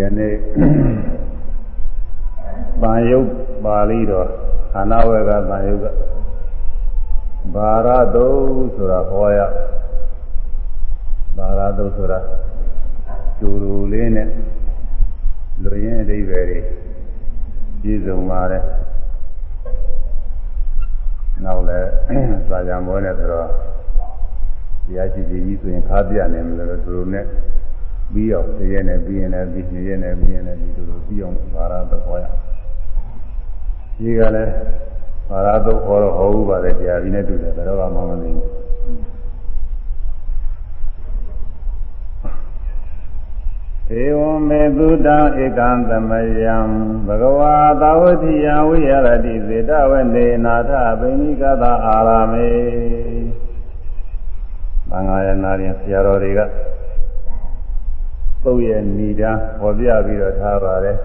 ကနေ့ဗာယုတ်ပါဠိတော်ခန္ဓာဝေကဗာယုတ်ကဘာရတုဆိုတာဟောရဘာရတုဆိုတာကျူရူလေးနဲ့လူရင်းအဓိပ္ပာယ်တွေပြည့်စုံပါတယ်နောက်လည်းစာကြံပွဲနဲ့ဆိုတော့တရားရှိကြီးဆိုရင်ခါပြနေမလို့သူတို့နဲ့ ပြီးအောင်သိရနဲ့ပြီးရင်လည်းပြီးနေရနဲ့ပြီးရင်လည်းဒီလိုပြီးအောင်ဘာသာတော့ဟောရဒီကလည်းဘာသာတော့ဟောတော့ဟောဥပါတယ်တရားဒီနဲ့တူတယ်ဘယ်တော့မှမသိဘူးေဝံမေသုတံဧကံသမယံဘဂဝါသာဝတိယဝိရတိစေတဝနေနာထဗိနိကသာအာရမေသံဃာယနာရင်ဆရာတော်တွေက ပုတ်ရဲ့ဏိဒာဟောပြပြီးတော့ထားပါတယ်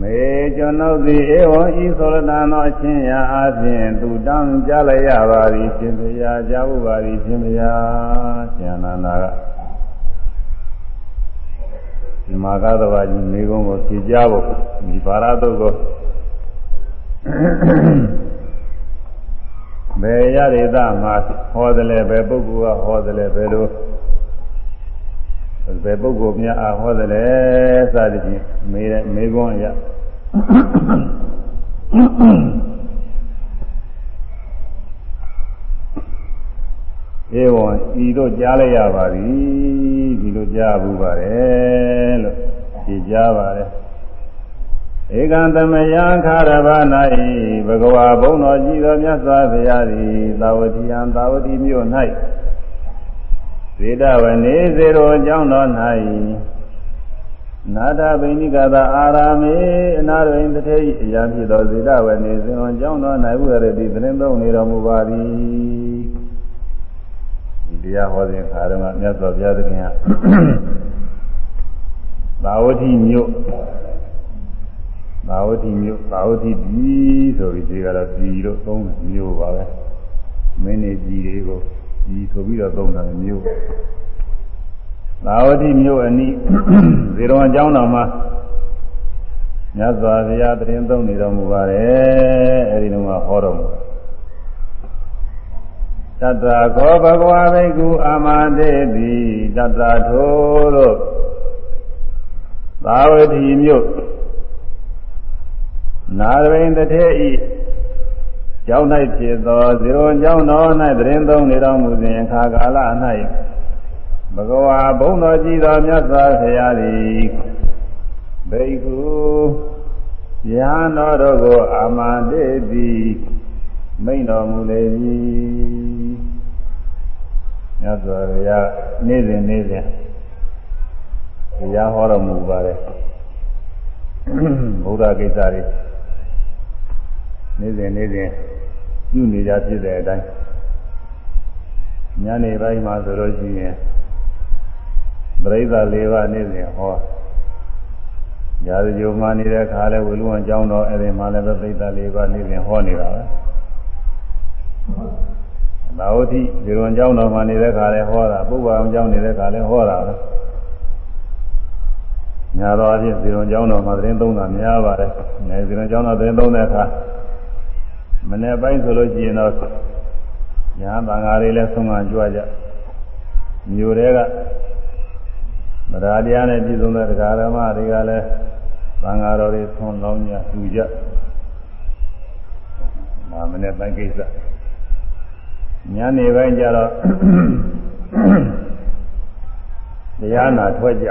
မေကျွန်ုပ်သည်ဧဝံဤသောရတနောအချင်းရာအပြင်သူတောင်းကြလိုက်ရပါသည်ရှင်ဘုရားကြားဖို့ပါသည်ရှင်ဘုရားဉာဏန္တာကဒီမာကသဘာကြီးမိကုံးကိုဖြေကြဖို့ဒီပါရတုတ်ကို ဘယ်ရရိသမှာဟောတယ်လဲဘယ်ပုဂ္ဂိုလ်ကဟောတယ်လဲဘယ်လိုဘယ်ပုဂ္ဂိုလ်များအားဟောတယ်လဲစသဖြင့်မေးတဲ့မေးခွန်းအရဧဝံဤတို့ကြားလိုက်ရပါပြီဒီလိုကြားဘူးပါတယ်လို့ဒီကြားပါတယ် ဧကံသမယံခါရဗ၌ဘဂဝါဘုံတော်ကြည်တော်မြတ်စွာဘုရားသည်သာဝတိယံသာဝတိမြို့၌ဇေဒဝနေဇေရောအကြောင်းတော်၌နာထဗိနိကသာအာရာမေအနာရိန်တထေအရာဖြစ်သောဇေဒဝနေဇေရောအကြောင်းတော်၌ဥရတိသတင်းသုံးနေတော်မူပါသည်ဒီတရားဟောစဉ်ခါတော်မြတ်စွာဘုရားသခင်ကသာဝတိမြို့ သာဝတိမြို့သာဝတိပြည်ဆိုပြီးဒီကတော့ပြည်လို့သုံးမြို့ပါပဲမင်းနေပြည်တွေကိုပြည်ဆိုပြီးတော့သုံးတာမြို့သာဝတိမြို့အနီးဇေရဝံကျောင်းတော်မှာမြတ်စွာဘုရားတရင်သုံးနေတော်မူပါတယ်အဲဒီတော့ဟောတော်မူတတ္တခောဘဂဝါဘိက္ခုအာမတေတိတတ္တထိုတို့သာဝတိမြို့ နာရိန်တထေဤကျောင်း၌ဖြစ်သောဇေရောကျောင်းတော်၌တရင်သုံးနေတော်မူစဉ်အခါကာလ၌ဘဂဝါဘုံတော်ကြည်တော်မြတ်စွာဘုရားသည်ဘိက္ခုယဟန်တော်တို့ကိုအာမန္တေသည်မိန်တော်မူလေပြီမြတ်စွာဘုရားနေ့စဉ်နေ့စဉ်တရားဟောတော်မူပါတယ်ဘုရားကိစ္စတွေ နေ့စဉ်နေ့စဉ်ပြုနေကြဖြစ်တဲ့အတိုင်းညနေပိုင်းမှာဆိုလို့ရှိရင်ပရိသတ်၄ပါးနေ့စဉ်ဟောရာဇဂိုမှနေတဲ့ခါလဲဝေလူဝံကျောင်းတော်အဲ့ဒီမှာလည်းပရိသတ်၄ပါးနေ့စဉ်ဟောနေတာပဲသာဝတိဒီလွန်ကျောင်းတော်မှာနေတဲ့ခါလဲဟောတာပုဗ္ဗံကျောင်းနေတဲ့ခါလဲဟောတာပဲညာတော်အဖြစ်ဒီလွန်ကျောင်းတော်မှာသတင်းသုံးတာများပါတယ်။နေဒီလွန်ကျောင်းတော်သတင်းသုံးတဲ့အခါ မနေ့ပိုင်းဆိုလို့ရှိရင်တော့ညာသံဃာတွေလည်းဆုံးမကြွကြမြို့တွေကဗราတရားနဲ့ပြည်စုံတဲ့တရားဓမ္မတွေကလည်းသံဃာတော်တွေဆုံးလောင်းကြသူကြဒါမနေ့ပိုင်းကိစ္စညနေပိုင်းကျတော့တရားနာထွက်ကြ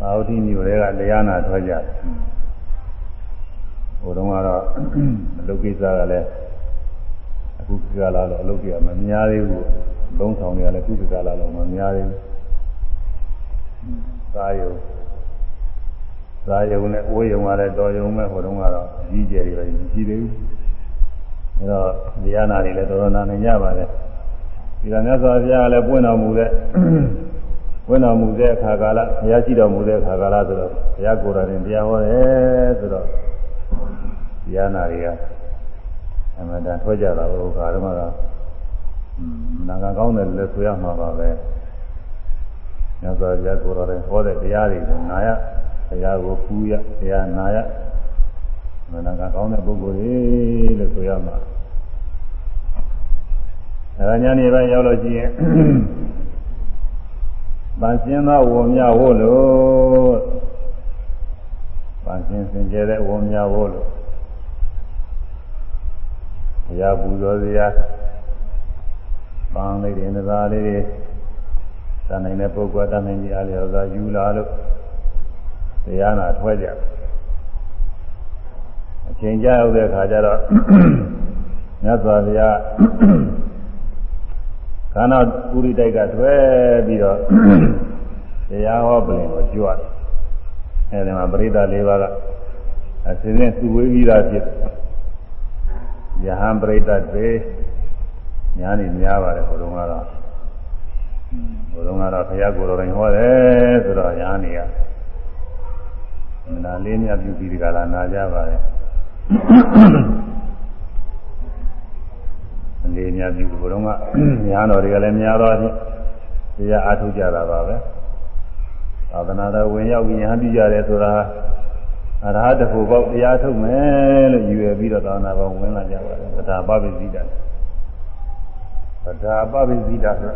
သာဝတိမြို့တွေကတရားနာထွက်ကြ ဟိုတုန်းကတော့အလုပ်ကိစ္စကလည်းအခုကလာတော့အလုပ်ကြီးကမများသေးဘူးသုံးဆောင်တွေကလည်းခုကလာတော့မများသေးဘူးသာယုံသာယုံနဲ့အိုးယုံကလည်းတော်ယုံမဲ့ဟိုတုန်းကတော့ကြီးကျယ်တွေပဲကြီးသေးဘူးအဲတော့ဒီယနာတွေလည်းတော်တော်နာနေကြပါတယ်ဒီကမြတ်စွာဘုရားကလည်းပွင့်တော်မူတဲ့ပွင့်တော်မူတဲ့အခါကာလဘုရားရှိတော်မူတဲ့အခါကာလဆိုတော့ဘုရားကိုယ်တော်ရင်တရားဟောတယ်ဆိုတော့ ဉာဏ်နာတွေကအမှန်တန်ထွက်ကြတာဘုရားဓမ္မကနာကကောင်းတယ်လည်းဆိုရမှာပါပဲညဇောရကိုယ်တော်လည်းဟောတဲ့တရားတွေကိုနာရတရားကိုပူရတရားနာရနာကကောင်းတဲ့ပုဂ္ဂိုလ်တွေလို့ဆိုရမှာအဲဒါညာနေပိုင်းရောက်လို့ရှိရင်ဗန်ရှင်းသောဝုံမြဝို့လို့ဗန်ရှင်းစင်ကြဲတဲ့ဝုံမြဝို့လို့ ဘုရားပူဇော်စရာပန်းလေးတွေနသာလေးတွေတန်နိုင်တဲ့ပုဂ္ဂိုလ်တန်နိုင်ကြီးအားလျော်စွာယူလာလို့တရားနာထွက်ကြအချိန်ကြာရောက်တဲ့အခါကျတော့မြတ်စွာဘုရားခန္ဓာပုရိတိုက်ကထွက်ပြီးတော့တရားဟောပလင်ကိုကြွတယ်အဲဒီမှာပရိသတ်၄ပါးကအစဉ်စဉ်သူဝေးပြီးသားဖြစ်ယ ဟန်ပရိသတ်တွေညာနေများပါတယ်ဘုရုံကတော့ဘုရုံကတော့ဘုရားကိုယ်တော်တိုင်ဟောတယ်ဆိုတော့ညာနေရမနာလေးမြပြုပြီးဒီကလာနာကြပါတယ်လေးမြပြုဘုရုံကညာတော်တွေကလည်းများတော့တရားအားထုတ်ကြတာပါပဲသာသနာတော်ဝင်ရောက်ပြီးညာပြုကြတယ်ဆိုတာ အရဟတဖို့ပေါက်တရားထုတ်မယ်လို့ယူရပြီးတော့သာသနာတော်ဝင်လာကြပါတယ်သဒ္ဓါပပိစိတ္တဒါပပိစိတာဆို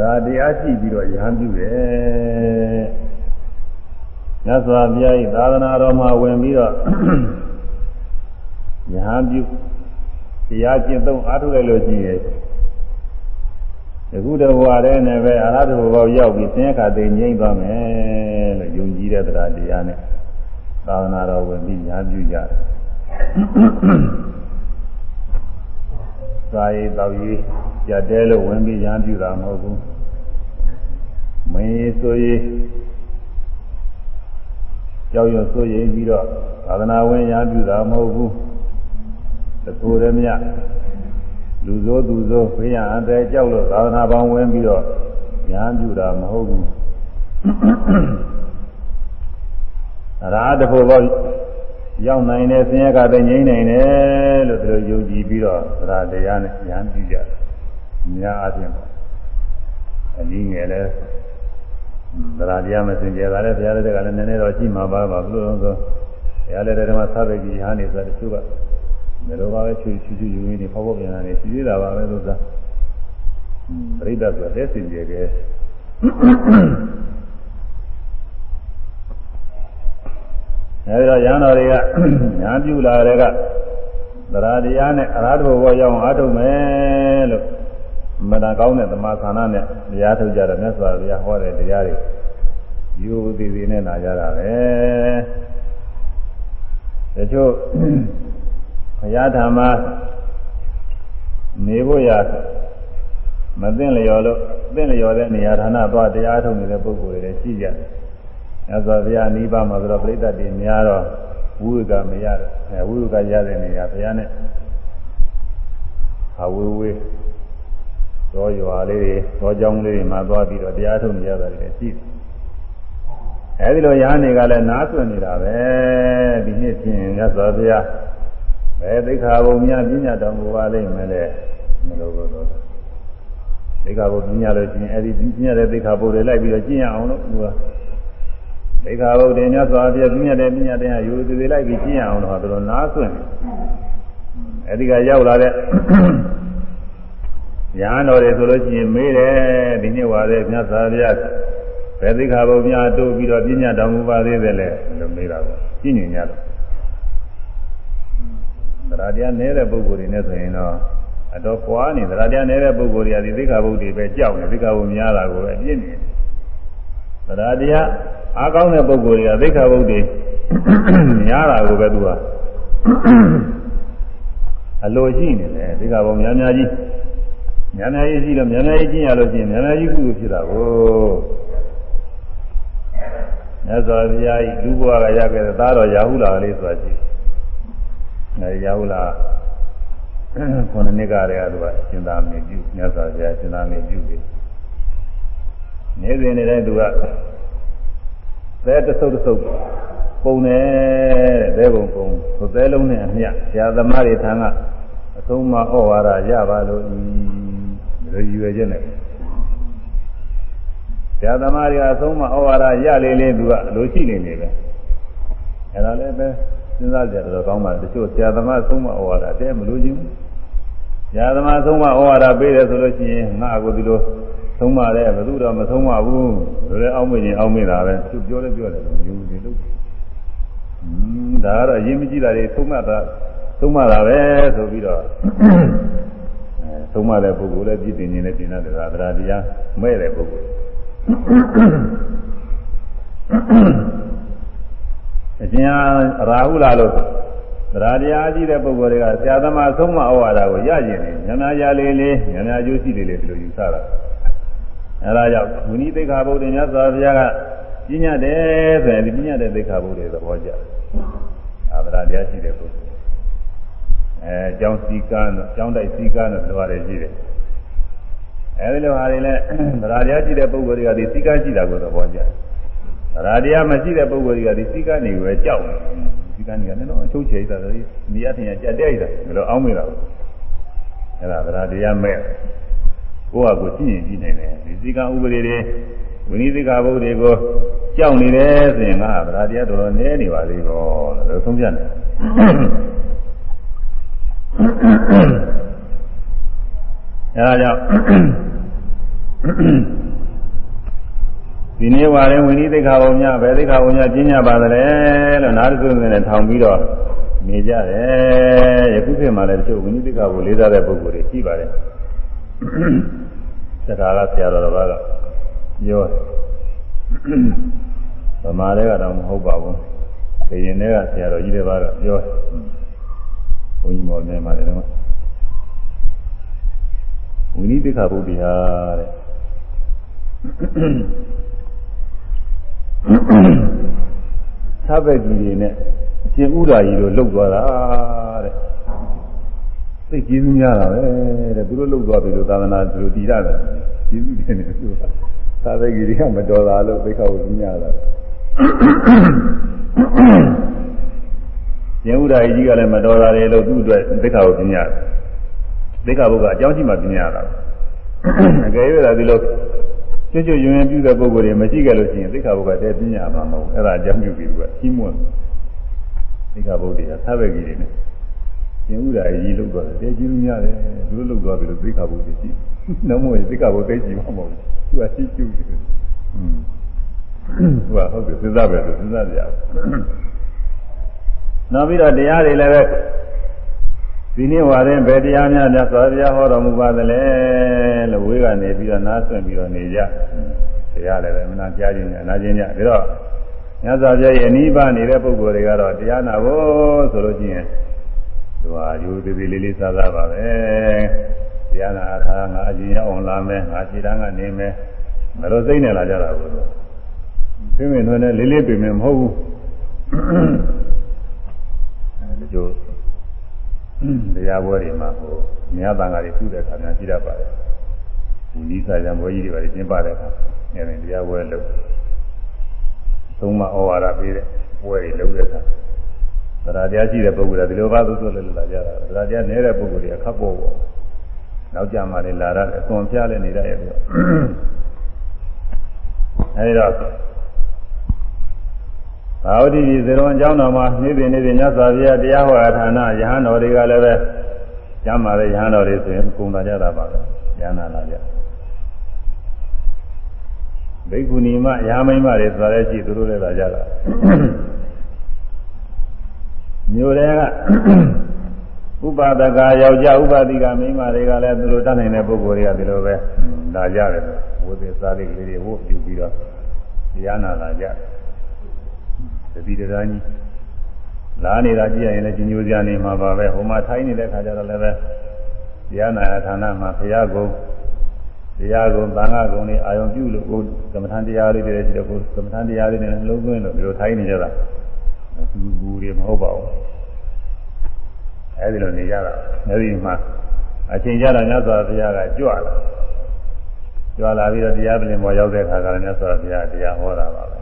ရာတရားရှိပြီးတော့ယဟန်ပြုတယ်။မြတ်စွာဘုရား၏သာသနာတော်မှာဝင်ပြီးတော့ယဟန်ပြုတရားကျင့်သုံးအားထုတ်လိုက်လို့ရှိရင် အခုတဘဝတည်းနဲ့ပဲအရဟတဘဝရောက်ပြီးသင်္ခါသိငြိမ့်သွားမယ်လို့ယုံကြည်တဲ့တရားတရားနဲ့သာသနာတော်ဝင်ပြီးယဟန်ပြုကြတယ်။စာရေးတောက်ရေးကြတဲလို့ဝင်ပြီးရမ်းပြတာမဟုတ်ဘူးမင်းရေးဆိုရေးကြောက်ရွံ့ဆိုရေးပြီးတော့သာသနာဝင်ရမ်းပြတာမဟုတ်ဘူးတကူရမြ လူစိုးသူစိုးဖေးရအတဲ့ကြောက်လို့သာသနာပေါင်းဝင်ပြီးတော့ရမ်းပြတာမဟုတ်ဘူးရာတဖို့ပေါ့ရောက်နိုင်တယ်ဆင်းရဲကတည်းငြိမ့်နိုင်တယ်လို့သူတို့ယုံကြည်ပြီးတော့သရတရားနဲ့ဉာဏ်ပြုကြတယ်။များအပြင်ပေါ့အနည်းငယ်လဲသရတရားမစင်ကြယ်တာလည်းဘုရားတဲ့ကလည်းနည်းနည်းတော့ကြည့်မှာပါပါဘလို့လဲဆိုဘုရားလည်းဓမ္မသဗ္ဗေကြီးဟာနေဆိုတချို့က ဘယ်လိုပါပဲချွေချွေချွေယူရင်းနေဖောက်ဖောက်ပြန်လာနေရှိသေးတာပါပဲလို့ဆိုတာပရိသတ်ဆိုတဲ့စင်ကြယ်ကဲအဲဒီတော့ရဟန်းတော်တွေကညာပြုလာတဲ့ကသရတရားနဲ့အရဟတဘောရောက်အောင်အားထုတ်မယ်လို့မနာကောင်းတဲ့သမာသနာနဲ့တရားထုတ်ကြတယ်မြတ်စွာဘုရားဟောတဲ့တရားတွေယူသေးသေးနဲ့နာကြတာပဲတချို့ ဘုရားဓမ္မနေဖို့ရမသိလျော်လို့သိလျော်တဲ့နေရာဌာနသွားတရားထုတ်နေတဲ့ပုဂ္ဂိုလ်တွေလည်းရှိကြတယ်မြတ်စွာဘုရားနိဗ္ဗာန်မှာဆိုတော့ပြိတ္တတွေများတော့ဝိဝကမရတယ်အဲဝိဝကရတဲ့နေရာဘုရားနဲ့အဝေးဝေးတော့ရွာလေးတွေတော့ကြောင်းလေးတွေမှာသွားပြီးတော့တရားထုတ်နေကြတာတွေရှိတယ်အဲဒီလိုရားနေကလည်းနားဆွနေတာပဲဒီနှစ်ချင်းမြတ်စွာဘုရား ဘယ်သိက္ခာပုံများပြညာတော်မူပါလိမ့်မယ်လေမလို့လို့သိက္ခာပုံပြညာလို့ချင်းအဲဒီပြညာတဲ့သိက္ခာပုံတွေလိုက်ပြီးတော့ကျင့်ရအောင်လို့သူကဒိဋ္ဌာဘုဒ္ဓမြတ်စွာဘုရားပြည့်ညတ်တဲ့ပြည့်ညတ်တဲ့ယူသေးသေးလိုက်ပြီးကျင့်ရအောင်တော့သူတို့နားဆွင့်အဲဒီကရောက်လာတဲ့ညာတော်တွေဆိုလို့ရှိရင်မေးတယ်ဒီနေ့ဝါတဲ့မြတ်စွာဘုရားဘယ်သိက္ခာဘုရားတိုးပြီးတော့ပြည့်ညတ်တော်မူပါသေးတယ်လဲလို့မေးတာပေါ့ကျင့်ညင်ကြတော့ တရားတရားနည်းတဲ့ပုဂ္ဂိုလ်တွေနဲ့ဆိုရင်တော့အတော်ပွားနေတရားတရားနည်းတဲ့ပုဂ္ဂိုလ်တွေကဒီသိက္ခာဘုဒ္ဓတွေပဲကြောက်နေသိက္ခာဘုများတာကိုပဲပြည့်နေတရားတရားအားကောင်းတဲ့ပုဂ္ဂိုလ်တွေကသိက္ခာပုဒ်တွေများတာကိုပဲသူကအလိုရှိနေတယ်သိက္ခာပုဒ်များများကြီးများများကြီးရှိတော့များများကြီးကျင့်ရလို့ရှိရင်များများကြီးကုသိုလ်ဖြစ်တာကိုမြတ်စွာဘုရားဤလူဘဝကရခဲ့တဲ့သားတော်ရာဟုလာလေးဆိုတာရှိတယ်။ ရာဟုလာခုနှစ်နှစ်ကတည်းကသူကရှင်သာမေပြုမြတ်စွာဘုရားရှင်သာမေပြုတယ်။နေ့စဉ်နေ့တိုင်းသူကသဲတဆုပ်တဆုပ်ပုံတယ်တဲ့သဲပုံပုံသဲလုံးနဲ့အမျှဆရာသမားတွေထံကအအဆုံးမဩဝါဒရပါလို့ဤဒီလိုရည်ရွယ်ချက်နဲ့ဆရာသမားတွေကအဆုံးမဩဝါဒရလေလေသူကအလိုရှိနေနေပဲအဲ့ဒါလည်းပဲ စဉ်းစားကြတော့ကောင်းပါတချို့ဆရာသမားဆုံးမဩဝါဒတဲမလို့ချင်းဆရာသမားဆုံးမဩဝါဒပေးတယ်ဆိုလို့ရှိရင်ငါကိုဒီလိုဆုံးမတယ်ဘယ်သူတော့မဆုံးမဘူးဒါလည်းအောက်မေ့ရင်အောက်မေ့တာပဲသူပြောလဲပြောတယ်လို့မျိုးတွေလို့อืมဒါကတော့အရင်မကြည့်တာတွေဆုံးမတာဆုံးမတာပဲဆိုပြီးတော့အဲဆုံးမတဲ့ပုဂ္ဂိုလ်လည်းပြည့်တင်နေနဲ့ပြင်တဲ့တရားတရားမဲ့တဲ့ပုဂ္ဂိုလ် အကျဉ်းရာဟုလာလို့တရားတရားကြီးတဲ့ပုဂ္ဂိုလ်တွေကဆရာသမားဆုံးမဩဝါဒကိုရကျင်နေညနာကြလေးလေးညနာကျိုးရှိလေးလေးဒီလိုယူဆတာအဲဒါကြောင့်ဝိနည်းသိက္ခာပုဒ်တွေမြတ်စွာဘုရားကပြညတ်တယ်ဆိုရင်ဒီပြညတ်တဲ့သိက္ခာပုဒ်တွေသဘောကျတယ်။အာဗရာတရားရှိတဲ့ပုဂ္ဂိုလ်အဲအကြောင်းစည်းကမ်းအကြောင်းတိုက်စည်းကမ်းတို့လိုရတယ်ရှိတယ်။အဲဒီလိုဟာတွေလည်းဗရာတရားရှိတဲ့ပုဂ္ဂိုလ်တွေကဒီစည်းကမ်းရှိတာကိုသဘောကျတယ်။ဗ ရာတရားမရှိတဲ့ပုဂ္ဂိုလ်တွေကဒီစည်းကမ်းတွေကိုပဲကြောက်တယ်။စည်းကမ်းတွေကလည်းတော့အချုပ်ချယ်တာတွေမိရတင်ရကြက်တဲ့ရတာဒါလိုအောင်းမိတာ။အဲဒါဗရာတရားမဲ့ကိုယ့်ဟာကိုယ်ကြည့်ရင်ကြည့်နိုင်တယ်ဒီစည်းကမ်းဥပဒေတွေဝိနည်းသိက္ခာပုဒ်တွေကိုကြောက်နေတယ်ဆိုရင်ငါဗရာတရားတော်တော်နည်းနေပါသေးတော့လို့ဆုံးဖြတ်တယ်အဲဒါကြောင့် ဒီနေ့ဝါရင်ဝိနည်းသိက္ခာပုံများဘယ်သိက္ခာပုံများကျင့်ကြပါသလဲလို့နားသူနဲ့ထောင်ပြီးတော့နေကြတယ်ယခုခေတ်မှာလည်းတချို့ဝိနည်းသိက္ခာကိုလေးစားတဲ့ပုဂ္ဂိုလ်တွေရှိပါတယ်စကားကဆရာတော်ဘာကပြောဗမာတွေကတော့မဟုတ်ပါဘူး။ဘယင်တွေကဆရာတော်ကြီးတွေဘာကပြောဘုန်းကြီးမော်နေမှာလည်းတော့ဝိနည်းတိခါဘုဒ္ဓဟာတဲ့ သဗ္ဗကြီးတွေနဲ့အရှင်ဥဒ္ဒါကြီးတို့လှုပ်သွားတာတဲ့သိကျေးဇူးများတာပဲတဲ့သူတို့လှုပ်သွားပြီလို့သာသနာသူတို့တည်ရတယ်ကျေးဇူးတင်တယ်သူကသာသကြီးတွေကမတော်တာလို့သိခါဝိညာတာယေဥဒာကြီးကလည်းမတော်တာလေလို့သူ့အတွက်သိခါဝိညာသိခါဘုကအကြောင်းရှိမှပညာတာအကယ်၍သာဒီလို ကျွတ်ကျွတ်ယွင်ယွင်ပြုတဲ့ပုဂ္ဂိုလ်တွေမရှိကြလို့ရှိရင်သိခါဘုကတည်းပညာမှာမဟုတ်အဲ့ဒါအကြောင်းပြုပြီးသူကကြီးမွန်းသိခါဘုတွေကသာဝကြီးတွေနဲ့ရှင်ဥဒာကြီးလုတ်သွားတယ်တဲကြီးများတယ်သူတို့လုတ်သွားပြီလို့သိခါဘုတွေရှိနောက်မို့သိခါဘုသိကြီးမှာမဟုတ်ဘူးသူကရှိကျူးတယ်อืมသူကဟုတ်တယ်စဉ်းစားပဲဆိုစဉ်းစားကြရအောင်နောက်ပြီးတော့တရားတွေလည်းပဲ ဒီနေ့ဝါရင်ဘယ်တရားများများစွာဘုရားဟောတော်မူပါသလဲလို့ဝေးကနေပြီးတော့နားဆွင့်ပြီးတော့နေကြတရားလည်းပဲမနာကြားခြင်းနဲ့အနာခြင်းညဒါတော့ညဇာပြရဲ့အနိဗ္ဗာန်နေတဲ့ပုဂ္ဂိုလ်တွေကတော့တရားနာဖို့ဆိုလို့ချင်းသူဟာယူသေးသေးလေးလေးစားစားပါပဲတရားနာထားငါအရင်ရောက်အောင်လာမယ်ငါခြေတန်းကနေမယ်မလို့စိတ်နဲ့လာကြတာကိုသိမြင်ထွန်းနဲ့လေးလေးပြင်မယ်မဟုတ်ဘူးအဲဒီလို တရားပွဲတွေမှာဟိုမြတ်တန်ဃာတွေပြုတဲ့အခါများရှိတတ်ပါတယ်ဒီနိစ္စရံဘွယ်ကြီးတွေပါကျင်းပတဲ့အခါအဲဒီတရားပွဲလုပ်သုံးမဩဝါဒပေးတဲ့ပွဲတွေလုပ်တဲ့အခါသရတရားရှိတဲ့ပုဂ္ဂိုလ်ကဒီလိုပါသို့သို့လည်းလာကြတာသရတရားနည်းတဲ့ပုဂ္ဂိုလ်တွေကခပ်ပေါ်ပေါ်နောက်ကြမှာလည်းလာရတယ်အစွန်ဖျားလည်းနေရရဲ့ပြီးတော့အဲဒီတော့ သာဝတိကြီးဇေရွန်ကျောင်းတော်မှာနေ့စဉ်နေ့စဉ်ညသာပြတရားဟောဌာနယဟန်တော်တွေကလည်းပဲကျမ်းပါတဲ့ယဟန်တော်တွေဆိုရင်ကုံလာကြတာပါပဲယဟနာလာကြဘိက္ခုနီမရာမိမတွေသွားတဲ့ရှိသူတို့လည်းလာကြတာမြို့တွေကဥပါဒကယောက်ျားဥပါတိကမိန်းမတွေကလည်းသူတို့တတ်နိုင်တဲ့ပုဂ္ဂိုလ်တွေကဒီလိုပဲလာကြတယ်ဝိသေစာလေးကလေးတွေဝုတ်ပြုပြီးတော့တရားနာလာကြတ တိတရာကြီးလာနေတာကြည့်ရရင်လည်းကြီးညိုစရာနေမှာပါပဲဟိုမှာထိုင်းနေတဲ့ခါကျတော့လည်းပဲတရားနာဌာနမှာဘုရားကုံတရားကုံသံဃာကုံတွေအာယုံပြုလို့ကိုကမ္မထန်တရားလေးတွေရှိတော့ကိုကမ္မထန်တရားလေးတွေနဲ့လုံးသွင်းလို့ဒီလိုထိုင်းနေကြတာသူဘူးတွေမဟုတ်ပါဘူးအဲဒီလိုနေကြတာအဲဒီမှာအချိန်ကြတာမြတ်စွာဘုရားကကြွလာကြွလာပြီးတော့တရားပြင်ပေါ်ရောက်တဲ့အခါကလည်းမြတ်စွာဘုရားတရားဟောတာပါပဲ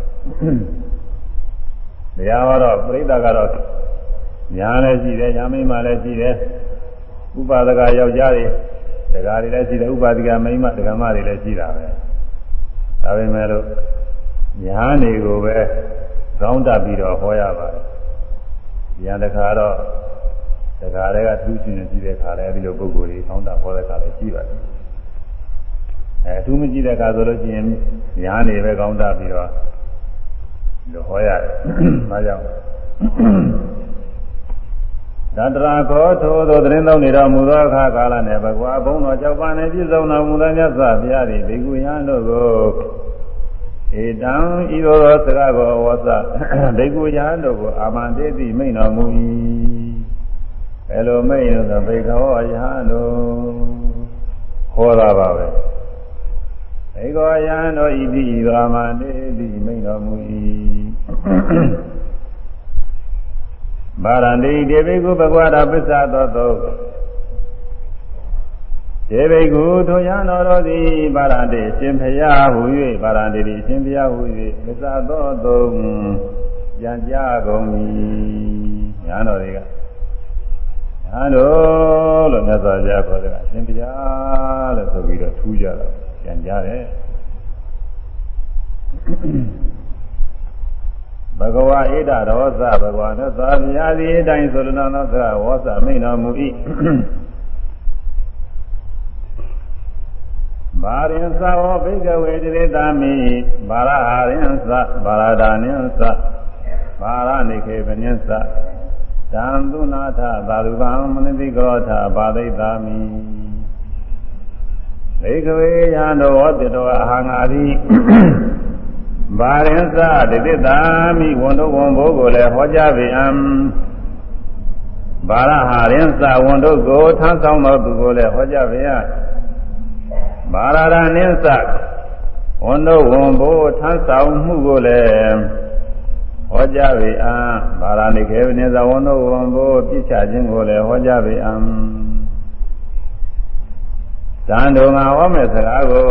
တရားဟောတော့ပြိဿကတော့ညာလည်းရှိတယ်ညာမိမလည်းရှိတယ်ဥဥပါဒကယောက်ျားတွေဒကာတွေလည်းရှိတယ်ဥပါဒကမိန်းမဒကာမတွေလည်းရှိတာပဲဒါပေမဲ့လို့ညာနေကိုပဲကောင်းတတ်ပြီးတော့ဟောရပါတယ်ညာတခါတော့ဒကာတွေကသူရှင်နေကြည့်တဲ့ခါလဲအဲဒီလိုပုဂ္ဂိုလ်တွေကောင်းတာဟောတဲ့ခါလဲရှိပါတယ်အဲသူမကြည့်တဲ့ခါဆိုလို့ရှိရင်ညာနေပဲကောင်းတတ်ပြီးတော့ လို့ဟောရတယ်။ဒါကြောင့်သတ္တရာခောထိုသောသတင်းသုံးနေတော်မူသောအခါကာလနဲ့ဘဂဝါဘုံတော်ကြောက်ပါနေပြည့်စုံတော်မူသောမြတ်စွာဘုရားသည်ဘေကုယံတို့ကိုဧတံဤသို့သောစကားကိုဝါစဘေကုယံတို့ကိုအာမန္တေတိမိန်တော်မူ၏ဘယ်လိုမိန်လို့ဆိုဘေကဝယဟန်တို့ခေါ်တာပါပဲဘေကောယံတို့ဤတိဤအာမန္တေတိမိန်တော်မူ၏ ပါရန္တိဒေဝိကုဘဂဝတာပစ္ဆသောသောဒေဝိကုထိုရတော်တော်သည်ပါရန္တိရှင်ဖျားဟူ၍ပါရန္တိရှင်ဖျားဟူ၍ပစ္ဆသောသောကြံကြကုန်၏ညာတော်တွေကညာတော်လို့မြတ်စွာဘုရားခေါ်တယ်ရှင်ဖျားလို့ဆိုပြီးတော့ထူးကြတော့ကြံကြတယ် ဘဂဝါဣဒရောသဘဂဝါသသာဗျာတိအတိုင်းဆိုလနောသောသဝောသမိန်တော်မူ၏ဘာရင်သဝဘိကဝေတိတာမိဘာရဟာရင်သဘာရဒာနင်သဘာရနိခေပညသတံသုနာထသာရုပံမနတိကောထဘာသိတာမိဘိကဝေယံတော်ဝတ္တောအဟံငါတိ ဘာရင်စဒိဋ္ဌတာမိဝန်တို့ဝန်ဘိုးကိုလည်းဟောကြားပေအံဘာရဟာရင်စဝန်တို့ကိုထမ်းဆောင်တော်သူကိုလည်းဟောကြားပေရဘာရရနင်းစဝန်တို့ဝန်ဘိုးထမ်းဆောင်မှုကိုလည်းဟောကြားပေအံဘာရဏိခေဝနေသဝန်တို့ဝန်ဘိုးပြစ်ချခြင်းကိုလည်းဟောကြားပေအံတန်တော်ငါဟောမဲ့စကားကို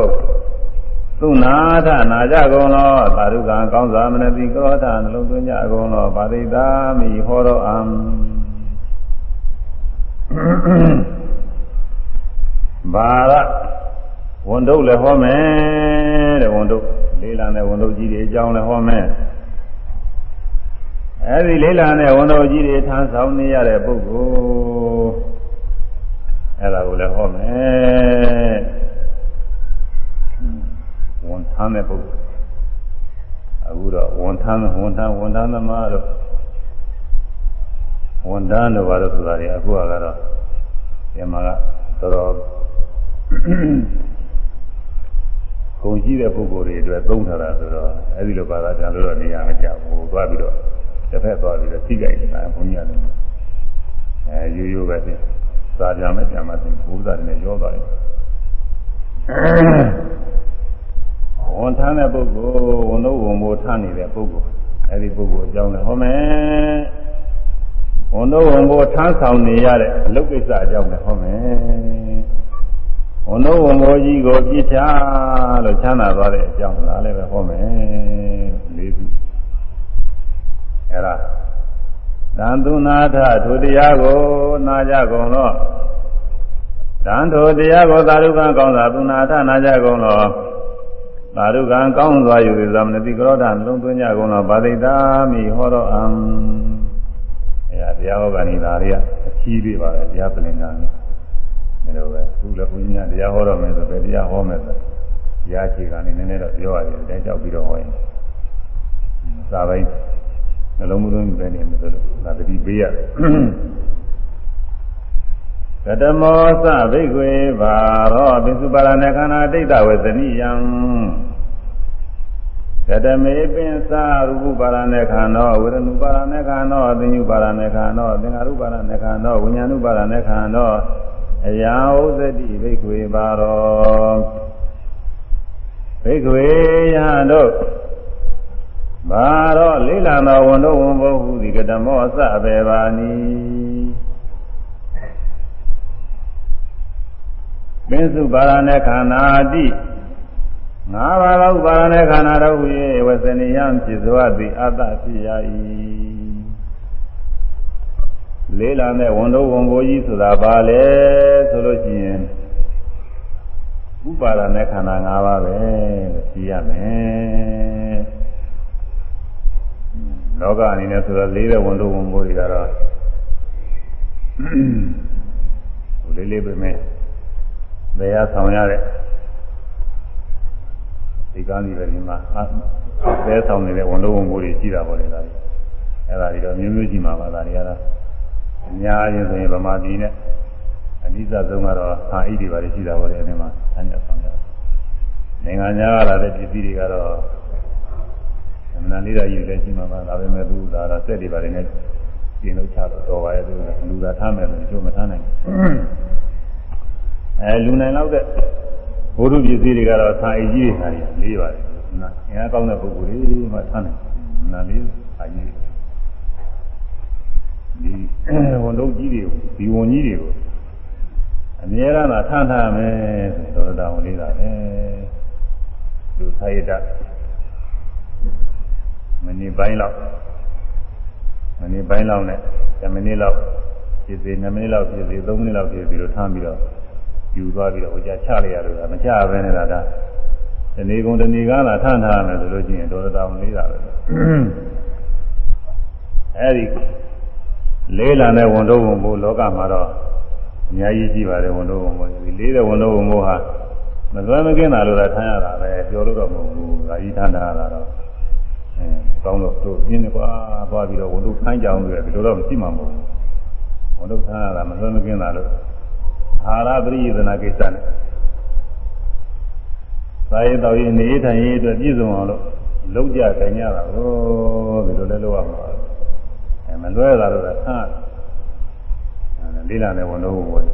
သုနာထနာကြကုန်သောသာဓုကံကောင်းစွာမနတိကရောထနှလုံးသွင်းကြကုန်သောဗာတိတာမိဟောတော်အံဘာရဝန်တုပ်လည်းဟောမယ်တဲ့ဝန်တုပ်လေးလံတဲ့ဝန်တုပ်ကြီးတွေအကြောင်းလည်းဟောမယ်အဲဒီလေးလံတဲ့ဝန်တုပ်ကြီးတွေထမ်းဆောင်နေရတဲ့ပုဂ္ဂိုလ်အဲ့ဒါကိုလည်းဟောမယ် ဝန်ထမ်းတဲ့ပုဂ္ဂိုလ်အခုတော့ဝန်ထမ်းဝန်ထမ်းဝန်ထမ်းသမားတို့ဝန်ထမ်းတို့ဘာလို့ဆိုတာတွေအခုကတော့ဒီမှာကတော်တော်ခုံရှိတဲ့ပုဂ္ဂိုလ်တွေအတွက်သုံးထားတာဆိုတော့အဲဒီလိုဘာသာပြန်လို့တော့နေရာမကျဘူးသွားပြီးတော့တစ်ဖက်သွားပြီးတော့သိကြတယ်ဘုန်းကြီးကလည်းအဲရိုးရိုးပဲသိစာပြန်မဲ့ပြန်မှသိဘုရားနဲ့ရောသွားတယ် ဝန်ထမ်းတဲ့ပုဂ္ဂိုလ်ဝန်လို့ဝန်မိုးထမ်းနေတဲ့ပုဂ္ဂိုလ်အဲဒီပုဂ္ဂိုလ်အကြောင်းလည်းဟောမယ်ဝန်လို့ဝန်မိုးထမ်းဆောင်နေရတဲ့အလုပ်ကိစ္စအကြောင်းလည်းဟောမယ်ဝန်လို့ဝန်မိုးကြီးကိုပြစ်ချလို့ချမ်းသာသွားတဲ့အကြောင်းလားလည်းပဲဟောမယ်လေးခုအဲဒါသံသူနာထထိုတရားကိုနာကြကုန်တော့သံထိုတရားကိုသာရုကံကောင်းသာသူနာထနာကြကုန်တော့ သာရုကံကောင်းစွာယူသမနတိကရောဓလုံးသွင်းကြကုန်သောဗာဒိတာမိဟောတော်အံအဲဒါတရားဟောကနေဒါတွေကအချီးတွေပါတယ်တရားပလင်နာနဲ့ဒါလိုပဲခုလည်းဘုရားတရားဟောတော်မယ်ဆိုပဲတရားဟောမယ်ဆိုတရားချေကနေနည်းနည်းတော့ပြောရတယ်တဲကြောက်ပြီးတော့ဟောရင်စာပိုင်းနှလုံးမသွင်းပဲနေမယ်ဆိုလို့ဒါတတိပေးရတယ် ကတမောသဘိကွေဘာရောပိစုပါရဏခန္ဓာဒိဋ္ဌဝေသနိယံကတမေပင်စာရူပပါရဏခန္ဓာဝေရဏုပါရဏခန္ဓာသင်္ညုပါရဏခန္ဓာသင်္ဃာရုပါရဏခန္ဓာဝိညာဏုပါရဏခန္ဓာအယဥဒတိဘိကွေဘာရောဘိကွေယဟတို့ဘာတော့လိလံတော်ဝန်တို့ဝန်ဘုဟုဒီကတမောအစဘေဘာနီ ပင်စုပါရณะခန္ဓာတိငါးပါးသောပါရณะခန္ဓာတို့၏ဝဇနိယံဖြစ်စွာသည်အတ္တဖြစ်ရ၏ လေးလာတဲ့ဝန်တော်ဝန်ဘိုးကြီးဆိုတာဘာလဲဆိုလို့ရှိရင်ဥပါဒနဲ့ခန္ဓာ၅ပါးပဲလို့သိရမယ်လောကအနေနဲ့ဆိုတော့လေးတဲ့ဝန်တော်ဝန်ဘိုးတွေကတော့ဟိုလေးလေးပဲမဲ့ဘ ယ်ရဆောင်ရတဲ့ဒီကံဒီပဲဒီမှာအဲဆောင်နေတဲ့ဝန်တော်ဝန်ဘိုးတွေရှိတာပေါ့လေဒါတွေအဲ့ဒါတွေတော့မျိုးမျိုးရှိမှာပါဒါတွေကတော့အများကြီးဆိုရင်ဗမာပြည်နဲ့အနိစ္စဆုံးကတော့ဟာဣတိပါတွေရှိတာပေါ့လေအဲဒီမှာဆန်းရဆောင်ကြနိုင်ငံခြားကလာတဲ့ပြည်ပြည်တွေကတော့အမှန်လေးတာကြီးလည်းရှိမှာပါဒါပေမဲ့သူဒါတော့စက်တွေပါတယ်နဲ့ပြင်လို့ချတော့တော်ပါရဲ့သူလူသာထားမယ်ဆိုရင်ကျိုးမထားနိုင်ဘူး အဲလူနိုင်လောက်တဲ့ဘုရုပစ္စည်းတွေကတော့သာအကြီးတွေဟာလေးပါတယ်နာအင်အားကောင်းတဲ့ပုဂ္ဂိုလ်တွေမှထားနိုင်နာလေးအကြီးဒီဝန်တော့ကြီးတွေဒီဝန်ကြီးတွေကိုအမြဲတမ်းထမ်းထားမယ်ဆိုတော့တော်တော်လေးတာပဲလူသာရတမနေ့ပိုင်းလောက်မနေ့ပိုင်းလောက်နဲ့10မိနစ်လောက်ဖြစ်စေ2မိနစ်လောက်ဖြစ်စေ3မိနစ်လောက်ဖြစ်ပြီးတော့ထမ်းပြီးတော့ ယူသွားပြီးတော့ဟိုကြချလိုက်ရလို့မချဘဲနဲ့လားဒါဒီနေ့ကုန်ဒီနေ့ကလာထမ်းထားမယ်ဆိုလို့ရှိရင်တော်တော်လေးတာပဲအဲဒီလေးလာတဲ့ဝန်တော့ဝန်ဘိုးလောကမှာတော့အများကြီးရှိပါတယ်ဝန်တော့ဝန်ဘိုးဒီလေးတဲ့ဝန်တော့ဝန်ဘိုးဟာမသွမ်းမကင်းတာလို့သာထမ်းရတာပဲပြောလို့တော့မဟုတ်ဘူး။ဒါကြီးထမ်းတာတော့အဲကောင်းတော့သူပြင်းနေကွာသွားပြီးတော့ဝန်တော့ခိုင်းကြအောင်လို့ဒီလိုတော့မရှိမှာမဟုတ်ဘူး။ဝန်တော့ထမ်းရတာမသွမ်းမကင်းတာလို့ အာရပရိယသနာကိစ္စနဲ့သာယတော်ရင်နေထိုင်ရေးအတွက်ပြည့်စုံအောင်လို့လုံးကြခိုင်ရတာကိုဒီလိုလဲလုပ်ရမှာအဲမလွဲတာတော့ဆန်းလေးလာတဲ့ဝန်တော့ဘုရား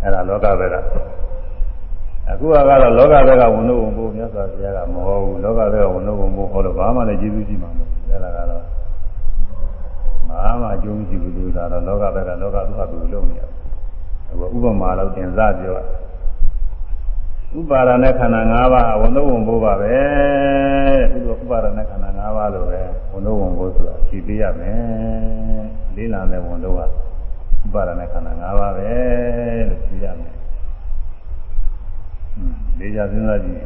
အဲ့ဒါလောကဘက်ကအခုကတော့လောကဘက်ကဝန်တော့ဘုရားမြတ်စွာဘုရားကမဟုတ်ဘူးလောကဘက်ကဝန်တော့ဘုဟောလို့ဘာမှလည်းကျေးဇူးရှိမှာမဟုတ်ဘူးအဲ့ဒါကတော့ဘာမှအကျိုးမရှိဘူးလို့သာတော့လောကဘက်ကလောကသူ့ဟာသူလုပ်နေရတယ်အခု ဥပမာတော့တင်စားပြောဥပါဒနဲ့ခန္ဓာ၅ပါးဝန်တော့ဝန်ဘိုးပါပဲဥပဥပါဒနဲ့ခန္ဓာ၅ပါးလို့ပဲဝန်တော့ဝန်ဘိုးဆိုတာဖြည့်ပေးရမယ်လေးလာတဲ့ဝန်တော့ကဥပါဒနဲ့ခန္ဓာ၅ပါးပဲလို့ဖြည့်ရမယ်လေးကြစဉ်းစားကြည့်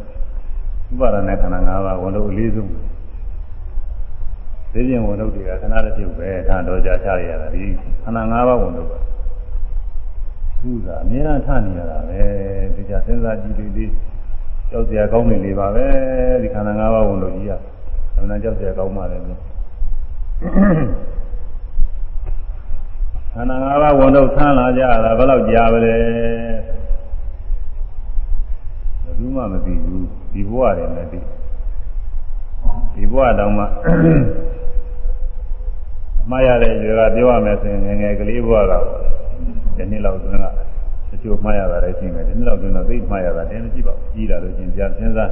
ဥပါဒနဲ့ခန္ဓာ၅ပါးဝန်တော့အလေးဆုံးသိခြင်းဝန်တော့တွေကခဏတစ်ပြုတ်ပဲဒါတော့ကြာချရတာဒီခန္ဓာ၅ပါးဝန်တော့ ပါသူကအများအားထနေရတာပဲဒီကြစဉ်းစားကြည့်လေးလေးကြောက်စရာကောင်းနေလေပါပဲဒီခန္ဓာ၅ပါးဝန်လို့ကြီးရအမှန်ကြောက်စရာကောင်းပါလေခန္ဓာ၅ပါးဝန်တော့ဆန်းလာကြတာဘယ်လောက်ကြာပါလဲဘယ်သူမှမသိဘူးဒီဘဝတည်းမသိဒီဘဝတောင်မှအမှားရတဲ့ရေကပြောရမယ်ဆိုရင်ငယ်ငယ်ကလေးဘဝက ဒီနေ့လောက်သွင်းကတချို့မှားရတာလည်းရှိမယ်ဒီနေ့လောက်သွင်းတော့သိမှားရတာလည်းမရှိပါဘူးကြီးလာလို့ချင်းပြန်စဉ်းစား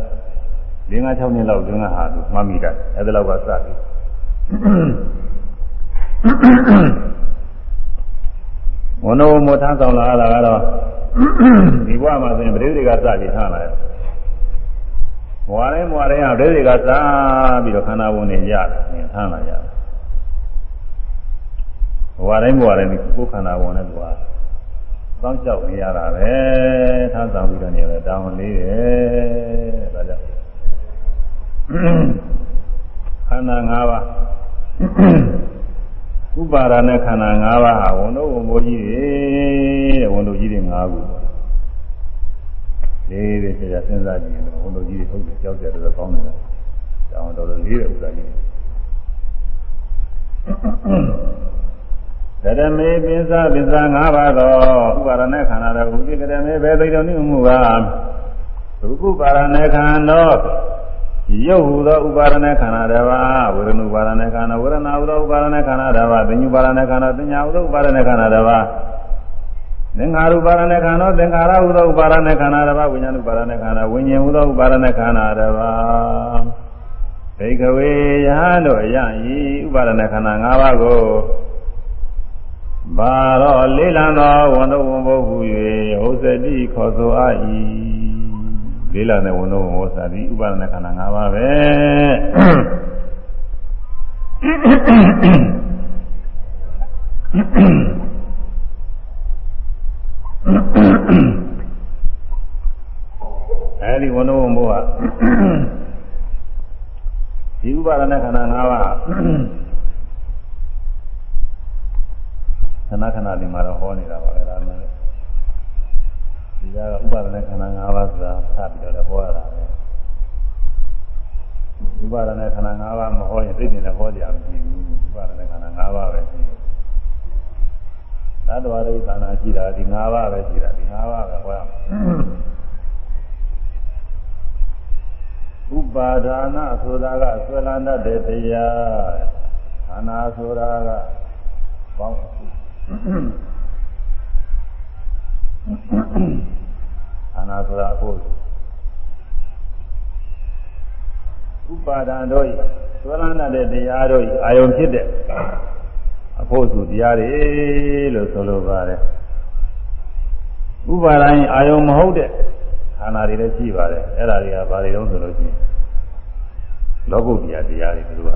၄၅၆နှစ်လောက်သွင်းကဟာသူမှတ်မိတာအဲ့ဒါလောက်ကစပြီဝဏ္ဏဝမထမ်းဆောင်လာတာကတော့ဒီဘဝမှာဆိုရင်ပရိသေကစပြီးထားလာတယ်ဘဝတိုင်းဘဝတိုင်းဟာပရိသေကစပြီးတော့ခန္ဓာဝင်နေရတယ်ထားလာရတယ်ဘဝတိုင်းဘဝတိုင်းကိုယ်ခန္ဓာဝင်တဲ့ဘ ဝတောင်းလျှောက်နေရတာပဲထားဆောင်ပြီးတော့နေရတယ်တောင်းလေးတယ်ဒါကြောင့်ခန္ဓာ၅ပါးဥပါဒနဲ့ခန္ဓာ၅ပါးဟာဝန်တို့ဝန်ဘိုးကြီးတွေတဲ့ဝန်တို့ကြီးတွေ၅ခုလေးတွေဆရာစဉ်းစားကြည့်ရင်ဝန်တို့ကြီးတွေဟုတ်တယ်ကြောက်ကြတယ်တော့ကောင်းတယ်တောင်းတော်တော်လေးတဲ့ဥစ္စာကြီး ကရမေပိစ္ဆပိစ္ဆ၅ပါးသောဥပါဒနဲ့ခန္ဓာတော်ဥပိကရမေဘေသိတော်နိမှုကရူပပါရณေခန္ဓာရုပ်ဟူသောဥပါဒณေခန္ဓာတစ်ပါးဝေဒနုပါဒณေခန္ဓာဝေဒနာဟူသောဥပါဒณေခန္ဓာတစ်ပါးသင်္ညုပါဒณေခန္ဓာသင်ညာဟူသောဥပါဒณေခန္ဓာတစ်ပါးသင်္ခါရုပါဒณေခန္ဓာသင်္ခါရဟူသောဥပါဒณေခန္ဓာတစ်ပါးဝိညာဉ်ဥပါဒณေခန္ဓာဝိညာဉ်ဟူသောဥပါဒณေခန္ဓာတစ်ပါးဘိကဝေယဟန်တို့အယံဤဥပါဒณေခန္ဓာ၅ပါးကို ဘာတော့လေးလံသောဝန်တော်ဝန်ဘုဟု၍ဟောစတိခေါ်ဆိုအပ်၏လေးလံတဲ့ဝန်တော်ဝန်ဘောစာတိဥပါဒณခန္ဓာ၅ပါးပဲအဲဒီဝဏ္ဏဝံဘုရားဒီဥပါဒနာခန္ဓာ၅ပါး ခဏခဏဒီမှာတော့ဟောနေတာပါပဲဒါမှလည်းဒီကဥပါဒနာခန္ဓာ၅ပါးဆိုတာစပြီးတော့ဟောရတာပဲဥပါဒနာခန္ဓာ၅ပါးမဟောရင်သိတဲ့ဟောကြရမရှိဘူးဥပါဒနာခန္ဓာ၅ပါးပဲရှိတယ်သတ္တဝါတွေခန္ဓာရှိတာဒီ၅ပါးပဲရှိတာဒီ၅ပါးပဲဟောရဥပါဒါနဆိုတာကဆွဲလန်းတတ်တဲ့တရားခန္ဓာဆိုတာကဘောင်း ခန္ဓာဆိုတာအခုဥပါဒံတို့ဤသွလန်းတဲ့တရားတို့ဤအာယုံဖြစ်တဲ့အဖို့စုတရားတွေလို့ဆိုလိုပါတယ်ဥပါဒံအာယုံမဟုတ်တဲ့ခန္ဓာတွေလည်းရှိပါတယ်အဲ့ဒါတွေကဘာတွေတုံးဆိုလို့ရှိရင်လောကုတ္တရာတရားတွေသူက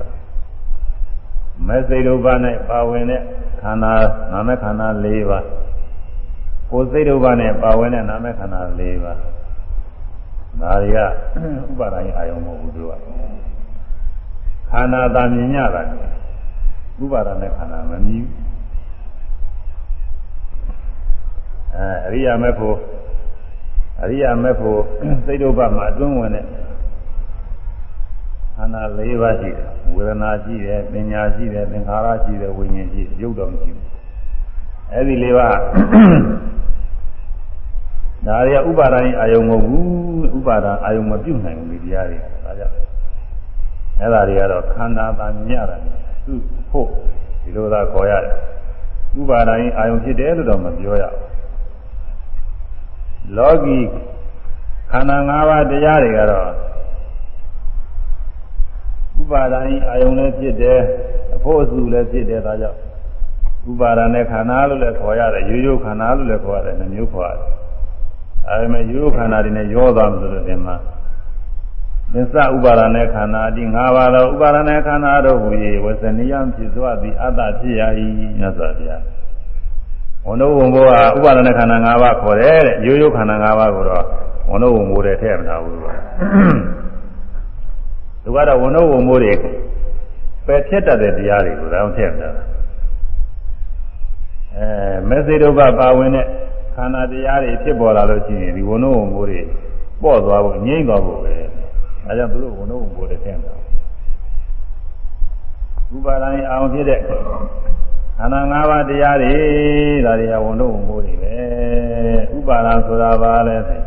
မေစိတ်ဒုပနဲ့ပါဝင်တဲ့ခန္ဓာနာမခန္ဓာ၄ပါးကိုယ်စိတ်ဒုပနဲ့ပါဝင်တဲ့နာမခန္ဓာ၄ပါးဒါတွေကဥပါဒိုင်းအာယုံမဟုတ်ဘူးသူကခန္ဓာသာမြင်ရတာဥပါဒနဲ့ခန္ဓာမမြင်အဲအရိယာမေဖို့အရိယာမေဖို့စိတ်ဒုပမှာအတွင်းဝင်တဲ့ ခန္ဓာ၄ပါးရှိတယ်ဝေဒနာရှိတယ်ပညာရှိတယ်သင်္ခါရရှိတယ်ဝိညာဉ်ရှိရုပ်တော်မရှိဘူးအဲဒီ၄ပါးဒါတွေကဥပါဒိုင်းအာယုံမဟုတ်ဘူးဥပါဒအာယုံမပြုတ်နိုင်ဘူးဒီတရားတွေဒါကြောင့်အဲ့ဒါတွေကတော့ခန္ဓာသာမြင်ရတယ်သူ့ဖို့ဒီလိုသာခေါ်ရတယ်ဥပါဒိုင်းအာယုံဖြစ်တယ်လို့တော့မပြောရဘူးလောကီခန္ဓာ၅ပါးတရားတွေကတော့ဥ ပါဒိုင်းအာယုံလည်းဖြစ်တယ်အဖို့အစုလည်းဖြစ်တယ်ဒါကြောင့်ဥပါဒနဲ့ခန္ဓာလို့လည်းခေါ်ရတယ်ရိုးရိုးခန္ဓာလို့လည်းခေါ်ရတယ်နှမျိုးခေါ်ရတယ်အဲဒီမဲ့ရိုးရိုးခန္ဓာတွေနဲ့ရောသွားမှဆိုလို့ဒီမှာသစ္စာဥပါဒနဲ့ခန္ဓာဒီ၅ပါးသောဥပါဒနဲ့ခန္ဓာတို့ဟူ၍ဝဇနိယံဖြစ်သွားသည်အတ္တဖြစ်ရ၏မြတ်စွာဘုရားဝန်တို့ဝန်ဘိုးကဥပါဒနဲ့ခန္ဓာ၅ပါးခေါ်တယ်တဲ့ရိုးရိုးခန္ဓာ၅ပါးကိုတော့ဝန်တို့ဝန်ဘိုးတဲ့ထည့်မထားဘူး သူကတော့ဝန်တို့ဝန်မိုးတွေပယ်ဖြစ်တတ်တဲ့တရားတွေကိုတောင်ထည့်တာအဲမေစေတုပပါဝင်တဲ့ခန္ဓာတရားတွေဖြစ်ပေါ်လာလို့ရှိရင်ဒီဝန်တို့ဝန်မိုးတွေပေါ့သွားဖို့ငြိမ့်သွားဖို့ပဲအဲကြောင့်သူတို့ဝန်တို့ဝန်မိုးတွေထည့်တာဥပါဒံအောင်ဖြစ်တဲ့ခန္ဓာ၅ပါးတရားတွေဒါတွေကဝန်တို့ဝန်မိုးတွေပဲဥပါဒံဆိုတာဘာလဲဆို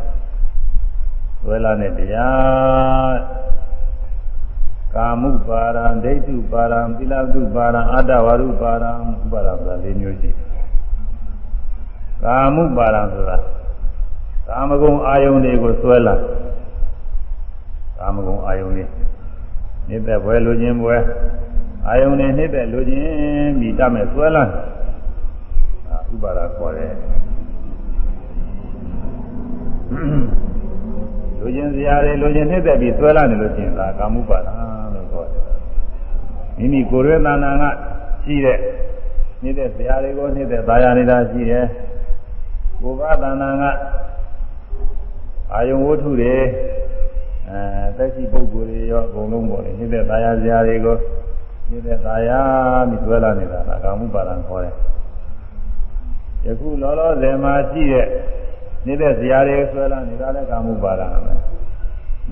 ဝေလာနဲ့တရား ကာမုပါရံဒိဋ္ဌုပါရံသီလတုပါရံအတ္တဝရုပါရံဥပါရဆိုတာ၄မျိုးရှိကာမုပါရံဆိုတာကာမဂုဏ်အာယုန်တွေကိုဆွဲလာကာမဂုဏ်အာယုန်တွေနေတဲ့ဘွယ်လူချင်းဘွယ်အာယုန်တွေနေတဲ့လူချင်းမိတမဲ့ဆွဲလာဥပါရခေါ်တယ်လူချင်းစရာတွေလူချင်းနေတဲ့ပြီးဆွဲလာနေလို့ရှိရင်ဒါကာမုပါဒ မိမိကိုယ်ရဲ့တဏ္ဍာကရှိတဲ့နေတဲ့ဇာတွေကိုနေတဲ့သာယာနေတာရှိတယ်ကိုယ်ကတဏ္ဍာကအာယုံဝတ္ထုတွေအဲသက်ရှိပုဂ္ဂိုလ်တွေရောအကုန်လုံးပေါ်နေနေတဲ့သာယာဇာတွေကိုနေတဲ့သာယာပြီးသွဲလာနေတာကကာမှုပါဒံခေါ်တယ်ယခုလောလောဆယ်မှာရှိတဲ့နေတဲ့ဇာတွေဆွဲလာနေတာလည်းကာမှုပါဒံပဲ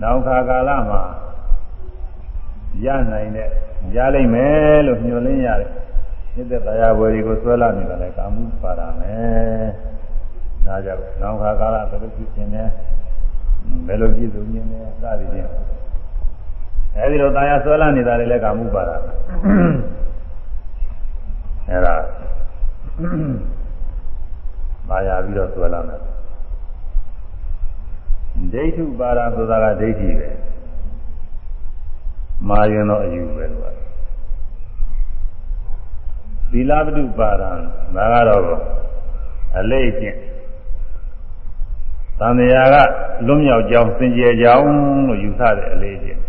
နောက်ခါကာလမှာ ရနိုင်တဲ့ရလိမ့်မယ်လို့ညွှန်လင်းရတယ်မြစ်သက်တရားဝယ်တွေကိုဆွဲလာနေတာလည်းကာမှုပါတာမယ်ဒါကြောင့်နောက်ခါကာလဘယ်လိုဖြစ်နေလဲဘယ်လိုပြည့်စုံနေလဲစသည်ဖြင့်အဲဒီလိုတရားဆွဲလာနေတာလည်းကာမှုပါတာအဲဒါပါရပြီးတော့ဆွဲလာတယ်ဒိဋ္ဌုပါရဆိုတာကဒိဋ္ဌိပဲ မာရင်တော့အယူပဲလို့သီလပတုပါဒံဒါကတော့အလေးကျင့်သံဃာကလွတ်မြောက်ကြောင်းစင်ကြယ်ကြောင်းလို့ယူဆတဲ့အလေးကျင့်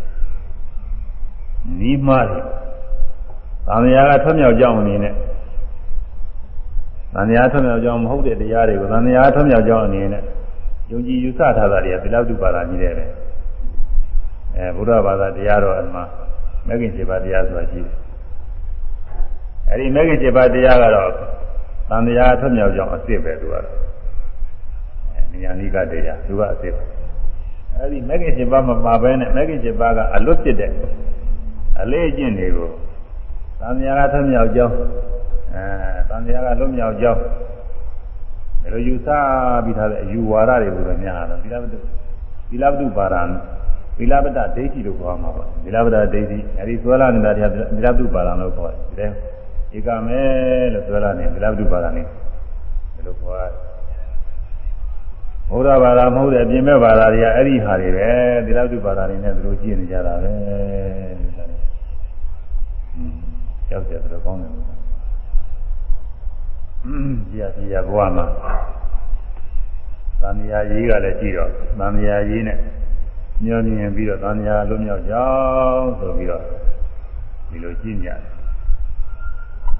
နီးမှတယ်သံဃာကထွက်မြောက်ကြောင်းအနေနဲ့သံဃာထွမြောက်ကြောင်းမဟုတ်တဲ့တရားတွေကိုသံဃာထွမြောက်ကြောင်းအနေနဲ့ယုံကြည်ယူဆထားတာတွေကသီလတုပါဒကြီးတယ်ပဲ အဲဘုရားဘာသာတရားတော်အမှမဂ္ဂင်7ပါးတရားဆိုတာရှိတယ်အဲဒီမဂ္ဂင်7ပါးတရားကတော့သံဃာထွမြောက်ကြောင်းအစ်စ်ပဲသူကတော့အဲဉာဏ်နိကတရားသူကအစ်စ်ပဲအဲဒီမဂ္ဂင်7ပါးမပါဘဲနဲ့မဂ္ဂင်7ပါးကအလွတ်ဖြစ်တဲ့အလေးအကျင့်တွေကိုသံဃာထွမြောက်ကြောင်းအဲတန်တရားကလွတ်မြောက်ကြောင်းဒါလိုယူဆပြီးထားတဲ့အယူဝါဒတွေကိုလည်းများတာသီလပတုသီလပတုပါရံ သီလပတ္တဒိဋ္ဌိလို့ခေါ်မှာပါသီလပတ္တဒိဋ္ဌိအဲဒီဆွဲလာနေတာတရားသီလပတုပါရံလို့ခေါ်တယ်ဒီဧကမဲလို့ဆွဲလာနေသီလပတုပါရံနေဒီလိုခေါ်ရတယ်ဘုရားဘာသာမဟုတ်တဲ့အပြင်မဲ့ဘာသာတွေကအဲ့ဒီဟာတွေပဲသီလပတုပါရံနေနဲ့သူတို့ကြည့်နေကြတာပဲကြောက်ကြတယ်တော့ကောင်းတယ်ဒီအစီရဘဝမှာသံဃာရေးကလည်းရှိတော့သံဃာရေးနဲ့ ညှောမြင်ပြီးတော့သံဃာလုံးမြောက်ကြောင်းဆိုပြီးတော့ဒီလိုကြည့်ကြတယ်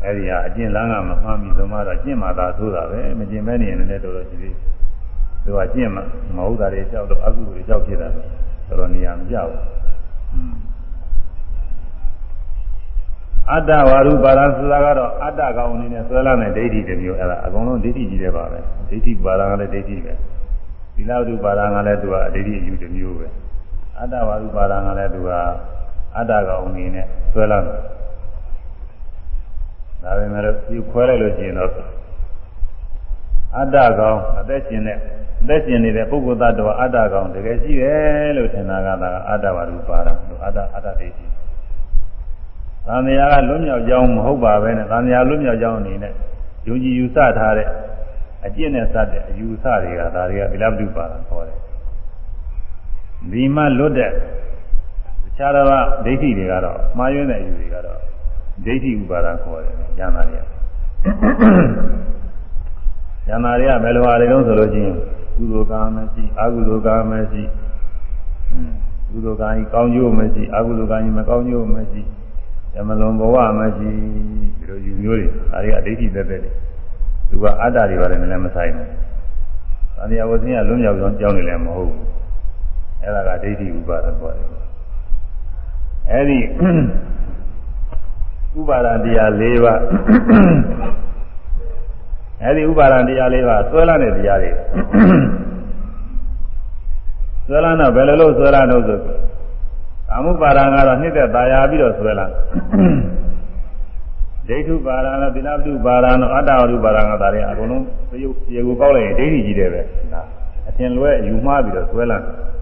အဲ့ဒီဟာအကျင့်လမ်းကမမှန်ပြီဆိုမှတော့ကျင့်မှသာသိုးတာပဲမကျင့်မဲနေရင်လည်းတော်တော်ရှိသေးသူကကျင့်မှမဟုတ်တာတွေကြောက်တော့အကုသိုလ်တွေကြောက်ဖြစ်တာတော်တော်နေရာမကြောက်ဘူးအတ္တဝါရုပါရဆိုတာကတော့အတ္တကောင်အနေနဲ့ဆွဲလာတဲ့ဒိဋ္ဌိတစ်မျိုးအဲ့ဒါအကုန်လုံးဒိဋ္ဌိကြီးတယ်ပါပဲဒိဋ္ဌိပါရကလည်းဒိဋ္ဌိပဲသီလဝရုပါရကလည်းသူကအဒိဋ္ဌိအယူတစ်မျိုးပဲ အတ္တဝါရုပါရကလည်းသူကအတ္တကောင်အနေနဲ့ဆွဲလာတယ်ဒါပေမဲ့ဒီခွဲလိုက်လို့ရှိရင်တော့အတ္တကောင်အသက်ရှင်တဲ့အသက်ရှင်နေတဲ့ပုဂ္ဂိုလ်သတ္တဝါအတ္တကောင်တကယ်ရှိတယ်လို့ထင်တာကဒါကအတ္တဝါရုပါရလို့အတ္တအတ္တဒိဋ္ဌိသံဃာကလွတ်မြောက်ကြောင်းမဟုတ်ပါပဲနဲ့သံဃာလွတ်မြောက်ကြောင်းအနေနဲ့ယုံကြည်ယူဆထားတဲ့အကျင့်နဲ့စတဲ့အယူဆတွေကဒါတွေကဗိလပတုပါဒခေါ်တယ် ဒီမှလွတ်တဲ့တခြားတော့ဒိဋ္ဌိတွေကတော့မှားယွင်းတဲ့အယူတွေကတော့ဒိဋ္ဌိဥပါဒခေါ်တယ်ဉာဏ်သာတွေကဉာဏ်သာတွေကဘယ်လိုအားတွေလုံးဆိုလို့ချင်းကုသိုလ်ကံမရှိအကုသိုလ်ကံမရှိကုသိုလ်ကံကြီးကောင်းကျိုးမရှိအကုသိုလ်ကံကြီးမကောင်းကျိုးမရှိဓမ္မလွန်ဘဝမရှိဒီလိုယူမျိုးတွေဒါတွေအဒိဋ္ဌိသက်သက်တွေသူကအတ္တတွေပါတယ်လည်းမဆိုင်ဘူး။အနိယဝဇင်းကလွံ့မြောက်ကြောင်းကြောင်းနေလည်းမဟုတ်ဘူး။ အဲ့ဒါကဒိဋ္ဌိဥပါဒပေါ်တယ်။အဲ့ဒီဥပါဒတရား၄ပါးအဲ့ဒီဥပါဒတရား၄ပါးဆွဲလာတဲ့တရားတွေဆွဲလာတော့ဘယ်လိုလုပ်ဆွဲလာတော့ဆိုကာမုပါဒံကတော့နှစ်သက်သာယာပြီးတော့ဆွဲလာဒိဋ္ဌုပါဒံနဲ့သီလပုပါဒံနဲ့အတ္တဝရုပါဒံကဒါတွေအကုန်လုံးသရုပ်ရေကိုကောက်လိုက်ရင်ဒိဋ္ဌိကြီးတယ်ပဲဒါအထင်လွဲယူမှားပြီးတော့ဆွဲလာအ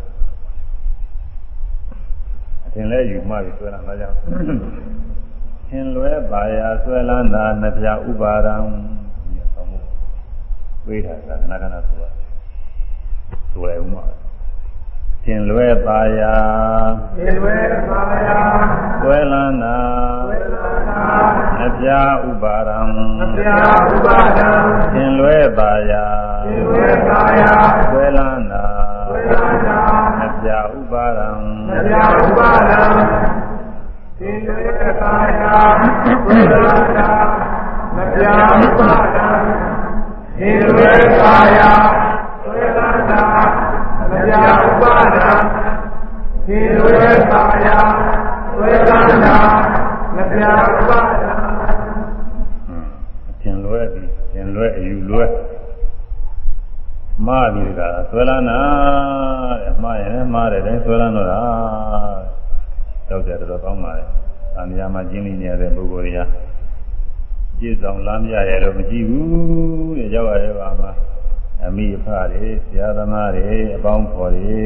ထင်လဲယူမှားပြီးဆွဲလာဒါကြောင့်ထင်လွဲပါယာဆွဲလာတာနှစ်ပြဥပါဒံဆောင်းမှုဝိဒါကခဏခဏဆိုတာဆိုရဦးမှာသင်လွဲပါယာသင်လွဲပါယာွယ်လန်းနာွယ်လန်းနာအပြာဥပါရံအပြာဥပါရံသင်လွဲပါယာသင်လွဲပါယာွယ်လန်းနာွယ်လန်းနာအပြာဥပါရံ အပြာဥပါရံသင်လွဲပါယာွယ်လန်းနာအပြာဥပါရံသင်လွဲပါယာွယ်လန်းနာဗျာဥပါဒံသေဝေသာယဝေဒနာမဗျာဥပါဒံအထင်လွဲပြီးသင်လွဲအယူလွဲမှားပြီးကဆွဲလန်းတာတဲ့မှားရင်မှားတယ်တိုင်းဆွဲလန်းတော့တာတော့ကြတော့ကောင်းပါလေ။သံဃာမှာကျင်းနေနေတဲ့ပုဂ္ဂိုလ်တွေကကြည်ဆောင်လ မ်းပြရဲလို့မကြည့်ဘူးတဲ့ရောက်ရတဲ့ပါမှာအမိအဖတွေဆရာသမားတွေအပေါင်းဖော်တွေ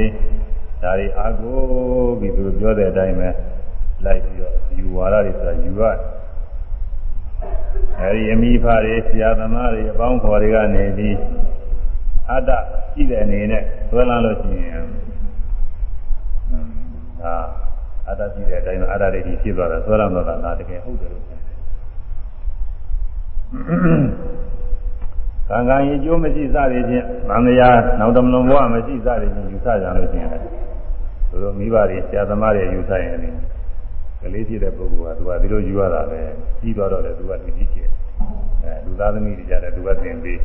ဒါတွေအာကိုပြီးသူပြောတဲ့အတိုင်းပဲလိုက်ပြီးတော့ယူဝါဒတွေဆိုတာယူရအဲဒီအမိအဖတွေဆရာသမားတွေအပေါင်းဖော်တွေကနေပြီးအတ္တရှိတဲ့အနေနဲ့သွဲလာလို့ရှိရင်ဒါအတ္တရှိတဲ့အတိုင်းအတ္တတွေဖြစ်သွားတာသွဲလာတော့တာတကယ်ဟုတ်တယ်လို့ ကံကံရင်ကျိုးမရှိစသည်ဖြင့်မန္တရားနောက်တမလုံးဘဝမရှိစသည်ဖြင့်ယူဆကြလို့ရှိရင်သူတို့မိဘတွေဆရာသမားတွေယူဆရင်လည်းကလေးဖြစ်တဲ့ပုဂ္ဂိုလ်ကသူကဒီလိုယူရတာပဲကြီးသွားတော့လေသူကဒီကြီးကျယ်အဲအဲလူသားသမီးတွေကြတယ်သူကသင်ပေး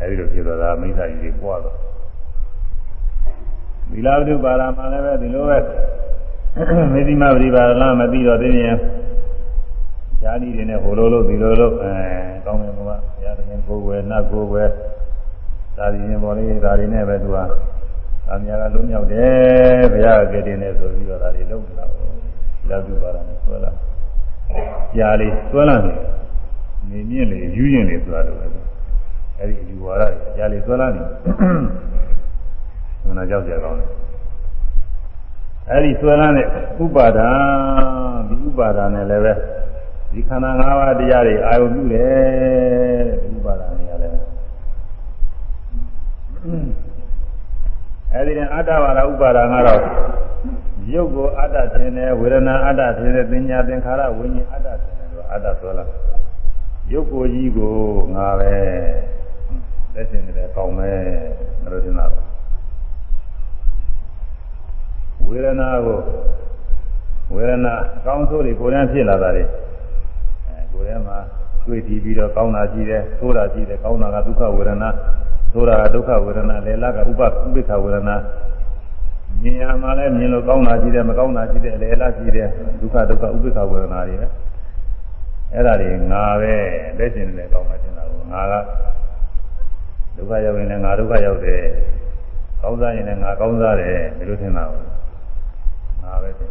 အဲဒီလိုဖြစ်သွားတာမိစ္ဆာကြီးတွေပွားတော့သီလဝိပါဒမှာလည်းပဲဒီလိုပဲမေသိမပရိပါဒလားမသိတော့သိရင် ဈာတိတွေနဲ့ဟိုလိုလိုဒီလိုလိုအဲကောင်းတယ်ကွာဘုရားသခင်ကိုယ်ွယ်နတ်ကိုယ်ွယ်သာဒီရင်ပေါ်လေးဒါတွေနဲ့ပဲသူကအများကလုံးမြောက်တယ်ဘုရားကတည်းနဲ့ဆိုပြီးတော့ဒါတွေလုံးလာတော့လာသူပါတာနဲ့ဆွဲလာကြာလေးဆွဲလာနေနေမြင့်လေယူရင်လေဆိုတာတော့အဲ့ဒီယူဝါဒကြာလေးဆွဲလာနေမနာကြောက်ကြကောင်းတယ်အဲ့ဒီဆွဲလာတဲ့ဥပါဒါဒီဥပါဒါနဲ့လည်းပဲ ဒီခန္ဓာ၅ပါးတရားတွေအာယုပြုတယ်တဲ့ဥပါဒါနဲ့လည်းအဲဒီနဲ့အတ္တဝါဒဥပါဒါကတော့ရုပ်ကိုအတ္တထင်တယ်ဝေဒနာအတ္တထင်တယ်ပညာသင်္ခါရဝိညာဉ်အတ္တထင်တယ်လို့အတ္တဆိုလာရုပ်ကိုကြီးကိုငါပဲလက်ရှင်တယ်ကောင်းမယ်မလို့ထင်တာပါဝေဒနာကိုဝေဒနာအကောင်းဆုံးတွေကိုယ်တည်းဖြစ်လာတာတွေအဲကို ယ်ထဲမှာတွေ့တည်ပြီးတော့ကောင်းတာရှိတယ်ဆိုးတာရှိတယ်ကောင်းတာကဒုက္ခဝေဒနာဆိုးတာကဒုက္ခဝေဒနာလေလာကဥပဥပိ္ပခဝေဒနာမြင်ရမှာလည်းမြင်လို့ကောင်းတာရှိတယ်မကောင်းတာရှိတယ်လေလာရှိတယ်ဒုက္ခဒုက္ခဥပိ္ပခဝေဒနာတွေပဲအဲ့ဒါတွေငါပဲလက်ရှင်တယ်ကောင်းမှတင်တာကိုငါကဒုက္ခရောက်ရင်လည်းငါဒုက္ခရောက်တယ်ကောင်းစားရင်လည်းငါကောင်းစားတယ်ဒီလိုထင်တာကိုငါပဲတင်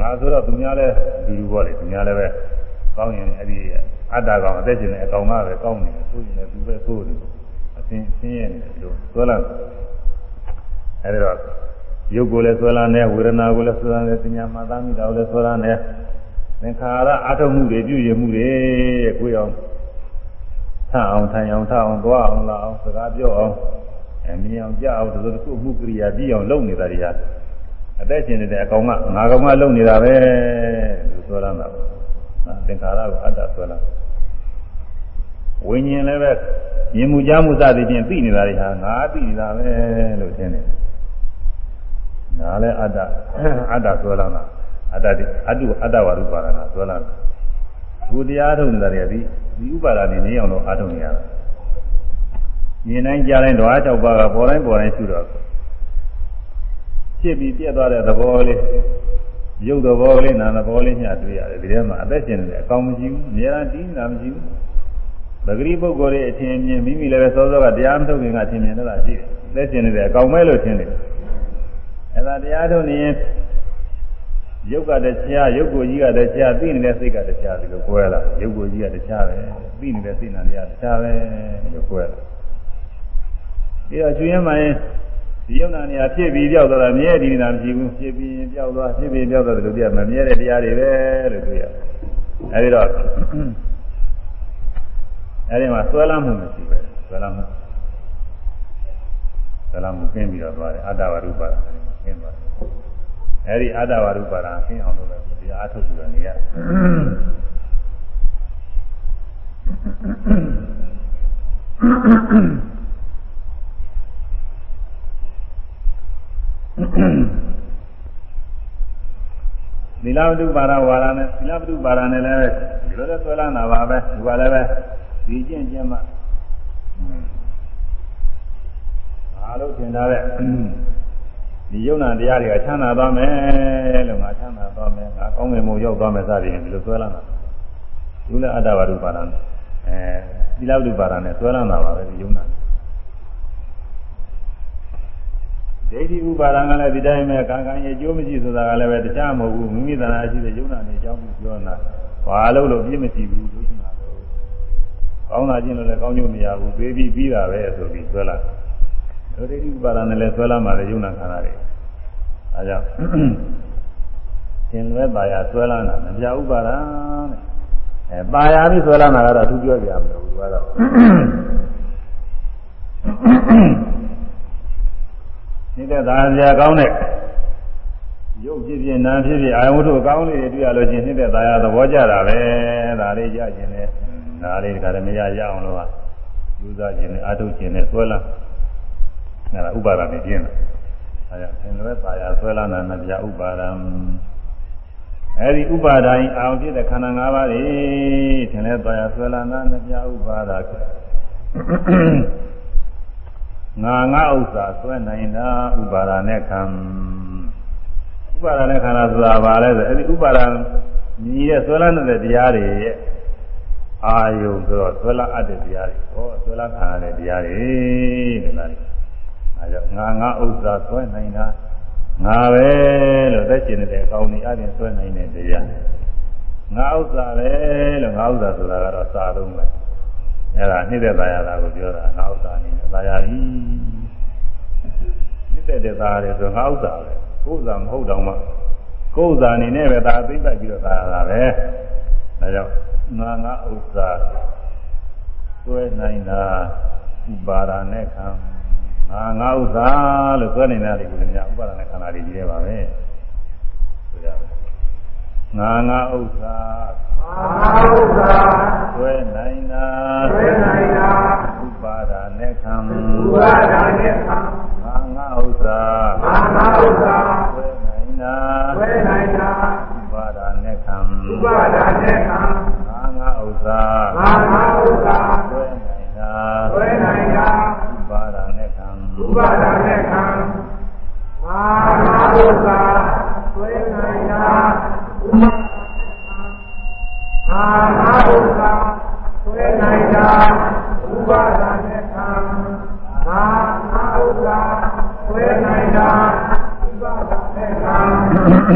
ငါဆိုတော့သူများလည်းဒီလိုပေါ့လေသူများလည်းပဲ ကောင်းရင်အဲ့ဒီအတ္တကောင်အသက်ရှင်နေအကောင်ကပဲကောင်းနေတယ်ဆိုရင်လည်းသူပဲဆိုးတယ်အသင်ဆင်းရဲနေတယ်လို့ဆွဲလာအဲ့ဒါတော့ရုပ်ကိုလည်းဆွဲလာနေဝေဒနာကိုလည်းဆွဲလာနေပညာမှသာမိတာကိုလည်းဆွဲလာနေသင်္ခါရအထုံမှုတွေပြုရမှုတွေကိုယ်အောင်ထအောင်ထိုင်အောင်ထအောင်သွားအောင်လာအောင်စကားပြောအောင်အမြင်အောင်ကြအောင်ဒီလိုတစ်ခုမှုကရိယာပြည့်အောင်လုပ်နေတာတွေဟာအသက်ရှင်နေတဲ့အကောင်ကငါကောင်ကလုပ်နေတာပဲလို့ဆွဲလာတာ သင်္ခါရကိုအတ္တဆွဲလာဝိညာဉ်လည်းပဲမြင်မှုကြားမှုစသည်ဖြင့်သိနေတာတွေဟာငါသိနေတာပဲလို့ထင်တယ်။ငါလည်းအတ္တအတ္တဆွဲလာတာအတ္တတိအတုအတ္တဝါရုပါဒနာဆွဲလာတာ။ဒီတရားထုတ်နေတာတွေဒီဒီဥပါဒာနေနေအောင်လို့အားထုတ်နေရတာ။မြင်တိုင်းကြားတိုင်းဓဝါ၆ပါးကပေါ်တိုင်းပေါ်တိုင်းရှိတော့ဖြစ်ပြီးပြတ်သွားတဲ့သဘောလေး ရုပ်သဘောလေးနာမ်သဘောလေးညတွေ့ရတယ်ဒီထဲမှာအသက်ရှင်နေတယ်အကောင်မရှိဘူးအများအားတည်နေတာမရှိဘူးပဂရိပုဂ္ဂိုလ်ရဲ့အထင်မြင်မိမိလည်းပဲစောစောကတရားမထုတ်ခင်ကထင်မြင်နေတာရှိတယ်သက်ရှင်နေတယ်အကောင်မဲလို့ထင်တယ်အဲဒါတရားထုတ်နေရင်ရုပ်ကတခြားရုပ်ကိုကြီးကတခြားသိနေတဲ့စိတ်ကတခြားဒီလိုကွဲလာရုပ်ကိုကြီးကတခြားပဲသိနေတဲ့စိတ်နာတရားတခြားပဲဒီလိုကွဲလာပြီးတော့ကျွင်းမှရင် ဒီယုံနာနေရာဖြစ်ပြီးပြောက်သွားတာမြဲဒီနေတာမရှိဘူးဖြစ်ပြီးပြောက်သွားဖြစ်ပြီးပြောက်သွားတယ်လို့ပြမမြဲတဲ့တရားတွေပဲလို့တွေ့ရအဲဒီတော့အဲဒီမှာဆွဲလမ်းမှုမရှိပဲဆွဲလမ်းမှုဆွဲလမ်းမှုကျင်းပြီးတော့သွားတယ်အတ္တဝရုပါဒအဲဒီမှာကျင်းသွားတယ်အဲဒီအတ္တဝရုပါဒကျင်းအောင်လို့ပဲတရားအထုတ်ပြီးတော့နေရတယ် သီလဝတ္ထုပါရဝါရနဲ့သီလဝတ္ထုပါရနဲ့လည်းဒီလိုလည်းဆွဲလာတာပါပဲဒီကလည်းပဲဒီကျင့်ကျင့်မှအားလို့ထင်ထားတဲ့ဒီယုံနာတရားတွေကချမ်းသာသွားမယ်လို့ငါချမ်းသာသွားမယ်ငါကောင်းငင်မှုရောက်သွားမယ်စသည်ဖြင့်ဒီလိုဆွဲလာတာဒီလည်းအတ္တဝတ္ထုပါရနဲ့အဲသီလဝတ္ထုပါရနဲ့ဆွဲလာတာပါပဲဒီယုံနာ ဒိဋ္ဌိဥပါဒံကလည်းဒီတိုင်းပဲကံကံရဲ့အကျိုးမရှိဆိုတာကလည်းပဲတရားမဟုတ်ဘူးမိမိသနာရှိတဲ့ယုံနာနေအကြောင်းပြောနေတာဘာလို့လို့ပြည့်မရှိဘူးလို့ဆိုတာတော့ကောင်းတာချင်းလို့လည်းကောင်းကျိုးမရဘူးသေးပြီးပြီးတာပဲဆိုပြီးဆွဲလာဒိဋ္ဌိဥပါဒံနဲ့လည်းဆွဲလာမှလည်းယုံနာခန္ဓာတွေအဲကြောင့်သင်လွဲပါရဆွဲလာတာမပြဥပါဒံတဲ့အဲပါရပြီးဆွဲလာတာကတော့အထူးပြောပြရမလို့ဘူးကတော့ နေတဲ့သာစရာကောင်းတဲ့ရုပ်ဖြစ်ဖြစ်နာမ်ဖြစ်ဖြစ်အာယဝတ္ထုအကောင်းလေးတွေတွေ့ရလို့ချင်းနေတဲ့သာယာသဘောကျတာပဲဒါလေးရခြင်းနဲ့ဒါလေးတခါတည်းမရရအောင်လို့ကယူဆခြင်းနဲ့အာထုခြင်းနဲ့ဆွဲလာအဲဒါဥပါဒနဲ့ကျင်းတယ်အဲဒါသင်္လွဲသာယာဆွဲလာနာမပြဥပါဒံအဲဒီဥပါဒိုင်းအာရုံဖြစ်တဲ့ခန္ဓာ၅ပါးတွေထင်လဲသွားရဆွဲလာနာနှစ်ပြဥပါဒ ငါငါဥစ္စာဆွဲနိုင်တာဥပါဒနဲ့ခံဥပါဒနဲ့ခန္ဓာဆိုတာဘာလဲဆိုအဲဒီဥပါဒညီရဲ့ဆွဲလာတဲ့တရားတွေရဲ့အာယုံဆိုတော့ဆွဲလာအပ်တဲ့တရားတွေဟောဆွဲလာခံရတဲ့တရားတွေတဲ့လားအဲကြောင့်ငါငါဥစ္စာဆွဲနိုင်တာငါပဲလို့သက်ရှင်နေတဲ့အကောင်းကြီးအပြင်ဆွဲနိုင်တဲ့တရားငါဥစ္စာပဲလို့ငါဥစ္စာဆိုတာကတော့စာလုံးပဲအဲ့ဒါနှိမ့်သက်သာရတာကိုပြောတာငါဥစ္စာအနေနဲ့ နှိမ့်သက်တဲ့သားတယ်ဆိုငါဥစ္စာပဲကိုယ်ဥစ္စာမဟုတ်တော့မှကိုယ်ဥစ္စာအနေနဲ့ပဲဒါအသိပတ်ပြီးတော့သာရတာပဲဒါကြောင့်ငါငါဥစ္စာဆွဲနိုင်တာဥပါဒာနဲ့ခံငါငါဥစ္စာလို့ဆွဲနေတာတွေကိုလည်းဥပါဒနာခန္ဓာတွေကြီးရပါပဲဆိုကြတယ်ငါငါဥစ္စာငါဥစ္စာဆွဲနိုင်တာဆွဲနိုင်တာဥပါဒာနဲ့ခံဥပါဒာနဲ့ခံငါငါဥ စ္စာငါငါဥစ္စာဆွဲနိုင်တာဆွဲနိုင်တာဥပါဒာနဲ့ခံဥပါဒာနဲ့ခံငါငါဥစ္စာငါငါဥစ္စာဆွဲနိုင်တာဆွဲနိုင်တာဥပါဒာနဲ့ခံဥပါဒာနဲ့ခံငါငါဥစ္စာဆွဲနိုင်တာဥပါအာဟာဥစ္စာဆွဲနိုင်တာဥပါဒာနဲ့ခံအာဟာဥစ္စာဆွဲနိုင်တာဥပါဒာနဲ့ခံ င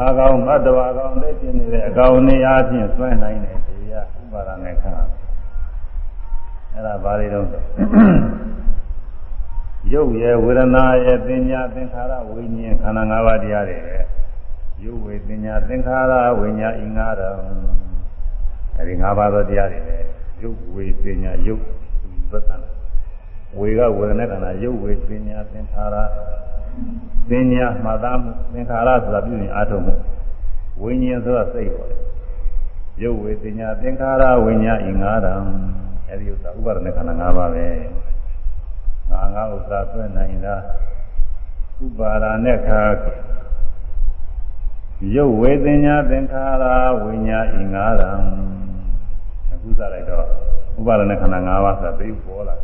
ါကောင်မတ္တဝါကောင်သိကျင်နေတဲ့အကောင်နေအားဖြင့်ဆွဲနိုင်တယ်တရားဥပါဒနဲ့ခံအဲ့ဒါဘာတွေတော့ရုပ်ရဲ့ဝေဒနာရဲ့သင်ညာသင်္ခါရဝိညာဉ်ခန္ဓာ၅ပါးတရားတွေရုပ်ဝေသင်ညာသင်္ခါရဝိညာဉ်ဤငါးတော်အဲဒီ၅ပါးသောတရားတွေလည်းရုပ်ဝေသင်ညာရုပ်ပဋ္ဌာန် ဝေကဝေဒနာခန္ဓာရုပ်ဝေသင်ညာသင်္ခါရသင်ညာမှတ်သားမှုသင်္ခါရဆိုတာပြုရင်အားထုတ်မှုဝိညာဉ်ဆိုတာစိတ်ပေါ်တယ်ရုပ်ဝေသင်ညာသင်္ခါရဝိညာဉ်ဤငါးတော်အဲဒီဥစ္စာဥပါဒณะခန္ဓာ၅ပါးပဲငါငါဥစ္စာဆွဲနိုင်တာဥပါဒာနဲ့ခါရုပ်ဝေသညာသင်္ခါရဝိညာဉ်ဤငါးရံအခုစလိုက်တော့ဥပါဒနဲ့ခန္ဓာ၅ပါးဆိုသိပေါ်လာ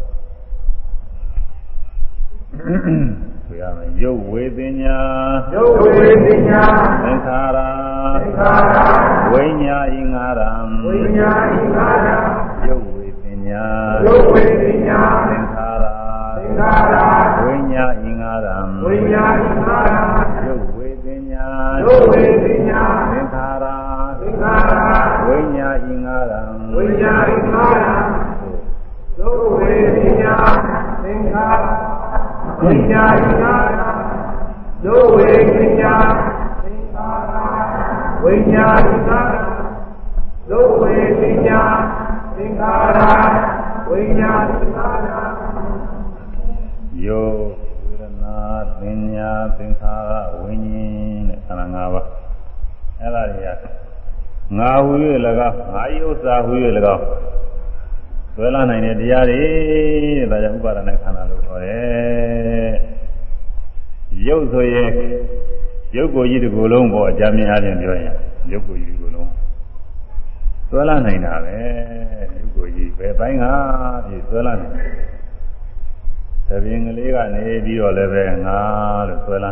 ဆိုရမယ်ရုပ်ဝေသညာရုပ်ဝေသညာသင်္ခါရသင်္ခါရဝိညာဉ်ဤငါးရံဝိညာဉ်ဤငါးရံရုပ်ဝေသညာရုပ်ဝေသညာသင်္ခါရင်္ခါရဝိညာဉ်ဤငါးရံဝိညာဉ်ဤငါးရံရုပ်ဝေသညာရုပ်ဝေသညာသင်္ခါရသင်္ခါရဝိညာဉ်ဤငါးရံဝိညာဉ်ဤငါးရံရုပ်ဝေသညာသင်္ခါရ ဝိညာဉ်ဤငါးရံရုပ်ဝေသညာသင်္ခါရဝိညာဉ်ဤငါးရံရုပ်ဝေသညာသင်္ခါရဝိညာဉ်ဤငါးရံယောဝေဒနာသင်ညာသင်္ခါရဝိညာဉ်တဲ့ခန္ဓာ၅ပါးအဲ့ဒါတွေကငါဟူ၍၎င်းငါဤဥစ္စာဟူ၍၎င်း ဆွဲလာနိုင်တဲ့တရားတွေတဲ့ဒါကြောင့်ဥပါဒณะခန္ဓာလို့ခေါ်တယ်ရုပ်ဆိုရင်ရုပ်ကိုယ်ကြီးတစ်ခုလုံးပေါ့အကြမ်းမြင်အားဖြင့်ပြောရင်ရုပ်ကိုယ်ကြီးတစ်ခုလုံးဆွဲလာနိုင်တာပဲရုပ်ကိုယ်ကြီးဘယ်ပိုင်းကဖြစ်ဆွဲလာနိုင်တယ်သဘင်ကလေးကနေပြီးတော့လည်းပဲငါလို့ဆွဲလာ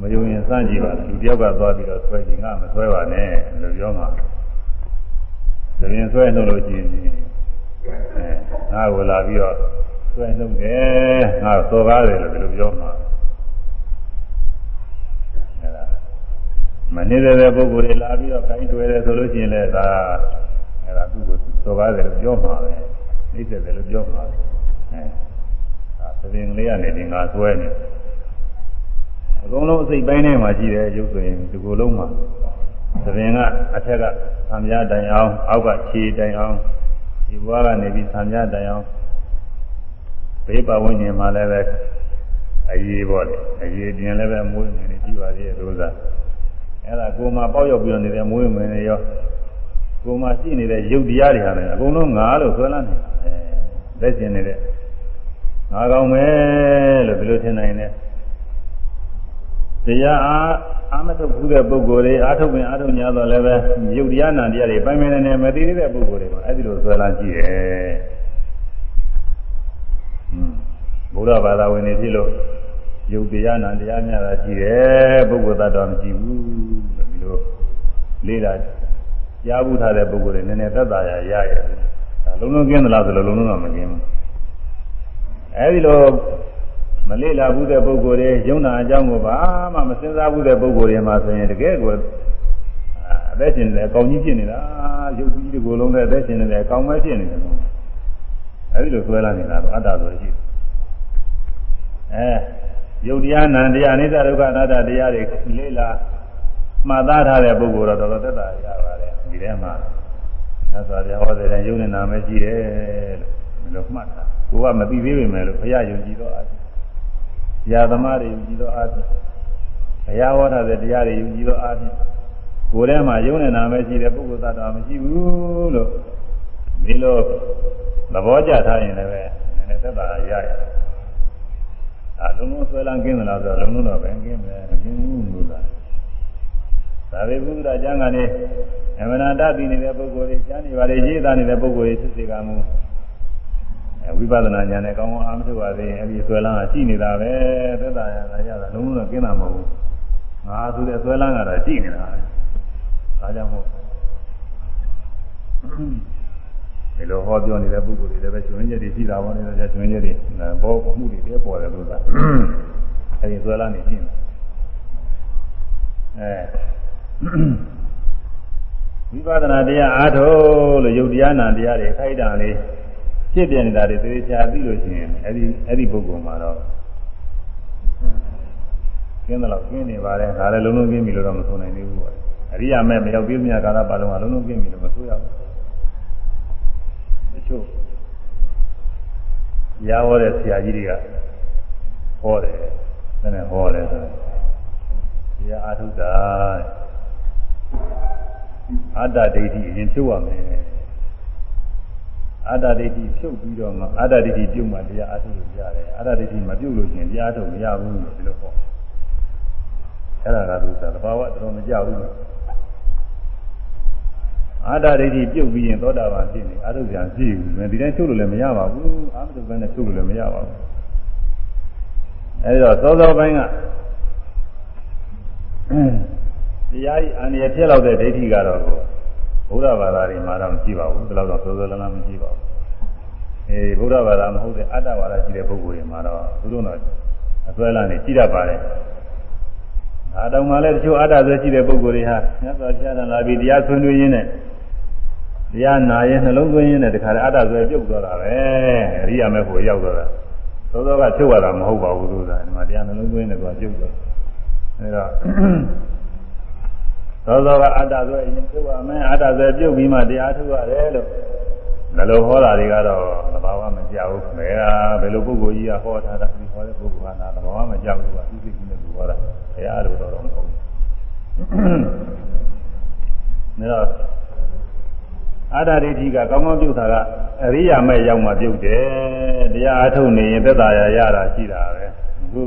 မယုံရင်စမ်းကြည့်ပါလူတယောက်ကသွားပြီးတော့ဆွဲကြည့်ငါမဆွဲပါနဲ့လို့ပြောမှာ သဘင်ဆွဲနှုတ်လို့ရှိရင်အဲငါကိုလာပြီးတော့ဆွဲနှုတ်တယ်ငါစော်ကားတယ်လို့ဒီလိုပြောမှာအဲဒါမနေတဲ့ပုဂ္ဂိုလ်တွေလာပြီးတော့ခိုင်းတွေ့တယ်ဆိုလို့ရှိရင်လည်းဒါအဲဒါသူ့ကိုစော်ကားတယ်လို့ပြောမှာပဲနှိမ့်ဆက်တယ်လို့ပြောမှာအဲဒါသဘင်လေးကနေဒီငါဆွဲနေအကုန်လုံးအစိတ်ပိုင်းထဲမှာရှိတယ်ရုပ်ဆိုရင်ဒီကိုယ်လုံးမှာ သဘင်ကအထက်ကသံပြားတိုင်အောင်အောက်ကခြေတိုင်အောင်ဒီဘွားကနေပြီးသံပြားတိုင်အောင်ဘေးပဝန်းကျင်မှာလည်းပဲအရေးပေါ့လေအရေးပြင်လည်းပဲမွေးမြင်နေကြည့်ပါသေးတယ်လို့သာအဲ့ဒါကိုယ်မှာပေါက်ရောက်ပြီးတော့နေတဲ့မွေးမြင်နေရောကိုယ်မှာရှိနေတဲ့ရုပ်တရားတွေဟာလည်းအကုန်လုံးငါလို့ဆွဲလန်းနေတာလက်ကျင်နေတဲ့ငါကောင်းမယ်လို့ဘယ်လိုထင်နိုင်လဲ တရားအားအာမထုတ်ဘူးတဲ့ပုဂ္ဂိုလ်တွေအာထုတ်ပင်အာထုတ်ညာတော့လည်းပဲယုတ်တရားနာတရားတွေပိုင်ပိုင်နေနေမသိသေးတဲ့ပုဂ္ဂိုလ်တွေကအဲ့ဒီလိုဆွဲလာကြည့်တယ်။ဘုရားဘာသာဝင်တွေဖြစ်လို့ယုတ်တရားနာတရားများတာကြည့်တယ်ပုဂ္ဂိုလ်သတ္တဝါမကြည့်ဘူးလို့ဒီလိုလေးတာကြားဘူးထားတဲ့ပုဂ္ဂိုလ်တွေနည်းနည်းသက်သာရရရတယ်။လုံးလုံးကျင်းသလားဆိုလို့လုံးလုံးတော့မကျင်းဘူး။အဲဒီလို မလေ့လာဘူးတဲ့ပုဂ္ဂိုလ်တွေယုံနာအကြောင်းကိုဘာမှမစဉ်းစားဘူးတဲ့ပုဂ္ဂိုလ်တွေမှာဆိုရင်တကယ်ကိုအသက်ရှင်နေတယ်အကောင်ကြီးဖြစ်နေတာယုတ်ကြီးဒီကိုယ်လုံးနဲ့အသက်ရှင်နေတယ်အကောင်မဲဖြစ်နေတယ်အဲဒီလိုဆွဲလာနေတာတော့အတ္တဆိုရှိအဲယုတ်တရားနံတရားအနိစ္စဒုက္ခအနတ္တတရားတွေလေ့လာမှတ်သားထားတဲ့ပုဂ္ဂိုလ်တော့တော်တော်သက်သာရပါတယ်ဒီထဲမှာသစ္စာတရားဟောတဲ့ယုံနဲ့နာမရှိတယ်လို့ဒီလိုမှတ်တာကိုကမသိသေးပေမဲ့လို့ဘုရားယုံကြည်တော့အား ဆရာသမားတွေယုံကြည်သောအားဖြင့်ဘုရားဟောထားတဲ့တရားတွေယုံကြည်သောအားဖြင့်ကိုယ်ထဲမှာယုံနဲ့နာမဲရှိတဲ့ပုဂ္ဂိုလ်သတ္တဝါမရှိဘူးလို့ဒီလိုသဘောကျထားရင်လည်းပဲနည်းနည်းသက်သာရရတယ်။အလုံးလုံးဆွဲလန်းကင်းသလားဆိုတော့လုံးလုံးတော့ပဲကင်းမယ်မကင်းဘူးလို့သာ။ဒါပေဘုရားကျမ်းကနေအမနာတတ်ပြီးနေတဲ့ပုဂ္ဂိုလ်တွေကျမ်းနေပါလေရေးသားနေတဲ့ပုဂ္ဂိုလ်တွေဖြစ်စေကမူ ဝိပဿနာဉာဏ်နဲ့ကောင်းကောင်းအားမထုတ်ပါသေးရင်အဲ့ဒီဆွဲလန်းကရှိနေတာပဲသက်သာရတာရတာလုံးလုံးတော့ကင်းတာမဟုတ်ဘူးငါဆိုတဲ့ဆွဲလန်းကတော့ရှိနေတာဒါကြောင့်မို့ဒီလိုဟောပြောနေတဲ့ပုဂ္ဂိုလ်တွေလည်းပဲကျွင်းချက်တွေရှိတာပေါ့လေကျွင်းချက်တွေဘောမှုတွေတည်းပေါ်တယ်လို့သာအဲ့ဒီဆွဲလန်းနေရှိနေအဲဝိပဿနာတရားအားထုတ်လို့ယုတ်တရားနာတရားတွေခိုက်တာလေး ဖြစ်ပြနေတာတွေသေချာသိလို့ရှိရင်အဲ့ဒီအဲ့ဒီပုဂ္ဂိုလ်မှာတော့ကျင်းတယ်လို့ကျင်းနေပါတယ်ဒါလည်းလုံးလုံးကျင်းပြီလို့တော့မဆိုနိုင်သေးဘူးပေါ့အရိယာမဲ့မရောက်သေးမြတ်ကာလပါလုံးကလုံးလုံးကျင်းပြီလို့မဆိုရဘူးတချို့ရားဟောတဲ့ဆရာကြီးတွေကဟောတယ်နည်းနည်းဟောတယ်ဆိုတော့တရားအာထုတာအတ္တဒိဋ္ဌိအရင်ဖြုတ်ရမယ် အတ္တဒိဋ္ဌိဖြုတ်ပြီးတော့မှအတ္တဒိဋ္ဌိပြုတ်မှတရားအထုလို့ရတယ်အတ္တဒိဋ္ဌိမပြုတ်လို့ရှိရင်တရားထုတ်မရဘူးလို့ဒီလိုဟောအဲ့ဒါကသူကသဘာဝတော်မကြောက်ဘူးအတ္တဒိဋ္ဌိပြုတ်ပြီးရင်သောတာပန်ဖြစ်နေအထုပြန်ဖြစ်ဘူးဒီတိုင်းထုတ်လို့လည်းမရပါဘူးအာမတုဘဲနဲ့ထုတ်လို့လည်းမရပါဘူးအဲ့တော့သောသောပိုင်းကတရားဤအန္တရာယ်ဖြစ်လောက်တဲ့ဒိဋ္ဌိကတော့ ဘုရားဘာသာတွေမှာတော့မရှိပါဘူးဒီလောက်တော့သောသောလန်းလန်းမရှိပါဘူးအေးဘုရားဘာသာမဟုတ်တဲ့အတ္တဘာသာရှိတဲ့ပုဂ္ဂိုလ်တွေမှာတော့သူတို့တော့အစွဲလန်းနေရှိတတ်ပါတယ်အာတောင်မှာလည်းတချို့အတ္တဆွဲရှိတဲ့ပုဂ္ဂိုလ်တွေဟာမြတ်စွာဘုရားတန်လာပြီးတရားဆွေးနွေးရင်းနဲ့တရားနာရင်နှလုံးသွင်းရင်းနဲ့တခါတည်းအတ္တဆွဲပြုတ်သွားတာပဲအရိယာမေဖို့ရောက်သွားတာသောသောကချုပ်ရတာမဟုတ်ပါဘူးသူကဒီမှာတရားနှလုံးသွင်းနေတော့ပြုတ်သွားအဲတော့ သောသောကအတ္တဆိုရင်ပြုတ်ရမယ်အတ္တဆိုပြုတ်ပြီးမှတရားထုတ်ရတယ်လို့ဘယ်လိုဟောတာတွေကတော့သဘာဝမကြောက်ဘူးဘယ်ကဘယ်လိုပုဂ္ဂိုလ်ကြီးကဟောထားတာဒီဟောတဲ့ပုဂ္ဂိုလ်ကနာသဘာဝမကြောက်ဘူးကသူစိတ်ကြီးနဲ့သူဟောတာဘယ်အားလို့တော့တော့မဟုတ်ဘူးဒါတော့အာဒရိဋ္ဌိကကောင်းကောင်းပြုတ်တာကအရိယာမဲ့ရောက်မှပြုတ်တယ်တရားအထုတ်နေရင်သက်သာရရတာရှိတာပဲအခု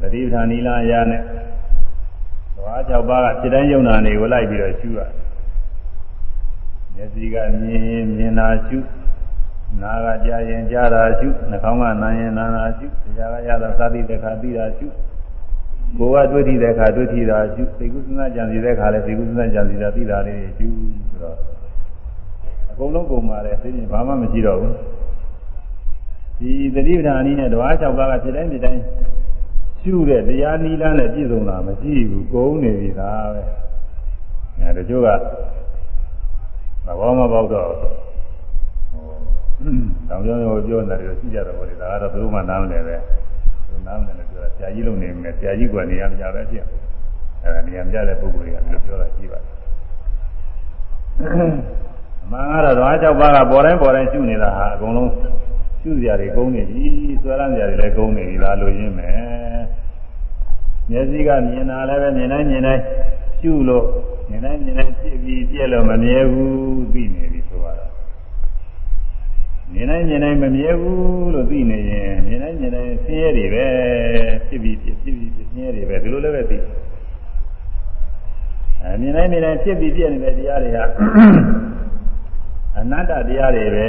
သတိပဋ္ဌာန်နီလာရနဲ့ ဘာကြောက်ပါကစိတ်တိုင်းယုံနာနေကိုလိုက်ပြီးတော့ရှုရမျက်စိကမြင်ရင်မြင်တာရှုနာကကြားရင်ကြားတာရှုနှာခေါင်းကနားရင်နားတာရှုတရားကရတာသာတိတခါသိတာရှုကိုယ်ကတွေ့ထိတဲ့အခါတွေ့ထိတာရှုသိကုသနာကြံစီတဲ့အခါလည်းသိကုသနာကြံစီတာသိတာလေးရှုဆိုတော့အကုန်လုံးကုန်ပါတယ်သိရင်ဘာမှမရှိတော့ဘူးဒီသတိပဋ္ဌာန်အနည်းနဲ့တဝါ၆ပါးကဖြစ်တိုင်းဖြစ်တိုင်း ရှုတဲ့တရားနီးလန်းနဲ့ပြည့်စုံတာမရှိဘူးကုန်နေပြီသားပဲအဲတချို့ကသဘောမပေါက်တော့ဟိုတောင်ပြောပြောပြောနေတယ်ရှိကြတယ်ဘောလေဒါကတော့ဘယ်သူမှနားမလဲပဲသူနားမလဲလို့ပြောတာဆရာကြီးလုံနေမယ်ဆရာကြီးကနေရာမကြပဲဖြစ်အဲဒါနေရာမကြတဲ့ပုဂ္ဂိုလ်တွေကဒီလိုပြောတာရှိပါတယ်မှန်ကတော့ဓဝါ၆ပါးကပေါ်တိုင်းပေါ်တိုင်းရှုနေတာဟာအကုန်လုံး ရှုစရာတွေကုန်နေပြီဆွဲလန်းစရာတွေလည်းကုန်နေပြီလားလို့ရင်းမယ်မျက်စိကမြင်တာလည်းပဲမြင်တိုင်းမြင်တိုင်းရှုလို့မြင်တိုင်းမြင်တိုင်းပြည့်ပြီးပြည့်လို့မမြဲဘူးသိနေပြီဆိုတော့မြင်တိုင်းမြင်တိုင်းမမြဲဘူးလို့သိနေရင်မြင်တိုင်းမြင်တိုင်းဆင်းရဲတွေပဲဖြစ်ပြီးဖြစ်ဖြစ်ပြီးဖြစ်ဆင်းရဲတွေပဲဒီလိုလည်းပဲသိအဲမြင်တိုင်းမြင်တိုင်းဖြစ်ပြီးပြည့်နေတဲ့တရားတွေဟာအနတ္တတရားတွေပဲ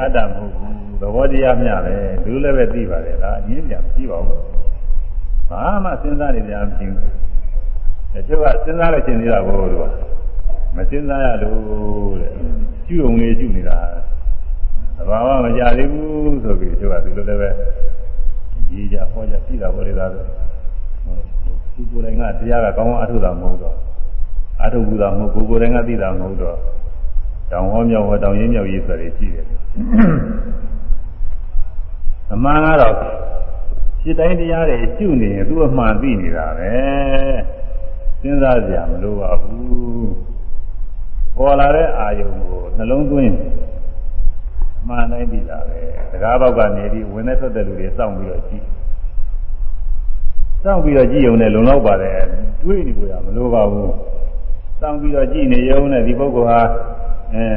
အတ္တမဟုတ်ဘူး သဘောတရားမျှပဲဒီလိုလည်းပဲသိပါတယ်ဒါအငြင်းပြန်ကြည့်ပါဦးဘာမှစဉ်းစားနေကြမဖြစ်ဘူးတချို့ကစဉ်းစားလို့ရှင်းနေတာဘို့လို့မစဉ်းစားရလို့တဲ့ကျุုံလေးကျุနေတာသဘာဝမကြသေးဘူးဆိုပြီးသူကဒီလိုလည်းပဲကြီးကြဟောကြကြည့်တာပေါ်လေသားဆိုသူကိုယ်တိုင်ကတရားကကောင်းအောင်အထုတာမဟုတ်တော့အထုဘူးတာမဟုတ်ကိုယ်ကိုယ်တိုင်ကသိတာမဟုတ်တော့တောင်ဟောမြောက်ဟောတောင်ရင်းမြောက်ရေးဆိုတွေရှိတယ် အမှန်ကတော့စိတ်တိုင်းတရားတွေကျุနေရင်သူ့အမှန်သိနေတာပဲစဉ်းစားကြမလို့ပါဘူးပေါ်လာတဲ့အာယုံကိုနှလုံးသွင်းမှန်တိုင်းပြီလားပဲတကားဘောက်ကနေပြီးဝင်တဲ့ထွက်တဲ့လူတွေစောင့်ပြီးတော့ကြည့်စောင့်ပြီးတော့ကြည့်ုံနဲ့လုံလောက်ပါတယ်တွေးနေကြရမလိုပါဘူးစောင့်ပြီးတော့ကြည့်နေရုံနဲ့ဒီပုဂ္ဂိုလ်ဟာအဲ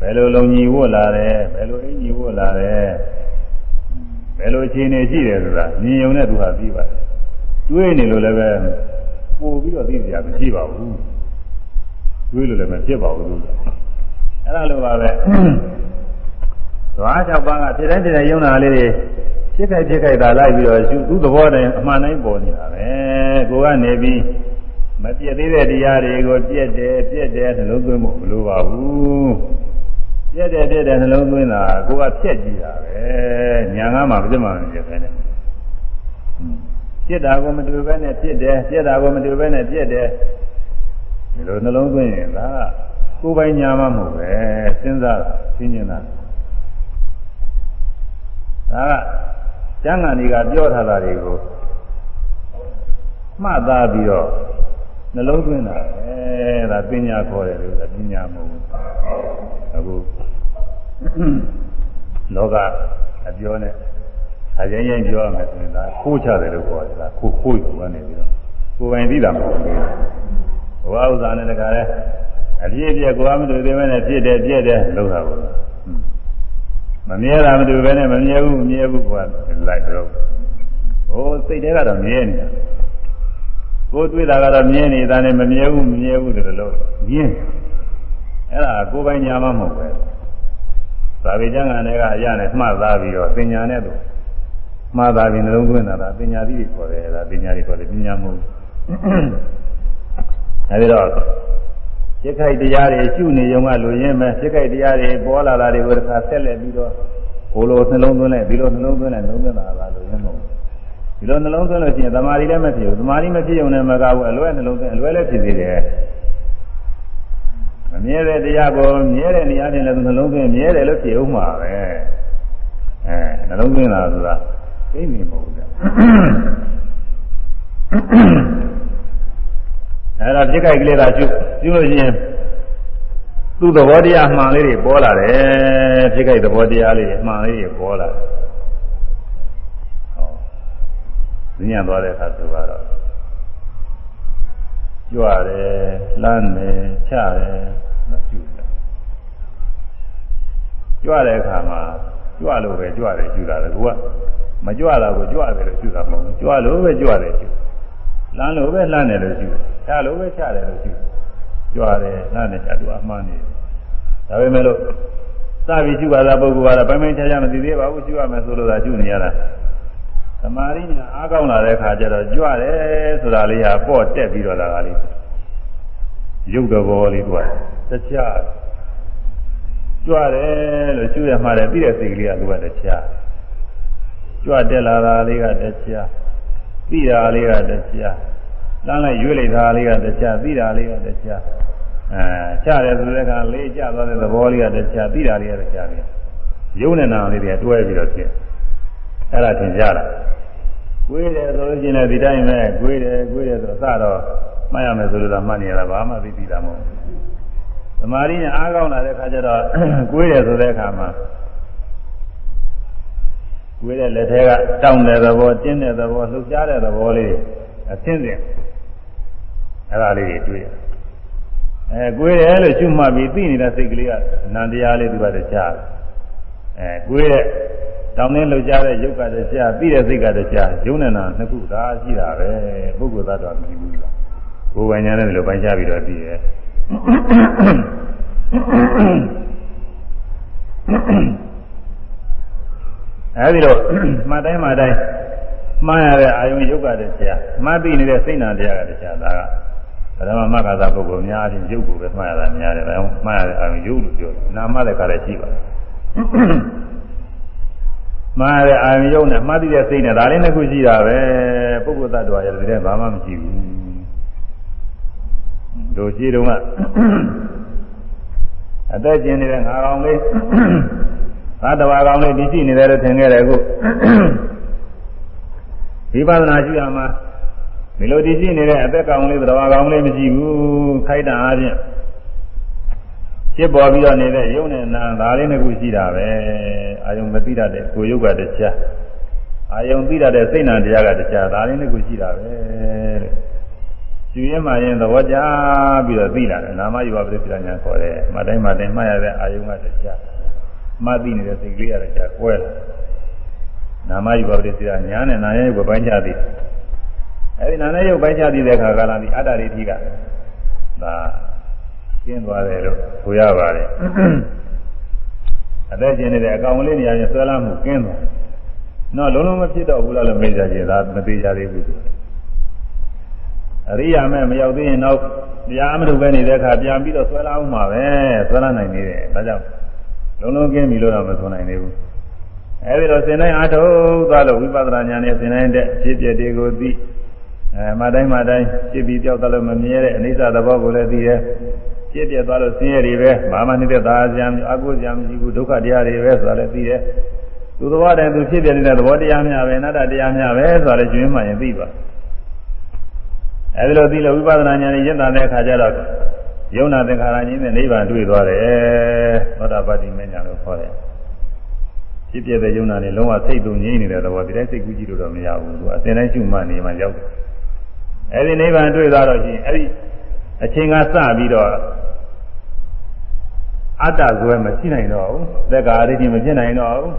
ဘယ်လိုလုံကြီးဝတ်လာတယ်ဘယ်လိုအင်ကြီးဝတ်လာတယ် ဘယ်လိုအခြေအနေရှိတယ်ဆိုတာမြင်ုံနဲ့သူဟာသိပါတယ်တွေးနေလို့လည်းပဲပို့ပြီးတော့သိကြမရှိပါဘူးတွေးလို့လည်းမဖြစ်ပါဘူးသူအဲ့ဒါလိုပါပဲသွား၆ပါးကဖြစ်တိုင်းဖြစ်တိုင်းယုံနာလေးတွေဖြစ်ခိုက်ဖြစ်ခိုက်တာလိုက်ပြီးတော့သူသူ့သဘောတည်းအမှန်တိုင်းပေါ်နေတာပဲကိုကနေပြီးမပြည့်သေးတဲ့တရားတွေကိုပြည့်တယ်ပြည့်တယ်နှလုံးသွင်းဖို့မလိုပါဘူး ပြည့်တယ်ပြည့်တယ်နှလုံးသွင်းတာကိုကဖြက်ကြည့်တာပဲညာငါမှပြည့်မှမပြည့်ပဲနဲ့ပြည့်တာကိုမတွေ့ပဲနဲ့ပြည့်တယ်ပြည့်တာကိုမတွေ့ပဲနဲ့ပြည့်တယ်ဒီလိုနှလုံးသွင်းရင်ဒါကိုယ်ပိုင်ညာမှမဟုတ်ပဲစဉ်းစားတာသိဉ္ဇနာဒါကကျမ်းဂန်တွေကပြောထားတာတွေကိုမှတ်သားပြီးတော့ နှလုံးသွင်းတာပဲဒါပညာခေါ်တယ်လို့ဆိုတာပညာမဟုတ်ဘူးအခုလောကအပြောနဲ့အရင်ရင်ပြောရမယ်ဆိုရင်ဒါခိုးချတယ်လို့ခေါ်တယ်လားခိုးခိုးယူကနေပြီးတော့ကိုယ်ပိုင်သိတာမဟုတ်ဘူးဘဝဥစ္စာနဲ့တခါလဲအပြည့်အပြည့်ကိုယ်မတွေ့သေးမဲနဲ့ဖြစ်တယ်ပြည့်တယ်လို့တာဘူးမမြဲတာမတူပဲနဲ့မမြဲဘူးမမြဲဘူးကွာလိုက်တော့ဟိုစိတ်ထဲကတော့မြဲနေတာ ကိုယ်တွေ့တာကတော့မြဲနေတာနဲ့မမြဲဘူးမမြဲဘူးဆိုလို့မြင်းအဲ့ဒါကိုယ်ပိုင်ညာမမဟုတ်ပဲသာဝေကျမ်းဂန်တွေကအရာနဲ့မှတ်သားပြီးတော့ပညာနဲ့တော့မှားသားပြီးနှလုံးသွင်းတာဒါပညာသီးတွေခေါ်တယ်ဒါပညာတွေခေါ်တယ်ပညာမဟုတ်အဲဒီတော့စိတ်ခိုက်တရားတွေရှုနေုံကလူရင်းပဲစိတ်ခိုက်တရားတွေပေါ်လာတာတွေကိုတစ်ခါဆက်လက်ပြီးတော့ဘိုးလိုနှလုံးသွင်းလိုက်ဒီလိုနှလုံးသွင်းလိုက်နှလုံးသွင်းတာလားလူရင်းမဟုတ် ဒီလိုနှလုံးသွင်းလို့ရှိရင်သမာဓိလည်းမဖြစ်ဘူးသမာဓိမဖြစ်ုံနဲ့မကဘူးအလွဲနှလုံးသွင်းအလွဲလည်းဖြစ်သေးတယ်မမြဲတဲ့တရားကိုမြဲတဲ့နေရာချင်းလည်းနှလုံးသွင်းမြဲတယ်လို့ဖြစ်ဥမှာပဲအဲနှလုံးသွင်းတာဆိုတာသိနေမဟုတ်ဘူးအဲ့ဒါပြစ်ကြိုက်ကလေးသာကျွကျွလို့ရှိရင်သူ့သဘောတရားမှန်လေးတွေပေါ်လာတယ်ပြစ်ကြိုက်သဘောတရားလေးတွေမှန်လေးတွေပေါ်လာတယ် ဉာဏ်သွားတဲ့အခါသူကတော့ကြွတယ်လမ်းတယ်ချတယ်မကျွတယ်ကြွတဲ့အခါမှာကြွလို့ပဲကြွတယ်ကျူတာလေကိုကမကြွတာကိုကြွတယ်လို့ကျူတာမဟုတ်ဘူးကြွလို့ပဲကြွတယ်ကျူလမ်းလို့ပဲလှမ်းတယ်လို့ကျူချလို့ပဲချတယ်လို့ကျူကြွတယ်လှမ်းတယ်ချသူအမှန်နေဒါပေမဲ့လို့စပြီးကျူပါတာပုဂ္ဂိုလ်ကတော့ပိုင်းပိုင်းခြားခြားမသိသေးပါဘူးကျူရမယ်ဆိုလို့သာကျူနေရတာ သမာဓိညာအားကောင်းလာတဲ့ခါကျတော့ကြွတယ်ဆိုတာလေးဟာပေါ့တက်ပြီးတော့လာတာလေးရုပ်တော်ဘောလေးတွေ့တခြားကြွတယ်လို့ကျူရမှာတယ်ပြီးတဲ့စိတ်ကလေးကသူကတခြားကြွတက်လာတာလေးကတခြားပြီးတာလေးကတခြားလမ်းလိုက်ရွေးလိုက်တာလေးကတခြားပြီးတာလေးကတခြားအဲချတယ်ဆိုတဲ့အခါလေးကျသွားတဲ့သဘောလေးကတခြားပြီးတာလေးကတခြားလေးရုပ်နဲ့နာလေးတွေတွဲပြီးတော့ဖြစ် အဲ့ဒါသင်ကြတာကိုယ်တယ်ဆိုလို့ရှိရင်လည်းဒီတိုင်းပဲကိုယ်တယ်ကိုယ်တယ်ဆိုတော့စတော့မှတ်ရမယ်ဆိုလို့သာမှတ်နေရတာဘာမှသိပြီးတာမဟုတ်ဘူးသမာဓိနဲ့အားကောင်းလာတဲ့ခါကျတော့ကိုယ်တယ်ဆိုတဲ့အခါမှာကိုယ်တဲ့လက်ထဲကတောင်းတဲ့သဘောတင်းတဲ့သဘောလှုပ်ရှားတဲ့သဘောလေးအသင်းသင်အဲ့ဒါလေးတွေတွေ့ရအဲကိုယ်တယ်လို့ရှုမှတ်ပြီးသိနေတဲ့စိတ်ကလေးကအနန္တရားလေးသူကတခြားအဲကိုယ်ရဲ့တော င်းနှင်းလှုပ်ရှားတဲ့ယုတ်ကတရားပြီးတဲ့စိတ်ကတရားယုံနေတာနှစ်ခုဒါရှိတာပဲပုဂ္ဂိုလ်သတ္တဝါမကြည့်ဘူးလားကိုယ်ပိုင်ညာနဲ့ဒီလိုပိုင်းခြားပြီးတော့ပြီးရဲ့အဲဒီလိုမှတ်တိုင်းမှတ်တိုင်းမှားရတဲ့အာယုံယုတ်ကတရားမှတ်ပြီးနေတဲ့စိတ်နာတရားကတရားဒါကဓမ္မမဂ္ဂသာပုဂ္ဂိုလ်များအချင်းယုတ်ကိုပဲမှားရတာများတယ်ဒါကြောင့်မှားရတဲ့အာယုံယုတ်လို့ပြောတယ်နာမတဲ့ခါလည်းရှိပါတယ် မှားတဲ့အာယုံယုတ်နဲ့မှားသိတဲ့စိတ်နဲ့ဒါလေးနှစ်ခုရှိတာပဲပုဂ္ဂိုလ်သတ္တဝါရဲ့ဒီတဲ့ဘာမှမရှိဘူးတို့ရှိတုန်းကအသက်ကျင်နေတဲ့ငါကောင်လေးငါတဘာကောင်လေးဒီရှိနေတယ်လို့ထင်ခဲ့တယ်အခုဝိပဿနာရှိရမှာဒီလိုဒီရှိနေတဲ့အသက်ကောင်လေးတဘာကောင်လေးမရှိဘူးခိုက်တံအားဖြင့် ဖြစ်ပေါ်ပြီးတော့နေတဲ့ယုံနဲ့နာဒါလေးနှစ်ခုရှိတာပဲအာယုံမသိတတ်တဲ့ကိုယ်ယုတ်ကတရားအာယုံသိတတ်တဲ့စိတ်နာတရားကတရားဒါလေးနှစ်ခုရှိတာပဲတဲ့ယူရင်မှရင်သဘောကျပြီးတော့သိလာတယ်နာမယူပါပရိစ္ဆေညာခေါ်တယ်မတိုင်းမတိုင်းမှတ်ရတဲ့အာယုံကတရားမှတ်သိနေတဲ့စိတ်ကလေးရတဲ့တရားကွဲလာနာမယူပါပရိစ္ဆေညာနဲ့နာယယုတ်ပိုင်းခြားသည်အဲဒီနာယယုတ်ပိုင်းခြားသည်တဲ့ခါကလာပြီးအတ္တရိဋ္ဌိကဒါ ကျင်းသွားတယ်လို့ဆိုရပါတယ်အသက်ရှင်နေတဲ့အကောင်လေးနေရာချင်းဆွဲလာမှုကျင်းသွားတော့လုံးလုံးမဖြစ်တော့ဘူးလားလို့မေးကြခြင်းဒါမသေးကြသေးဘူးအရိယာမဲ့မရောက်သေးရင်တော့တရားမထုတ်ပဲနေတဲ့အခါပြန်ပြီးတော့ဆွဲလာအောင်မှာပဲဆွဲလာနိုင်နေတယ်ဒါကြောင့်လုံးလုံးကျင်းပြီလို့တော့မဆိုနိုင်သေးဘူးအဲဒီတော့စင်တိုင်းအားထုတ်သွားလို့ဝိပဿနာဉာဏ်နဲ့စင်တိုင်းတဲ့ဖြစ်ပြတွေကိုသိအဲမတိုင်းမတိုင်းဖြစ်ပြီးကြောက်တယ်လို့မမြဲတဲ့အနိစ္စသဘောကိုလည်းသိရဲ ဖြစ်ပြသွားလို့ဆင်းရဲတွေပဲဘာမှနေတဲ့သာဇံအကုဇံမရှိဘူးဒုက္ခတရားတွေပဲဆိုတာလည်းသိရဲသူသဘောတည်းသူဖြစ်ပြနေတဲ့သဘောတရားများပဲအနတ္တတရားများပဲဆိုတာလည်းကျွင်းမှရင်သိပါအဲဒီလိုသိလို့ဝိပဿနာဉာဏ်နဲ့ရင့်တာတဲ့အခါကျတော့ယုံနာသင်္ခါရကြီးနဲ့နိဗ္ဗာန်တွေ့သွားတယ်သောတာပတ္တိမဉ္ဇဉ်လို့ခေါ်တယ်ဖြစ်ပြတဲ့ယုံနာနဲ့လုံးဝစိတ်တုံငြိမ့်နေတဲ့သဘောဒီတိုင်းစိတ်ကူးကြည့်လို့တော့မရဘူးသူအစဉ်တိုင်းရှုမှတ်နေမှရောက်တယ်အဲဒီနိဗ္ဗာန်တွေ့သွားတော့ရှင်အဲဒီ အချိန်ကစပြီးတော့အတ္တဇွဲမရှိနိုင်တော့ဘူးသက်ကာရတိမဖြစ်နိုင်တော့ဘူး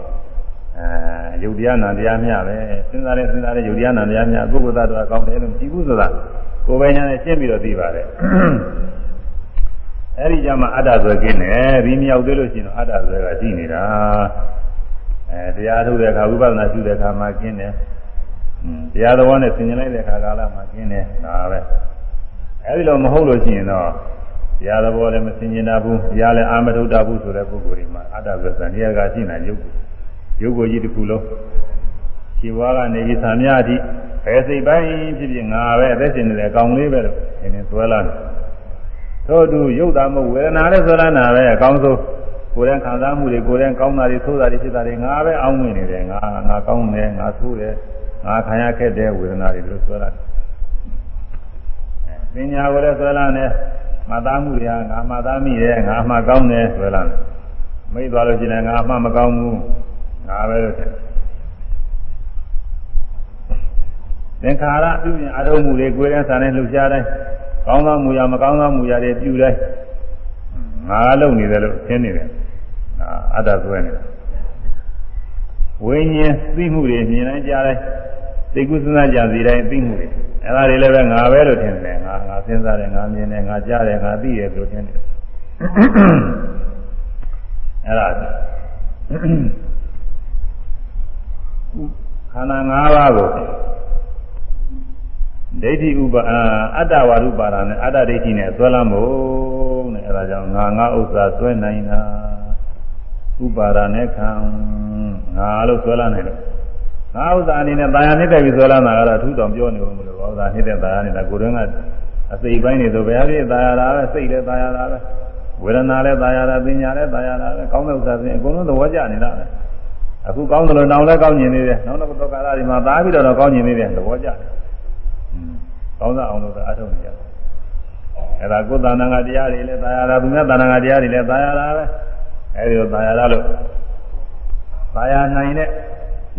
အဲယုတ်တရားနာတရားမျှပဲစဉ်းစားတဲ့စဉ်းစားတဲ့ယုတ်တရားနာတရားမျှပုဂ္ဂိုလ်သတ္တဝါကောင်းတယ်လို့ကြည့်ဘူးဆိုတာကိုယ်ပဲညာနဲ့ရှင်းပြီးတော့သိပါတယ်အဲဒီကြမှာအတ္တဇွဲကင်းတယ်ဒီမြောက်သေးလို့ရှိရင်တော့အတ္တဇွဲကရှိနေတာအဲတရားထုတ်တဲ့အခါဝိပဿနာရှုတဲ့အခါမှာကင်းတယ်တရားတော်နဲ့ဆင်ញင်လိုက်တဲ့အခါကာလမှာကင်းတယ်ဒါပဲ အဲဒီလိုမဟုတ်လို့ရှိရင်တော့တရားတော်လည်းမဆင်ញင်တာဘူးတရားလည်းအာမထုတ်တာဘူးဆိုတဲ့ပုဂ္ဂိုလ်တွေမှာအတ္တဇ္ဇန်တရားကရှိနေရုပ်ရုပ်ကိုကြီးတစ်ခုလုံးခြေဝါးကနေပြီးသံမြအထိဘယ်စိတ်ပိုင်းဖြစ်ဖြစ်ငါပဲအသက်ရှင်နေတယ်ကောင်းလေးပဲလို့နည်းနည်းသွဲလာတယ်ထို့သူရုပ်တာမဟုတ်ဝေဒနာလည်းသွဲလာတာပဲအကောင်းဆုံးကိုယ်တိုင်ခံစားမှုတွေကိုယ်တိုင်ကောင်းတာတွေသိုးတာတွေဖြစ်တာတွေငါပဲအောင်းဝင်နေတယ်ငါငါကောင်းတယ်ငါသိုးတယ်ငါခံရခဲ့တဲ့ဝေဒနာတွေလို့ဆိုလာတယ် ပညာကိုလည်းဆိုလာတယ်မသားမှုတွေကငါမသားမိတယ်ငါမှကောင်းတယ်ဆိုလာတယ်မိသွားလို့ရှိရင်ငါမှမကောင်းဘူးငါပဲလို့ထင်တယ်သင်္ခါရပြုရင်အထုံးမှုတွေကိုယ်နဲ့စာနဲ့လှုပ်ရှားတိုင်းကောင်းသောမူရာမကောင်းသောမူရာတွေပြုတိုင်းငါလုံနေတယ်လို့ရှင်းနေတယ်အတ္တသွဲနေတယ်ဝိညာဉ်သိမှုတွေမြင်တိုင်းကြားတိုင်းသိကုသနာကြစီတိုင်းသိမှုတွေ အဲဒါတွေလည်းပဲငါပဲလို့ထင်တယ်ငါငါစဉ်းစားတယ်ငါမြင်တယ်ငါကြားတယ်ငါသိတယ်လို့ထင်တယ်အဲဒါခန္ဓာ၅ပါးကိုဒိဋ္ဌိဥပါအတ္တဝါရုပါဒနဲ့အတ္တဒိဋ္ဌိနဲ့သွဲလမ်းဖို့နဲ့အဲဒါကြောင့်ငါငါဥစ္စာသွဲနိုင်တာဥပါဒနဲ့ခံငါလို့သွဲလမ်းနိုင်တယ် ငါဥစ္စာအနေနဲ့တာယာနှစ်တက်ပြီးသွဲလမ်းတာကတော့အထူးတောင်ပြောနေလို့မလို့ဥစ္စာနှစ်တက်တာယာနေတာကိုယ်တွင်းကအစိပ်ပိုင်းနေဆိုဘယ်အဖြစ်တာယာတာပဲစိတ်လည်းတာယာတာပဲဝေဒနာလည်းတာယာတာပညာလည်းတာယာတာပဲကောင်းတဲ့ဥစ္စာစဉ်အကုန်လုံးသဘောကျနေတာပဲအခုကောင်းတယ်လို့နောင်လည်းကောင်းကျင်နေတယ်နောက်တော့ကာလဒီမှာသားပြီးတော့ကောင်းကျင်နေတယ်သဘောကျတယ်ကောင်းစားအောင်လို့အထုတ်နေကြတယ်အဲ့ဒါကိုယ်တဏ္ဍာငါတရားတွေလည်းသာယာတာသူများတဏ္ဍာငါတရားတွေလည်းသာယာတာပဲအဲ့ဒီလိုသာယာတာလို့သာယာနိုင်တဲ့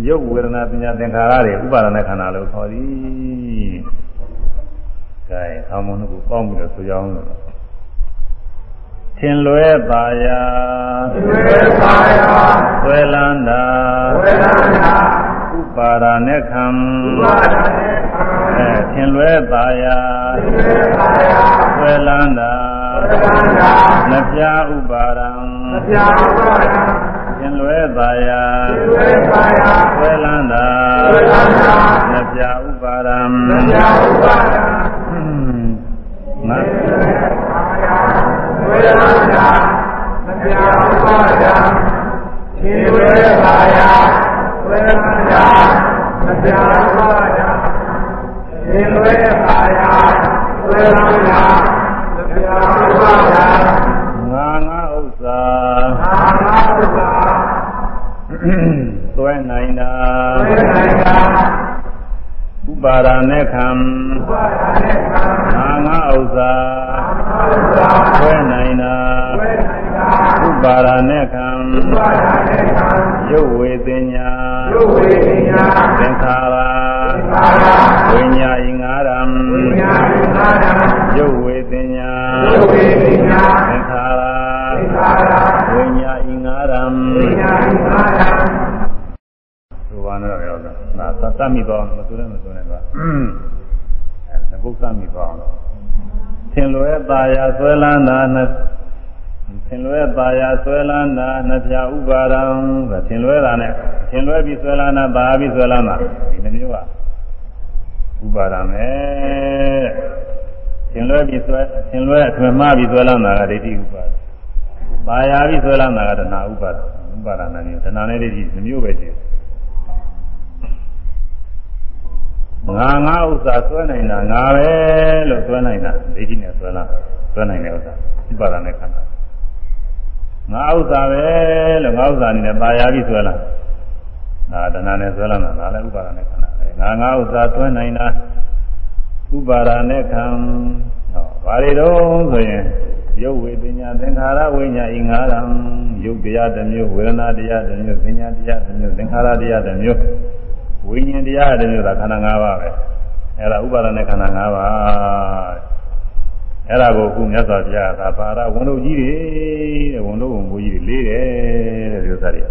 ရုပ်ဝေဒနာပညာသင်္ခါရတွေဥပါဒနာခန္ဓာလို့ခေါ်သည်။ဒါရင်အမုန်းကိုပေါင်းပြီးတော့ဆိုကြအောင်လို့ထင်လွဲပါရာဝေပါယဆွဲလန်းတာဝေလာနာဥပါဒာနဲ့ခံပါဒနေခံအဲထင်လွဲပါရာဝေပါယဆွဲလန်းတာဝေလာနာနှပြဥပါဒံပြာပါ ယထင်လွဲပါရာဝေပါယဆွဲလန်းတာဝေလာနာနှပြဥပါဒံပြာပါယငါဝေလာနာပြာပါယဒီဝေပါယဝေလာနာပြာပါယဒီဝေပါယဝေလာနာပြာပါယ ငါငါဥစ္စာ အာနာဥပါ သွဲနိုင်တာ ဝေနိုင်တာ ဥ ပါဒာနဲ့ခံပါဒနေခံငါငါဥစ္စာအာဥပါသွဲနိုင်တာဝေနိုင်တာဥပါဒာနဲ့ခံပါဒနေခံရုပ်ဝေသညာရုပ်ဝေညာသင်္ခါရပါဒဝိညာဉ်ငါရံဝိညာဉ်နာနာရုပ်ဝေသညာရုပ်ဝေညာသင်္ခါရပါဒဝိညာဉ်ငါရံဝိညာဉ်နာနာဒီဘာနဲ့ရောဒါသာသတ်မိတော့မဆိုလည်းမဆို နဘုတ်သမီပါအောင်သင်လွယ်သာယာဆွဲလန်းတာနှစ်သင်လွယ်သာယာဆွဲလန်းတာနှစ်ဖြာဥပါရံဆိုသင်လွယ်တာနဲ့သင်လွယ်ပြီးဆွဲလန်းတာသာပြီးဆွဲလန်းတာဒီနှမျိုးကဥပါရံပဲသင်လွယ်ပြီးဆွဲသင်လွယ်အထွေမှပြီးဆွဲလန်းတာကဒိဋ္ဌိဥပါရံသာယာပြီးဆွဲလန်းတာကတဏှာဥပါရံဥပါရဏမျိုးတဏှာနဲ့ဒိဋ္ဌိနှမျိုးပဲရှိတယ် ငါငါဥစ္စာဆွဲနိုင်တာငါပဲလို့ဆွဲနိုင်တာဒိဋ္ဌိနဲ့ဆွဲလာဆွဲနိုင်တဲ့ဥစ္စာဥပါဒနဲ့ခန္ဓာငါဥစ္စာပဲလို့ငါဥစ္စာအနေနဲ့ပါရပြီးဆွဲလာဒါတဏှာနဲ့ဆွဲလာတာဒါလည်းဥပါဒနဲ့ခန္ဓာပဲငါငါဥစ္စာဆွဲနိုင်တာဥပါဒနဲ့ခံဟောဘာတွေတော့ဆိုရင်ရုပ်ဝေပညာသင်္ခါရဝိညာဉ်ဤငါးရံရုပ်တရားတစ်မျိုးဝေဒနာတရားတစ်မျိုးပညာတရားတစ်မျိုးသင်္ခါရတရားတစ်မျိုး ဝိညာဉ်တရားတစ်မျိုးဒါခန္ဓာ၅ပါးပဲအဲ့ဒါဥပါဒနဲ့ခန္ဓာ၅ပါးအဲ့ဒါကိုအခုမြတ်စွာဘုရားကပါရဝန်တို့ကြီးတွေတဲ့ဝန်တို့ဝန်ကိုကြီးတွေလေးတယ်တဲ့ဒီဥစ္စာတွေ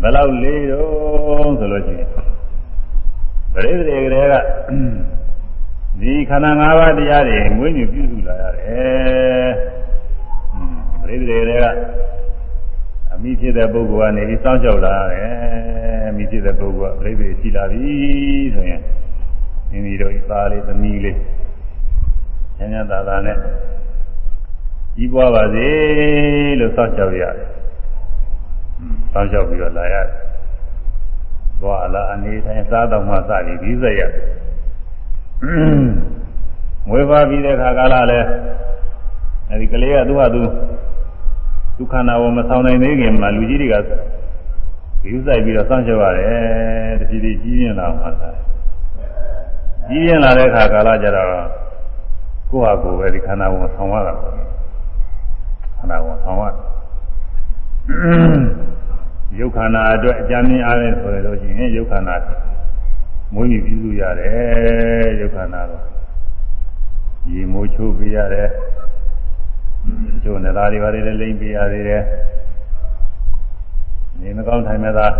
ဘယ်လောက်လေးတော့ဆိုလို့ရှိရင်ပရိသေတွေကလေးကဒီခန္ဓာ၅ပါးတရားတွေမွေးမြူပြုစုလာရတယ်ပရိသေတွေကအ မိဖြစ်တဲ့ပုဂ္ဂိုလ်ကနေပြီးစောင့်ရှောက်လာရတယ်အမိဖြစ်တဲ့ပုဂ္ဂိုလ်ကပရိသေရှိလာပြီဆိုရင်မိမိတို့ဤသားလေးသမီးလေးညညသာသာနဲ့ကြီးပွားပါစေလို့စောင့်ရှောက်ရတယ်စောင့်ရှောက်ပြီးတော့လာရတယ်သွားလာအနေတိုင်းစားတော့မှစပြီးပြီးဆက်ရတယ်မွေးပါပြီးတဲ့ခါကာလလဲအဲဒီကလေးကသူ့ဟာသူ ဒုက္ခနာဝမဆောင်နိုင်သေးခင်မှာလူကြီးတွေကဒီဥဆိုင်ပြီးတော့စောင့်ရှောက်ရတယ်တတိတိကြီးပြင်းလာမှသာကြီးပြင်းလာတဲ့ခါကာလကျတော့ကိုယ့်ဟာကိုယ်ပဲဒီခန္ဓာဝဆောင်ရတာပေါ့ခန္ဓာဝဆောင်ရယုတ်ခန္ဓာအတွက်အကြမ်းမြင်အားဖြင့်ဆိုရလို့ရှိရင်ယုတ်ခန္ဓာမွေးမြူပြုစုရတယ်ယုတ်ခန္ဓာတော့ရေမိုးချိုးပေးရတယ် ကျိုးနေသားတွေပါလေလိမ့်ပေးရသေးတယ်နေမကောင်းထိုင်မဲ့သား